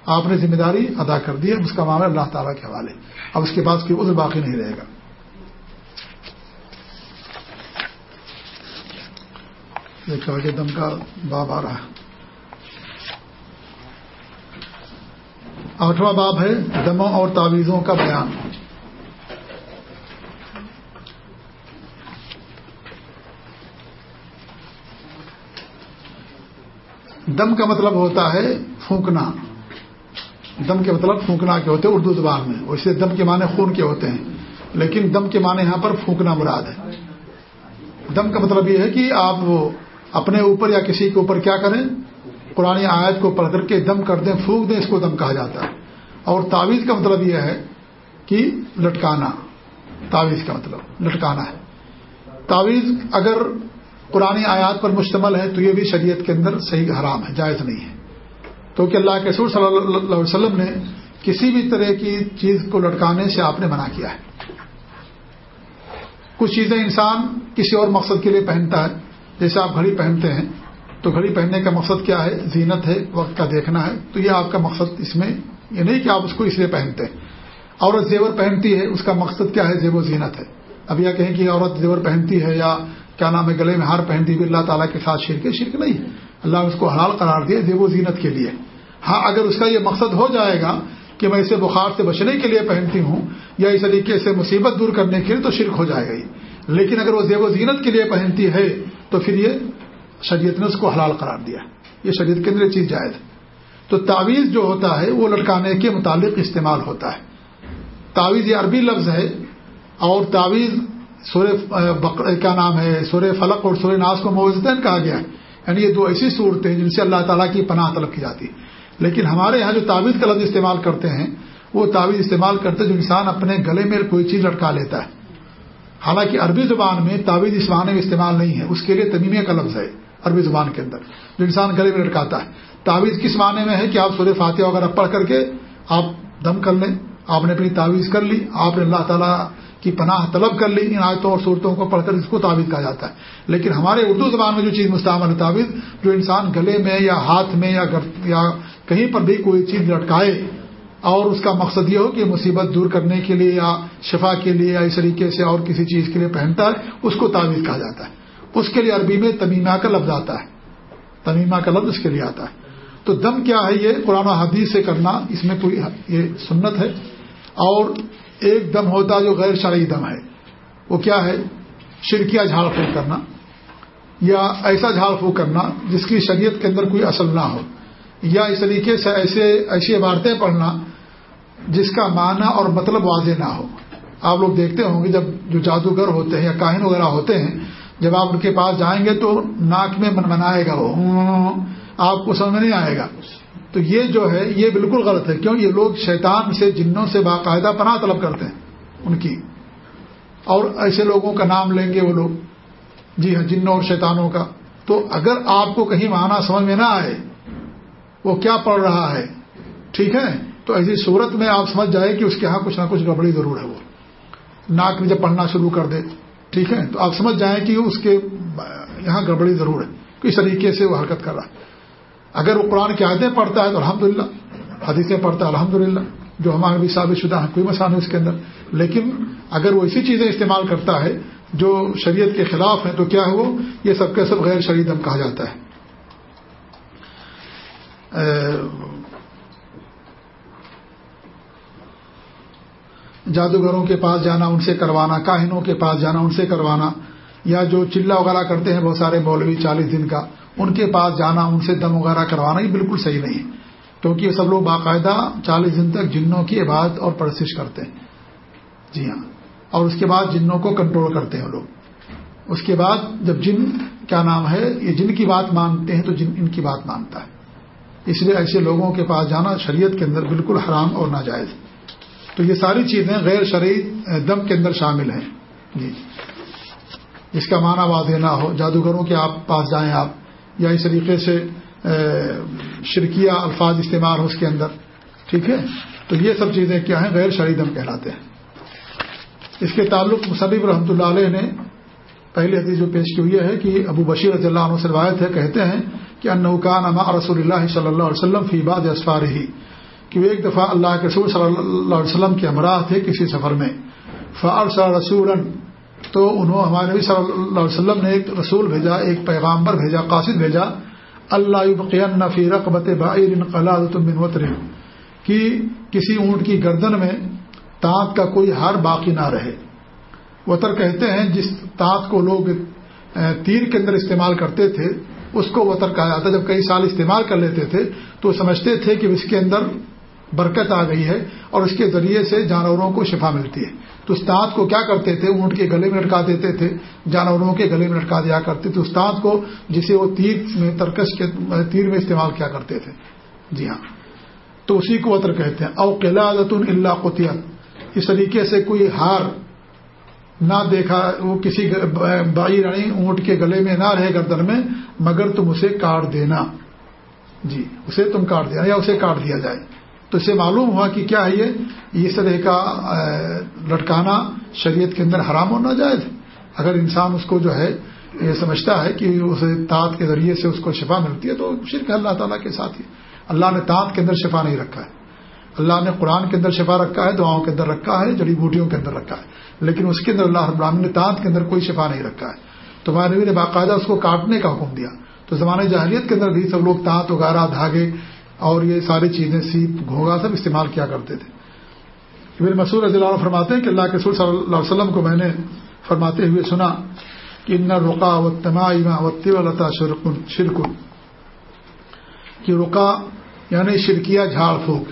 S1: آپ نے ذمہ داری ادا کر دی ہے، اس کا معاملہ اللہ تعالیٰ کے حوالے۔ اب اس کے بعد کوئی عذر باقی نہیں رہے گا۔ کہ دم کا باب آ رہا آٹھواں باب ہے دموں اور تعویذوں کا بیان۔ دم کا مطلب ہوتا ہے پھونکنا۔ دم کے مطلب پھونکنا کے ہوتے ہیں اردو زبان میں، ویسے دم کے معنی خون کے ہوتے ہیں، لیکن دم کے معنی یہاں پر پھونکنا مراد ہے۔ دم کا مطلب یہ ہے کہ آپ وہ اپنے اوپر یا کسی کے اوپر کیا کریں، قرآن آیت کو پڑھ کر کے دم کر دیں، پھونک دیں، اس کو دم کہا جاتا ہے۔ اور تعویذ کا مطلب یہ ہے کہ لٹکانا۔ تعویذ کا مطلب لٹکانا ہے۔ تعویذ اگر قرآن آیات پر مشتمل ہے تو یہ بھی شریعت کے اندر صحیح حرام ہے، جائز نہیں ہے۔ تو کہ اللہ کے سور صلی اللہ علیہ وسلم نے کسی بھی طرح کی چیز کو لٹکانے سے آپ نے منع کیا ہے۔ کچھ چیزیں انسان کسی اور مقصد کے لیے پہنتا ہے، جیسے آپ گھڑی پہنتے ہیں، تو گھڑی پہننے کا مقصد کیا ہے؟ زینت ہے، وقت کا دیکھنا ہے۔ تو یہ آپ کا مقصد اس میں، یہ نہیں کہ آپ اس کو اس لیے پہنتے ہیں۔ عورت زیور پہنتی ہے، اس کا مقصد کیا ہے؟ زیب و زینت ہے۔ اب یہ کہیں کہ عورت زیور پہنتی ہے یا کیا نام ہے، گلے میں ہار پہنتی ہوئی اللہ تعالیٰ کے ساتھ شرک شرک نہیں۔ اللہ نے اس کو حلال قرار دیا زیب و زینت کے لیے۔ ہاں اگر اس کا یہ مقصد ہو جائے گا کہ میں اسے بخار سے بچنے کے لیے پہنتی ہوں یا اس طریقے سے مصیبت دور کرنے کے لیے، تو شرک ہو جائے گا لیکن اگر وہ زیب و زینت کے لیے پہنتی ہے، تو پھر یہ شریعت نے اس کو حلال قرار دیا۔ یہ شریعت کے اندر چیز جائز تو تعویذ جو ہوتا ہے، وہ لٹکانے کے متعلق استعمال ہوتا ہے۔ تعویذ یہ عربی لفظ ہے اور تعویذ سورہ کیا نام ہے، سورہ فلق اور سورہ ناز کو موزین کہا گیا ہے۔ یعنی یہ دو ایسی صورتیں جن سے اللہ تعالیٰ کی پناہ طلب کی جاتی ہے۔ لیکن ہمارے یہاں جو تعویذ کا لفظ استعمال کرتے ہیں، وہ تعویذ استعمال کرتے جو انسان اپنے گلے میں کوئی چیز لٹکا لیتا ہے۔ حالانکہ عربی زبان میں تعویذ اس معنی میں استعمال نہیں ہے، اس کے لیے تمیمیہ کا لفظ ہے عربی زبان کے اندر، جو انسان گلے میں لٹکاتا ہے۔ تعویذ کس معنی میں ہے کہ آپ سورہ فاتحہ وغیرہ پڑھ کر کے آپ دم کر لیں، آپ نے اپنی تعویذ کر لی، آپ نے اللہ تعالیٰ کی پناہ طلب کر لی، ان آیتوں اور صورتوں کو پڑھ کر اس کو تعویذ کہا جاتا ہے۔ لیکن ہمارے اردو زبان میں جو چیز مستعمل ہے تعویذ، جو انسان گلے میں یا ہاتھ میں یا یا کہیں پر بھی کوئی چیز لٹکائے، اور اس کا مقصد یہ ہو کہ مصیبت دور کرنے کے لیے یا شفا کے لیے یا اس طریقے سے اور کسی چیز کے لیے پہنتا ہے، اس کو تعویذ کہا جاتا ہے۔ اس کے لیے عربی میں تمیمہ کا لفظ آتا ہے۔ تمیمہ کا لفظ اس کے لیے آتا ہے۔ تو دم کیا ہے یہ؟ قرآن و حدیث سے کرنا، اس میں کوئی یہ سنت ہے۔ اور ایک دم ہوتا جو غیر شرعی دم ہے۔ وہ کیا ہے؟ شرکیہ جھاڑ پھونک کرنا یا ایسا جھاڑ پھونک کرنا جس کی شریعت کے اندر کوئی اصل نہ ہو۔ یا اس طریقے سے ایسے ایسی عبارتیں پڑھنا جس کا معنی اور مطلب واضح نہ ہو۔ آپ لوگ دیکھتے ہوں گے جب جو جادوگر ہوتے ہیں یا کاہن وغیرہ ہوتے ہیں، جب آپ ان کے پاس جائیں گے تو ناک میں من منائے گا وہ۔ آپ کو سمجھ میں نہیں آئے گا۔ تو یہ جو ہے، یہ بالکل غلط ہے۔ کیوں؟ یہ لوگ شیطان سے، جنوں سے باقاعدہ پناہ طلب کرتے ہیں، ان کی۔ اور ایسے لوگوں کا نام لیں گے وہ لوگ۔ جی ہاں جنوں اور شیطانوں کا۔ تو اگر آپ کو کہیں معنی سمجھ میں نہ آئے، وہ کیا پڑھ رہا ہے؟ ٹھیک ہے؟ تو ایسی صورت میں آپ سمجھ جائے کہ اس کے ہاں کچھ نہ کچھ گڑبڑی ضرور ہے وہ۔ ناک میں جب پڑھنا شروع کر دے، ٹھیک ہے؟ تو آپ سمجھ جائیں کہ اس کے یہاں گڑبڑی ضرور ہے۔ کس طریقے سے وہ حرکت کر رہا ہے؟ اگر وہ قرآن کی عادتیں پڑھتا ہے تو الحمد للہ حدیثیں پڑھتا ہے الحمد للہ جو ہمارے بھی ثابت شدہ ہیں، کوئی مسئلہ نہیں اس کے اندر۔ لیکن اگر وہ اسی چیزیں استعمال کرتا ہے جو شریعت کے خلاف ہیں، تو کیا ہے وہ؟ یہ سب کے سب غیر شریعت کہا جاتا ہے۔ جادوگروں کے پاس جانا، ان سے کروانا، کاہنوں کے پاس جانا، ان سے کروانا، یا جو چلا وغیرہ کرتے ہیں، بہت سارے مولوی، چالیس دن کا۔ ان کے پاس جانا، ان سے دم وغیرہ کروانا، یہ بالکل صحیح نہیں ہے۔ کیونکہ یہ سب لوگ باقاعدہ چالیس دن تک جنوں کی عبادت اور پرسش کرتے ہیں۔ جی ہاں۔ اور اس کے بعد جنوں کو کنٹرول کرتے ہیں لوگ۔ اس کے بعد جب جن، کیا نام ہے، یہ جن کی بات مانتے ہیں تو جن ان کی بات مانتا ہے۔ اس لیے ایسے لوگوں کے پاس جانا شریعت کے اندر بالکل حرام اور ناجائز۔ تو یہ ساری چیزیں غیر شرعی دم کے اندر شامل ہیں۔ جی۔ جس کا معنی واضح نہ ہو۔ جادوگروں کے آپ پاس جائیں آپ۔ یا اس طریقے سے شرکیہ الفاظ استعمال ہو اس کے اندر۔ ٹھیک ہے؟ تو یہ سب چیزیں کیا ہیں؟ غیر شرعی دم کہلاتے ہیں۔ اس کے تعلق مصنف رحمۃ اللہ علیہ نے پہلی حدیث جو پیش کی ہوئی ہے کہ ابو بشیر رضی اللہ عنہ سے روایت ہے، کہتے ہیں کہ انکان اما رسول اللہ صلی اللہ علیہ وسلم فی باد اسفار ہی کہ وہ ایک دفعہ اللہ کے رسول صلی اللہ علیہ وسلم کے ہمراہ تھے کسی سفر میں۔ فار رسول تو انہوں ہمارے نبی صلی اللہ علیہ وسلم نے ایک رسول بھیجا، ایک پیغامبر بھیجا، قاصد بھیجا، اللہ فی رقبت قلاد من وطر کہ کسی اونٹ کی گردن میں تانت کا کوئی ہار باقی نہ رہے۔ وطر کہتے ہیں، جس تانت کو لوگ تیر کے اندر استعمال کرتے تھے، اس کو وطر کہا جاتا جب کئی سال استعمال کر لیتے تھے، تو سمجھتے تھے کہ اس کے اندر برکت آ گئی ہے اور اس کے ذریعے سے جانوروں کو شفا ملتی ہے۔ تو استاد کو کیا کرتے تھے؟ اونٹ کے گلے میں لٹکا دیتے تھے۔ جانوروں کے گلے میں لٹکا دیا کرتے تھے۔ استاد کو جسے وہ تیر میں ترکش کے تیر میں استعمال کیا کرتے تھے۔ جی ہاں۔ تو اسی کو وطر کہتے ہیں۔ او قلعت اللہ قطیت۔ اس طریقے سے کوئی ہار نہ دیکھا، وہ کسی بائی رانی اونٹ کے گلے میں نہ رہے گردن میں، مگر تم اسے کاٹ دینا۔ جی اسے تم کاٹ دینا یا اسے کاٹ دیا جائے۔ تو اسے معلوم ہوا کہ کیا ہے یہ اس طرح کا لٹکانا شریعت کے اندر حرام ہونا جائز اگر انسان اس کو جو ہے، یہ سمجھتا ہے کہ اسے تات کے ذریعے سے اس کو شفا ملتی ہے، تو شرک اللہ تعالیٰ کے ساتھ ہی۔ اللہ نے تات کے اندر شفا نہیں رکھا ہے۔ اللہ نے قرآن کے اندر شفا رکھا ہے، دعاؤں کے اندر رکھا ہے، جڑی بوٹیوں کے اندر رکھا ہے۔ لیکن اس کے اندر اللہ ابراہم نے تانت کے اندر کوئی شفا نہیں رکھا ہے۔ تو ہمارے نبی نے باقاعدہ اس کو کاٹنے کا حکم دیا۔ تو زمانے جاہلیت کے اندر بھی سب لوگ تانت وغیرہ دھاگے اور یہ ساری چیزیں سیپ گھوگا سب استعمال کیا کرتے تھے۔ پھر مسور رضی اللہ عنہ فرماتے ہیں کہ اللہ کے سور صلی اللہ علیہ وسلم کو میں نے فرماتے ہوئے سنا کہ ان رقا و تما وتی ولتا شرکن کہ رقا یعنی شرکیا جھاڑ پھونک۔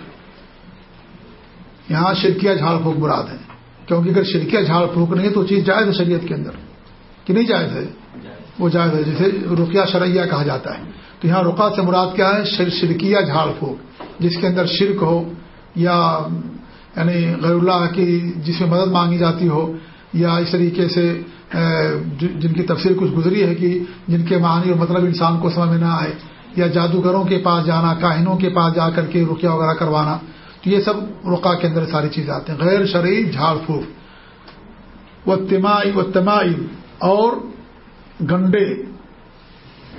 S1: یہاں شرکیا جھاڑ پھونک مراد ہے کیونکہ اگر شرکیا جھاڑ پھونک نہیں ہے تو چیز جائز ہے شریعت کے اندر۔ کہ نہیں جائز ہے؟ وہ جائز ہے جسے رقیہ شرعیہ کہا جاتا ہے۔ تو یہاں رقا سے مراد کیا ہے؟ شرکیہ جھاڑ پھونک، جس کے اندر شرک ہو یا یعنی غیر اللہ کی جس میں مدد مانگی جاتی ہو یا اس طریقے سے جن کی تفصیل کچھ گزری ہے کہ جن کے معنی اور مطلب انسان کو سمجھ میں نہ آئے یا جادوگروں کے پاس جانا، کاہنوں کے پاس جا کر کے رکیا وغیرہ کروانا، تو یہ سب رقا کے اندر ساری چیزیں آتے ہیں۔ غیر شرعی جھاڑ پھونک۔ و تمائی و تمائی اور گنڈے۔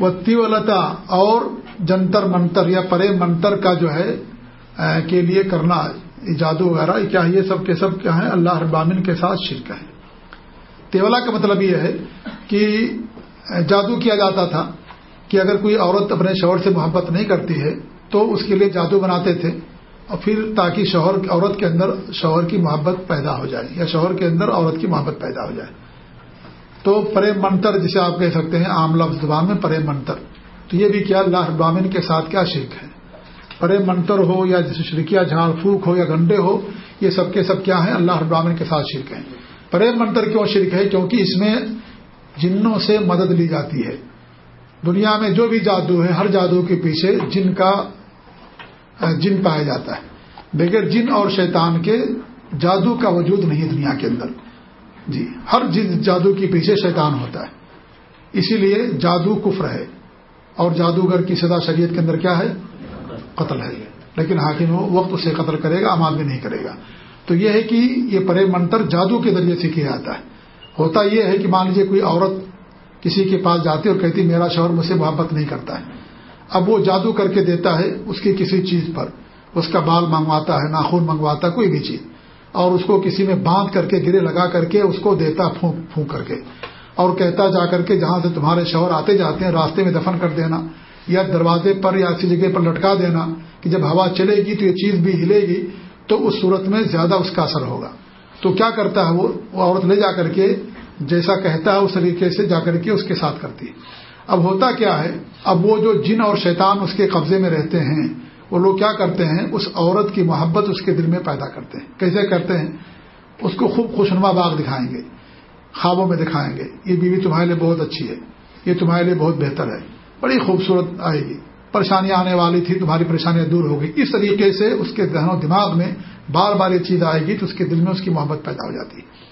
S1: و تیولتا اور جنتر منتر یا پرے منتر کا جو ہے کے لیے کرنا جادو وغیرہ، کیا یہ سب کے سب کیا ہے اللہ ابامن کے ساتھ شرک ہے۔ تیولا کا مطلب یہ ہے کہ جادو کیا جاتا تھا کہ اگر کوئی عورت اپنے شوہر سے محبت نہیں کرتی ہے، تو اس کے لیے جادو بناتے تھے۔ اور پھر تاکہ شوہر، عورت کے اندر شوہر کی محبت پیدا ہو جائے، یا شوہر کے اندر عورت کی محبت پیدا ہو جائے۔ تو پرے منتر جسے آپ کہہ سکتے ہیں، عام لفظ زبان میں پرے منتر۔ تو یہ بھی کیا اللہ ابامن کے ساتھ کیا شرک ہے؟ پرے منتر ہو یا جیسے شرکیا جھاڑ پھونک ہو یا گنڈے ہو، یہ سب کے سب کیا ہیں؟ اللہ ابامن کے ساتھ شرک ہیں۔ پرے منتر کیوں شرک ہے؟ کیونکہ اس میں جنوں سے مدد لی جاتی ہے۔ دنیا میں جو بھی جادو ہے، ہر جادو کے پیچھے جن کا، جن پایا جاتا ہے۔ بغیر جن اور شیطان کے جادو کا وجود نہیں دنیا کے اندر۔ جی ہر جن جادو کے پیچھے شیطان ہوتا ہے۔ اسی لیے جادو کفر ہے۔ اور جادوگر کی سزا شریعت کے اندر کیا ہے؟ قتل ہے۔ لیکن حاکم وقت اسے قتل کرے گا عماد بھی نہیں کرے گا۔ تو یہ ہے کہ یہ پرے منتر جادو کے ذریعے سے کیا جاتا ہے۔ ہوتا یہ ہے کہ مان لیجیے کوئی عورت کسی کے پاس جاتی اور کہتی میرا شوہر مجھ سے محبت نہیں کرتا ہے۔ اب وہ جادو کر کے دیتا ہے اس کی کسی چیز پر۔ اس کا بال منگواتا ہے ناخون منگواتا ہے، کوئی بھی چیز۔ اور اس کو کسی میں باندھ کر کے گرے لگا کر کے اس کو دیتا، پھونک پھونک کر کے۔ اور کہتا جا کر کے جہاں سے تمہارے شوہر آتے جاتے ہیں، راستے میں دفن کر دینا، یا دروازے پر یا کسی جگہ پر لٹکا دینا کہ جب ہوا چلے گی تو یہ چیز بھی ہلے گی، تو اس صورت میں زیادہ اس کا اثر ہوگا۔ تو کیا کرتا ہے وہ عورت لے جا کر کے جیسا کہتا ہے، اس طریقے سے جا کر کے اس کے ساتھ کرتی ہے۔ اب ہوتا کیا ہے؟ اب وہ جو جن اور شیطان اس کے قبضے میں رہتے ہیں وہ لوگ کیا کرتے ہیں؟ اس عورت کی محبت اس کے دل میں پیدا کرتے ہیں۔ کیسے کرتے ہیں؟ اس کو خوب خوشنما باغ دکھائیں گے، خوابوں میں دکھائیں گے۔ یہ بیوی تمہارے لیے بہت اچھی ہے، یہ تمہارے لیے بہت بہتر ہے۔ بڑی خوبصورت آئے گی۔ پریشانیاں آنے والی تھی، تمہاری پریشانیاں دور ہوگی اس طریقے سے اس کے ذہن و دماغ میں بار بار یہ چیز آئے گی تو اس کے دل میں اس کی محبت پیدا ہو جاتی ہے۔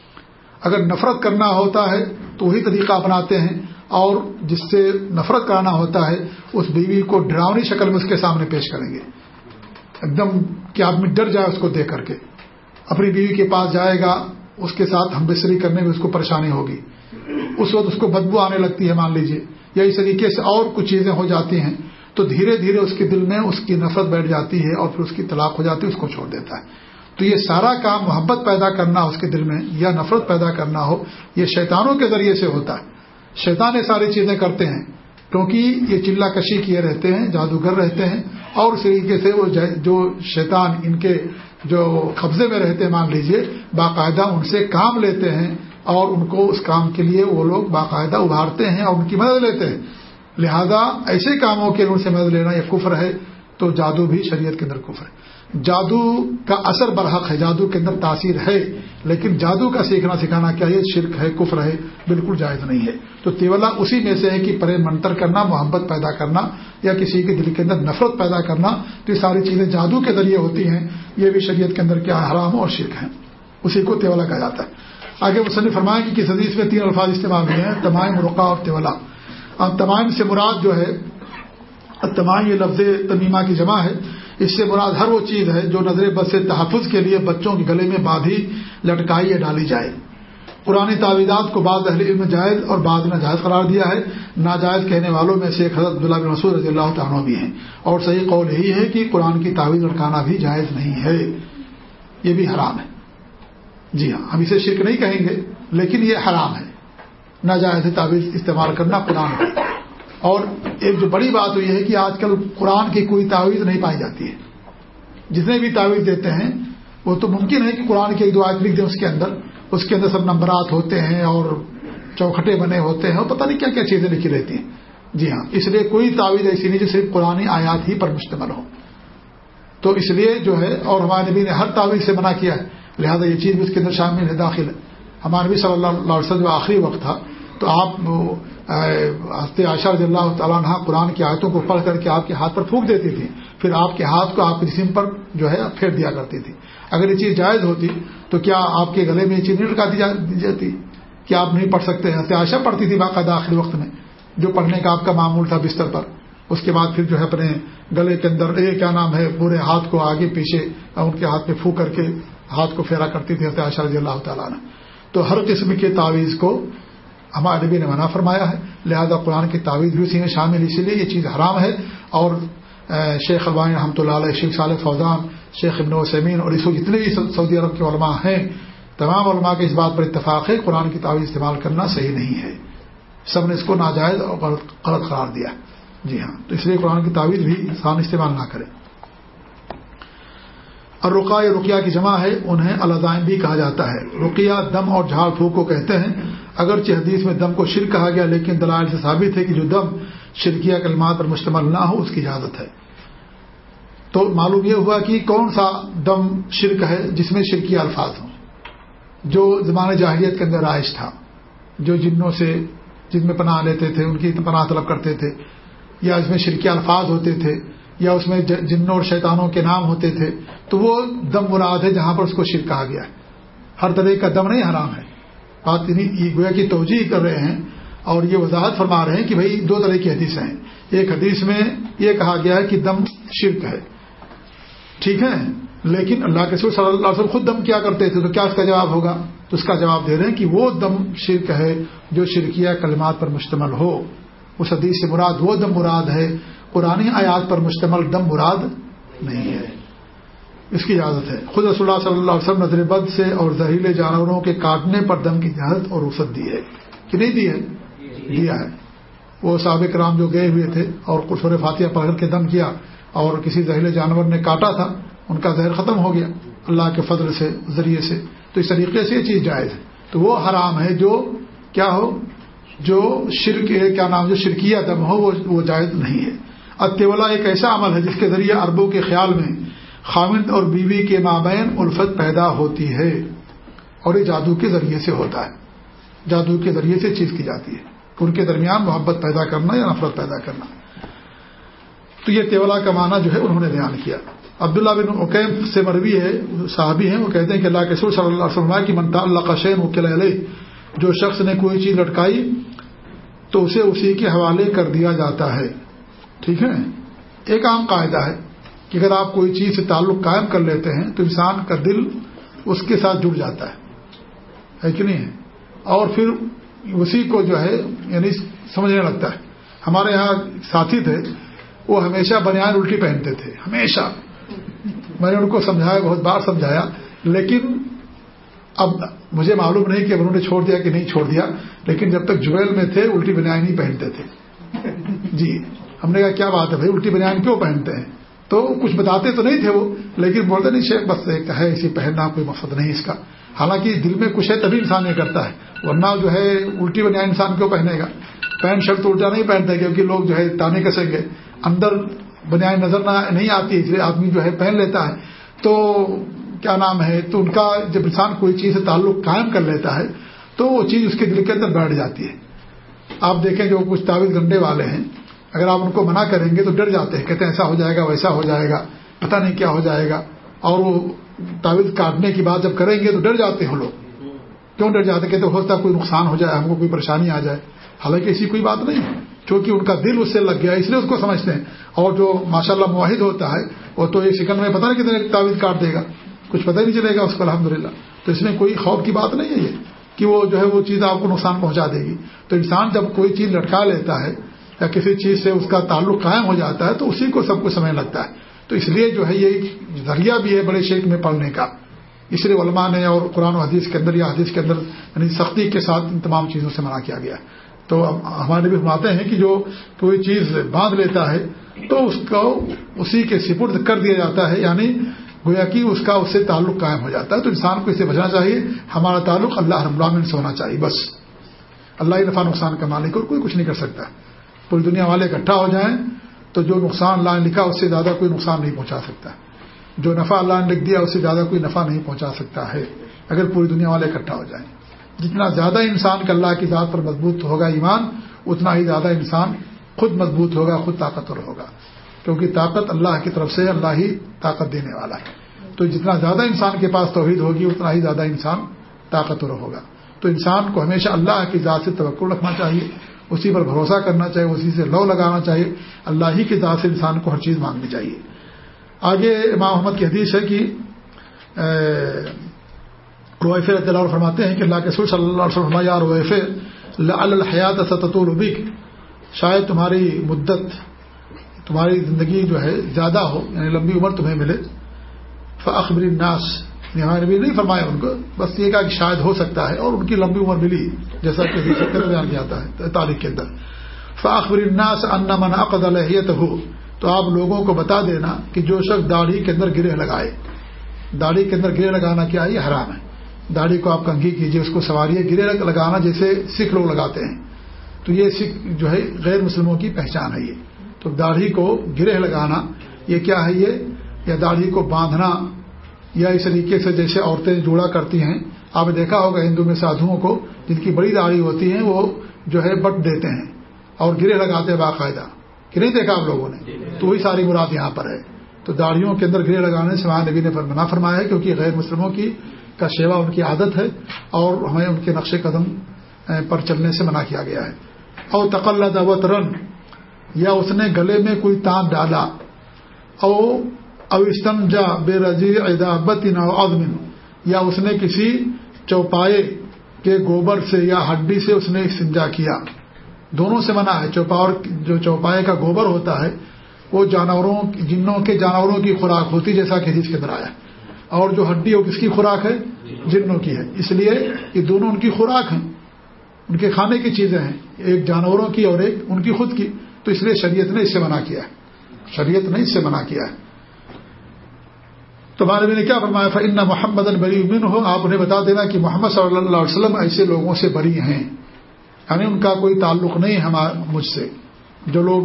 S1: اگر نفرت کرنا ہوتا ہے تو وہی طریقہ اپناتے ہیں اور جس سے نفرت کرانا ہوتا ہے اس بیوی کو ڈراؤنی شکل میں اس کے سامنے پیش کریں گے۔ ایک دم کہ آدمی ڈر جائے اس کو دیکھ کر کے۔ اپنی بیوی کے پاس جائے گا، اس کے ساتھ ہم بستری کرنے میں اس کو پریشانی ہوگی۔ اس وقت اس کو بدبو آنے لگتی ہے، مان لیجیے یا اس طریقے سے اور کچھ چیزیں ہو جاتی ہیں تو دھیرے دھیرے اس کے دل میں اس کی نفرت بیٹھ جاتی ہے اور پھر اس کی طلاق ہو جاتی ہے، اس کو چھوڑ دیتا ہے۔ تو یہ سارا کام محبت پیدا کرنا، اس کے دل میں یا نفرت پیدا کرنا ہو، یہ شیطانوں کے ذریعے سے ہوتا ہے۔ شیطان یہ ساری چیزیں کرتے ہیں، کیونکہ یہ چلا کشی کیے رہتے ہیں، جادوگر رہتے ہیں، اور اس طریقے سے وہ جو شیطان ان کے جو قبضے میں رہتے ہیں، مان لیجیے، باقاعدہ ان سے کام لیتے ہیں، اور ان کو اس کام کے لیے وہ لوگ باقاعدہ ابھارتے ہیں اور ان کی مدد لیتے ہیں۔ لہذا ایسے کاموں کے ان سے مدد لینا یہ کفر ہے، تو جادو بھی شریعت کے اندر کفر ہے۔ جادو کا اثر برحق ہے، جادو کے اندر تاثیر ہے، لیکن جادو کا سیکھنا سکھانا کیا یہ شرک ہے، کفر ہے، بالکل جائز نہیں ہے۔ تو تیولا اسی میں سے ہے کہ پرے منتر کرنا، محبت پیدا کرنا، یا کسی کے دل کے اندر نفرت پیدا کرنا، تو یہ ساری چیزیں جادو کے ذریعے ہوتی ہیں۔ یہ بھی شریعت کے اندر کیا حرام اور شرک ہے۔ اسی کو تیولا کہا جاتا ہے۔ آگے مسلم فرمایا کہ کس حدیث میں تین الفاظ استعمال ہوئے ہیں، تمام رقا اور تیولا۔ اب تمام سے مراد جو ہے تمام یہ لفظ تمیمہ کی جمع ہے۔ اس سے مراد ہر وہ چیز ہے جو نظر بد سے تحفظ کے لیے بچوں کے گلے میں باندھی، لٹکائی یا ڈالی جائے۔ پرانی تعویذات کو بعض اہل علم جائز اور بعض نے جائز قرار دیا ہے۔ ناجائز کہنے والوں میں سے حضرت عبداللہ بن مسعود رضی اللہ تعالیٰ بھی ہیں۔ اور صحیح قول یہی ہے کہ قرآن کی تعویذ لٹکانا بھی جائز نہیں ہے۔ یہ بھی حرام ہے۔ جی ہاں ہم اسے شرک نہیں کہیں گے، لیکن یہ حرام ہے۔ ناجائز تعویذ استعمال کرنا قرآن ہے۔ اور ایک جو بڑی بات یہ ہے کہ آج کل قرآن کی کوئی تعویذ نہیں پائی جاتی ہے۔ جتنے بھی تعویذ دیتے ہیں، وہ تو ممکن ہے کہ قرآن کی ایک دو آیت لکھ دیں اس کے اندر۔ اس کے اندر سب نمبرات ہوتے ہیں اور چوکھٹے بنے ہوتے ہیں اور پتہ نہیں کیا کیا چیزیں لکھی رہتی ہیں۔ جی ہاں اس لیے کوئی تعویذ ایسی نہیں جو صرف قرآن آیات ہی پر مشتمل ہو۔ تو اس لیے جو ہے، اور ہمارے نبی نے ہر تعویذ سے منع کیا ہے۔ لہذا یہ چیز بھی اس کے اندر شامل ہے، داخل ہے۔ ہمارے نبی صلی اللہ علیہ وسلم جو آخری وقت تھا، تو آپ ہفتے عائشہ رضی اللہ تعالیٰ عنہ قرآن کی آیتوں کو پڑھ کر کے آپ کے ہاتھ پر پھونک دیتی تھی، پھر آپ کے ہاتھ کو آپ کے جسم پر جو ہے پھیر دیا کرتی تھی۔ اگر یہ چیز جائز ہوتی تو کیا آپ کے گلے میں یہ چیز نہیں لٹکا دی جاتی؟ کیا آپ نہیں پڑھ سکتے؟ ہفتے عائشہ پڑھتی تھی باقاعدہ آخری وقت میں، جو پڑھنے کا آپ کا معمول تھا بستر پر۔ اس کے بعد پھر جو ہے اپنے گلے کے اندر یہ کیا نام ہے، پورے ہاتھ کو آگے پیچھے ان کے ہاتھ میں پھو کر کے ہاتھ کو پھیرا کرتی تھی عائشہ رضی اللہ تعالیٰ نے تو ہر قسم کے تعویذ کو ہمارے نبی نے منع فرمایا ہے۔ لہذا قرآن کی تعویذ بھی اسی میں شامل اسی لیے یہ چیز حرام ہے۔ اور شیخ البانی رحمۃ اللہ علیہ، شیخ صالح فوزان، شیخ ابن وسمین اور اس کو جتنے بھی سعودی عرب کے علماء ہیں، تمام علماء کے اس بات پر اتفاق ہے، قرآن کی تعویذ استعمال کرنا صحیح نہیں ہے۔ سب نے اس کو ناجائز اور غلط قرار دیا۔ جی ہاں تو اس لیے قرآن کی تعویذ بھی انسان استعمال نہ کرے۔ اور رقا رقیہ کی جمع ہے، انہیں الزائم بھی کہا جاتا ہے۔ رقیہ دم اور جھاڑ پھونک کو کہتے ہیں۔ اگرچہ حدیث میں دم کو شرک کہا گیا، لیکن دلائل سے ثابت ہے کہ جو دم شرکیہ کلمات پر مشتمل نہ ہو، اس کی اجازت ہے۔ تو معلوم یہ ہوا کہ کون سا دم شرک ہے جس میں شرکیہ الفاظ ہوں۔ جو زمان جاہریت کے اندر رائش تھا، جو جنوں سے جن میں پناہ لیتے تھے، ان کی پناہ طلب کرتے تھے، یا اس میں شرکیہ الفاظ ہوتے تھے، یا اس میں جنوں اور شیطانوں کے نام ہوتے تھے، تو وہ دم مراد ہے جہاں پر اس کو شرک کہا گیا ہے۔ ہر طرح کا دم نہیں حرام ہے۔ بات گویا کی توجہ کر رہے ہیں اور یہ وضاحت فرما رہے ہیں کہ بھائی دو طرح کی حدیث ہیں۔ ایک حدیث میں یہ کہا گیا ہے کہ دم شرک ہے۔ ٹھیک ہے؟ لیکن اللہ کے صلی اللہ علیہ وسلم خود دم کیا کرتے تھے تو کیا اس کا جواب ہوگا؟ تو اس کا جواب دے رہے ہیں کہ وہ دم شرک ہے جو شرکیہ کلمات پر مشتمل ہو۔ اس حدیث سے مراد وہ دم مراد ہے۔ پرانی آیات پر مشتمل دم مراد نہیں ہے۔ اس کی اجازت ہے۔ خود رسول اللہ صلی اللہ علیہ وسلم نظر بد سے اور زہریلے جانوروں کے کاٹنے پر دم کی اجازت اور رخصت دی ہے۔ کہ نہیں دی ہے؟ دیا ہے۔ وہ سابق رام جو گئے ہوئے تھے اور قرصور فاتحہ پکڑ کے دم کیا اور کسی زہریلے جانور نے کاٹا تھا ان کا زہر ختم ہو گیا۔ اللہ کے فضل سے ذریعے سے۔ تو اس طریقے سے یہ چیز جائز ہے۔ تو وہ حرام ہے جو کیا ہو؟ جو شرک کیا نام جو شرکیہ دم ہو وہ جائز نہیں ہے۔ اتولا ایک ایسا عمل ہے جس کے ذریعے اربوں کے خیال میں خامند اور بیوی کے مابین الفت پیدا ہوتی ہے اور یہ جادو کے ذریعے سے ہوتا ہے۔ جادو کے ذریعے سے چیز کی جاتی ہے۔ ان کے درمیان محبت پیدا کرنا یا نفرت پیدا کرنا۔ تو یہ تیولا کا معنی جو ہے انہوں نے بیان کیا۔ عبداللہ بن عقیم سے مروی ہے، صحابی ہیں، وہ کہتے ہیں کہ اللہ کے سور صلی اللہ علیہ وسلم کی منتا اللہ کا شین وکیل علیہ جو شخص نے کوئی چیز لٹکائی تو اسے اسی کے حوالے کر دیا جاتا ہے۔ ٹھیک ہے؟ ایک عام قاعدہ ہے۔ کہ اگر آپ کوئی چیز سے تعلق قائم کر لیتے ہیں تو انسان کا دل اس کے ساتھ جڑ جاتا ہے۔ ہے کہ نہیں؟ ہے اور پھر اسی کو جو ہے یعنی سمجھنے لگتا ہے۔ ہمارے یہاں ساتھی تھے، وہ ہمیشہ بنیاد الٹی پہنتے تھے، ہمیشہ۔ میں نے ان کو سمجھایا، بہت بار سمجھایا، لیکن اب مجھے معلوم نہیں کہ انہوں نے چھوڑ دیا کہ نہیں چھوڑ دیا۔ لیکن جب تک جویل میں تھے، الٹی بنیاد نہیں پہنتے تھے۔ جی ہم نے کہا، کیا بات ہے بھائی؟ الٹی بنیاد کیوں پہنتے ہیں؟ تو کچھ بتاتے تو نہیں تھے وہ، لیکن بولتے نہیں، شیخ بس ایک ہے اسی پہننا کوئی مقصد نہیں اس کا۔ حالانکہ دل میں کچھ ہے تبھی انسان یہ کرتا ہے۔ ورنہ جو ہے الٹی بنیا انسان کیوں پہنے گا؟ پینٹ شرٹ تو الٹا نہیں پہنتا کیونکہ لوگ جو ہے تانے کسیں گے۔ اندر بنیاد نظر نہیں آتی اس لیے آدمی جو ہے پہن لیتا ہے۔ تو کیا نام ہے؟ تو ان کا جب انسان کوئی چیز سے تعلق قائم کر لیتا ہے، تو وہ چیز اس کے دل کے اندر بیٹھ جاتی ہے۔ آپ دیکھیں جو کچھ تعویذ گنڈے والے ہیں اگر آپ ان کو منع کریں گے تو ڈر جاتے ہیں، کہتے ہیں ایسا ہو جائے گا، ویسا ہو جائے گا، پتہ نہیں کیا ہو جائے گا۔ اور وہ تعویذ کاٹنے کی بات جب کریں گے تو ڈر جاتے ہیں لوگ۔ کیوں ڈر جاتے کہتے ہوتا کوئی نقصان ہو جائے، ہم کو کوئی پریشانی آ جائے۔ حالانکہ ایسی کوئی بات نہیں ہے کیونکہ ان کا دل اس سے لگ گیا، اس لیے اس کو سمجھتے ہیں۔ اور جو ماشاء اللہ معاہد ہوتا ہے، وہ تو ایک سیکنڈ میں پتہ نہیں کتنے تعویذ کاٹ دے گا، کچھ پتہ نہیں چلے گا اس کو الحمد تو اس میں کوئی خوف کی بات نہیں ہے یہ، کہ وہ جو ہے وہ چیز آپ کو نقصان پہنچا دے گی۔ تو انسان جب کوئی چیز لٹکا لیتا ہے یا کسی چیز سے اس کا تعلق قائم ہو جاتا ہے تو اسی کو سب کچھ سمجھ لگتا ہے۔ تو اس لیے جو ہے یہ ذریعہ بھی ہے بڑے شیخ میں پڑھنے کا۔ اس لیے علماء نے اور قرآن و حدیث کے اندر یا حدیث کے اندر یعنی سختی کے ساتھ ان تمام چیزوں سے منع کیا گیا تو ہمارے بھی فرماتے ہیں کہ جو کوئی چیز باندھ لیتا ہے تو اس کو اسی کے سپرد کر دیا جاتا ہے یعنی گویا کہ اس کا اس سے تعلق قائم ہو جاتا ہے۔ تو انسان کو اسے بچنا چاہیے، ہمارا تعلق اللہ رب العالمین سے ہونا چاہیے، بس۔ اللہ نفع نقصان کا مالک اور کوئی کچھ نہیں کر سکتا۔ پوری دنیا والے اکٹھا ہو جائیں تو جو نقصان اللہ نے لکھا اس سے زیادہ کوئی نقصان نہیں پہنچا سکتا۔ جو نفع اللہ نے لکھ دیا اس سے زیادہ کوئی نفع نہیں پہنچا سکتا ہے۔ اگر پوری دنیا والے اکٹھا ہو جائیں۔ جتنا زیادہ انسان کا اللہ کی ذات پر مضبوط ہوگا ایمان، اتنا ہی زیادہ انسان خود مضبوط ہوگا، خود طاقتور ہوگا۔ کیونکہ طاقت اللہ کی طرف سے اللہ ہی طاقت دینے والا ہے۔ تو جتنا زیادہ انسان کے پاس توحید ہوگی، اتنا ہی زیادہ انسان طاقتور ہوگا۔ تو انسان کو ہمیشہ اللہ کی ذات سے توقع رکھنا چاہیے۔ اسی پر بھروسہ کرنا چاہیے، اسی سے لو لگانا چاہیے۔ اللہ ہی کی ذات سے انسان کو ہر چیز مانگنی چاہیے۔ آگے امام محمد کی حدیث ہے کہ رویف اللہ فرماتے ہیں کہ اللہ کے سر صلی اللہ علیہ وسلم یا رویف الحیات ستت البک شاید تمہاری مدت، تمہاری زندگی جو ہے، زیادہ ہو یعنی لمبی عمر تمہیں ملے۔ فخبری ناس ہمارے بھی نہیں فرمایا ان کو، بس یہ کہا کہ شاید ہو سکتا ہے اور ان کی لمبی عمر ملی، جیسا کہ بیان کیا جاتا ہے، تاریخ کے اندر۔ فاخبر الناس ان من عقد الحیت ہو تو آپ لوگوں کو بتا دینا کہ جو شخص داڑھی کے اندر گرہ لگائے، داڑھی کے اندر گرہ لگانا کیا یہ حرام ہے۔ داڑھی کو آپ کنگھی کیجیے اس کو سواری گرے لگانا جیسے سکھ لوگ لگاتے ہیں۔ تو یہ سکھ جو ہے، غیر مسلموں کی پہچان ہے یہ۔ تو داڑھی کو گرہ لگانا، یہ کیا ہے یہ؟ یا داڑھی کو باندھنا یا اس طریقے سے جیسے عورتیں جوڑا کرتی ہیں آپ نے دیکھا ہوگا ہندو میں سادھوؤں کو جن کی بڑی داڑھی ہوتی ہیں وہ جو ہے بٹ دیتے ہیں اور گرے لگاتے ہیں باقاعدہ۔ کہ نہیں دیکھا آپ لوگوں نے؟ تو وہی ساری مراد یہاں پر ہے۔ تو داڑھیوں کے اندر گرے لگانے سے وہاں نبی نے منع فرمایا ہے کیونکہ غیر مسلموں کی کا سیوا ان کی عادت ہے اور ہمیں ان کے نقش قدم پر چلنے سے منع کیا گیا ہے۔ اور تقل دعوت رن یا اس نے گلے میں کوئی تان ڈالا اور او استنجا بے رضی ادابت عدمن یا اس نے کسی چوپائے کے گوبر سے یا ہڈی سے اس نے استنجا کیا. دونوں سے منع ہے. چوپا جو چوپائے کا گوبر ہوتا ہے، وہ جانوروں، جنوں کے جانوروں کی خوراک ہوتی جیسا کہ حدیث کے اندر آیا. اور جو ہڈی وہ کس کی خوراک ہے؟ جنوں کی ہے. اس لیے یہ دونوں ان کی خوراک ہیں. ان کے کھانے کی چیزیں ہیں. ایک جانوروں کی اور ایک ان کی خود کی. تو اس لیے شریعت نے اس سے منع کیا ہے. شریعت نے اس سے منع کیا ہے. تو بھی نے کیا فرمایا؟ فن محمد بری امین ہو آپ انہیں بتا دینا کہ محمد صلی اللہ علیہ وسلم ایسے لوگوں سے بری ہیں۔ یعنی ان کا کوئی تعلق نہیں ہے مجھ سے۔ جو لوگ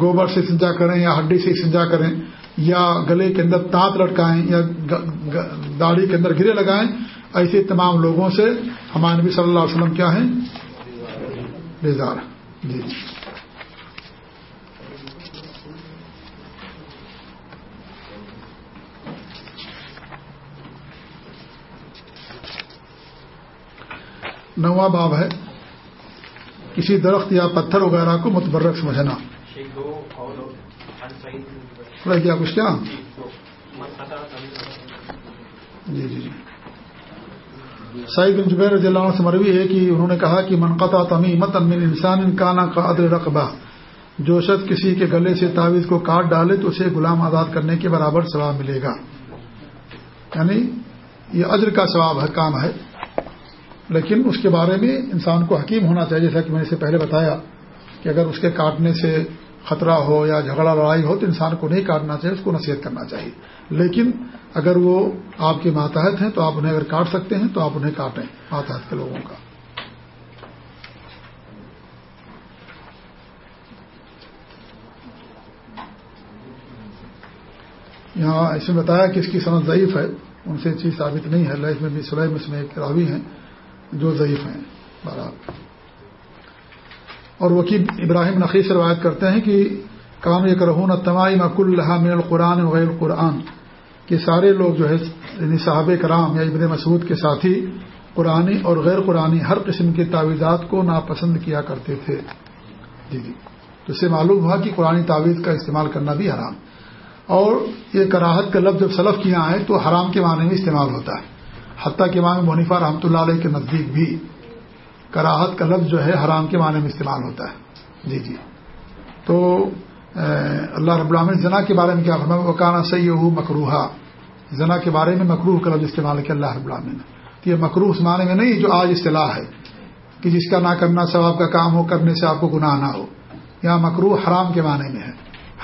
S1: گوبر سے سنجا کریں یا ہڈی سے سنجا کریں یا گلے کے اندر تانت لٹکائیں یا داڑھی کے اندر گرے لگائیں، ایسے تمام لوگوں سے ہمارے نبی صلی اللہ علیہ وسلم کیا ہیں؟ بیزار۔ جی۔ نواں باب ہے۔ کسی درخت یا پتھر وغیرہ کو متبرک سمجھنا۔ کیا کچھ کیا؟ جی جی جی۔ سعید بن جبیر رضی اللہ عنہ سے مروی ہے کہ انہوں نے کہا کہ منقطع تمیمت من انسان انکانہ کا عدل رقبہ۔ جو شخص کسی کے گلے سے تعویذ کو کاٹ ڈالے تو اسے غلام آزاد کرنے کے برابر ثواب ملے گا۔ یعنی یہ اجر کا ثواب ہے، کام ہے۔ لیکن اس کے بارے میں انسان کو حکیم ہونا چاہیے، جیسا کہ میں نے اسے پہلے بتایا کہ اگر اس کے کاٹنے سے خطرہ ہو یا جھگڑا، لڑائی ہو تو انسان کو نہیں کاٹنا چاہیے، اس کو نصیحت کرنا چاہیے۔ لیکن اگر وہ آپ کے ماتحت ہیں تو آپ انہیں اگر کاٹ سکتے ہیں تو آپ انہیں کاٹیں ماتحت کے لوگوں کا۔ یہاں اس میں بتایا کہ اس کی صنعت ضعیف ہے، ان سے چیز ثابت نہیں ہے۔ لائف میں بھی سلیم اس میں ایک راوی ہیں۔ جو ضعیف ہیں، بہرحال۔ اور وکیل ابراہیم نقی سے روایت کرتے ہیں کہ کام یہ کرہون تمائی مک اللہ من القرآن وغیر القرآن، کہ سارے لوگ جو ہے یعنی صحابہ کرام یا ابن مسعود کے ساتھی قرآن اور غیر قرآن ہر قسم کی تعویذات کو ناپسند کیا کرتے تھے۔ جی جی۔ تو اس سے معلوم ہوا کہ قرآن تعویذ کا استعمال کرنا بھی حرام۔ اور یہ کراہت کا لفظ جب سلف کیا ہے تو حرام کے معنی میں استعمال ہوتا ہے۔ حتیٰ کہ امام منیفا رحمۃ اللہ علیہ کے نزدیک بھی کراہت کا لفظ جو ہے حرام کے معنی میں استعمال ہوتا ہے۔ جی جی۔ تو اللہ رب العالمین زنا کے بارے میں کیا فرما وکانا سی ہو مکروحا زنا کے بارے میں مکروح کا لفظ استعمال کیا اللہ رب العالمین نے۔ تو یہ مکروح اس معنی میں نہیں جو آج اصطلاح ہے کہ جس کا نہ کرنا ثواب کا کام ہو، کرنے سے آپ کو گناہ نہ ہو۔ یہاں مکروح حرام کے معنی میں ہے۔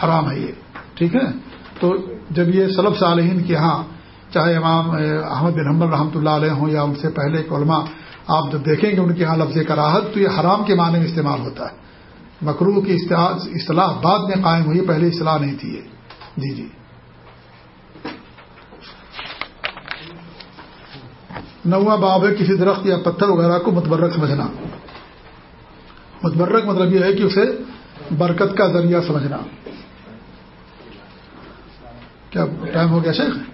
S1: حرام ہے یہ۔ ٹھیک ہے؟ تو جب یہ سلب صالحین کے ہاں چاہے امام احمد بن حمل رحمۃ اللہ علیہ ہوں یا ان سے پہلے ایک علماء، آپ جب دیکھیں گے ان کے ہاں لفظ کراہت، تو یہ حرام کے معنی میں استعمال ہوتا ہے۔ مکرو کی اصطلاح بعد میں قائم ہوئی، پہلے اصطلاح نہیں تھی یہ۔ جی جی۔ نواں باب ہے، کسی درخت یا پتھر وغیرہ کو متبرک سمجھنا۔ متبرک مطلب یہ ہے کہ اسے برکت کا ذریعہ سمجھنا۔ کیا ٹائم ہو گیا شیخ؟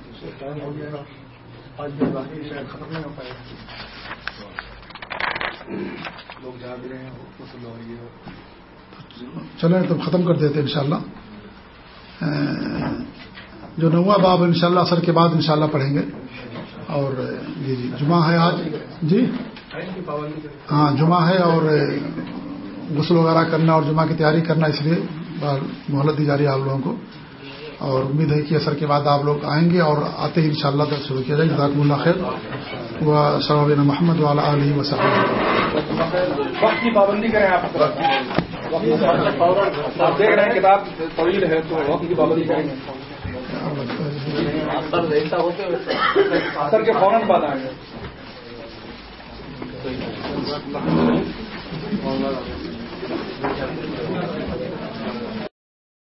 S1: چلیں تو ختم کر دیتے انشاءاللہ۔ جو نواں باب انشاءاللہ اثر کے بعد انشاءاللہ پڑھیں گے۔ اور جی جی جمعہ ہے آج۔ جی؟ ہاں جمعہ ہے اور غسل وغیرہ کرنا اور جمعہ کی تیاری کرنا اس لیے مہلت دی جا رہی ہے آپ لوگوں کو۔ اور امید ہے کہ اثر کے بعد آپ لوگ آئیں گے اور آتے ہی ان شاء اللہ تک شروع کیا جائے گا ذاکم اللہ خیر و صحابین محمد والا علیہ وسلم
S3: وقت کی پابندی کریں آپ آپ دیکھ رہے ہیں کتاب طویل ہے تو وقت کی پابندی کریں سر کے فوراً بعد آئیں گے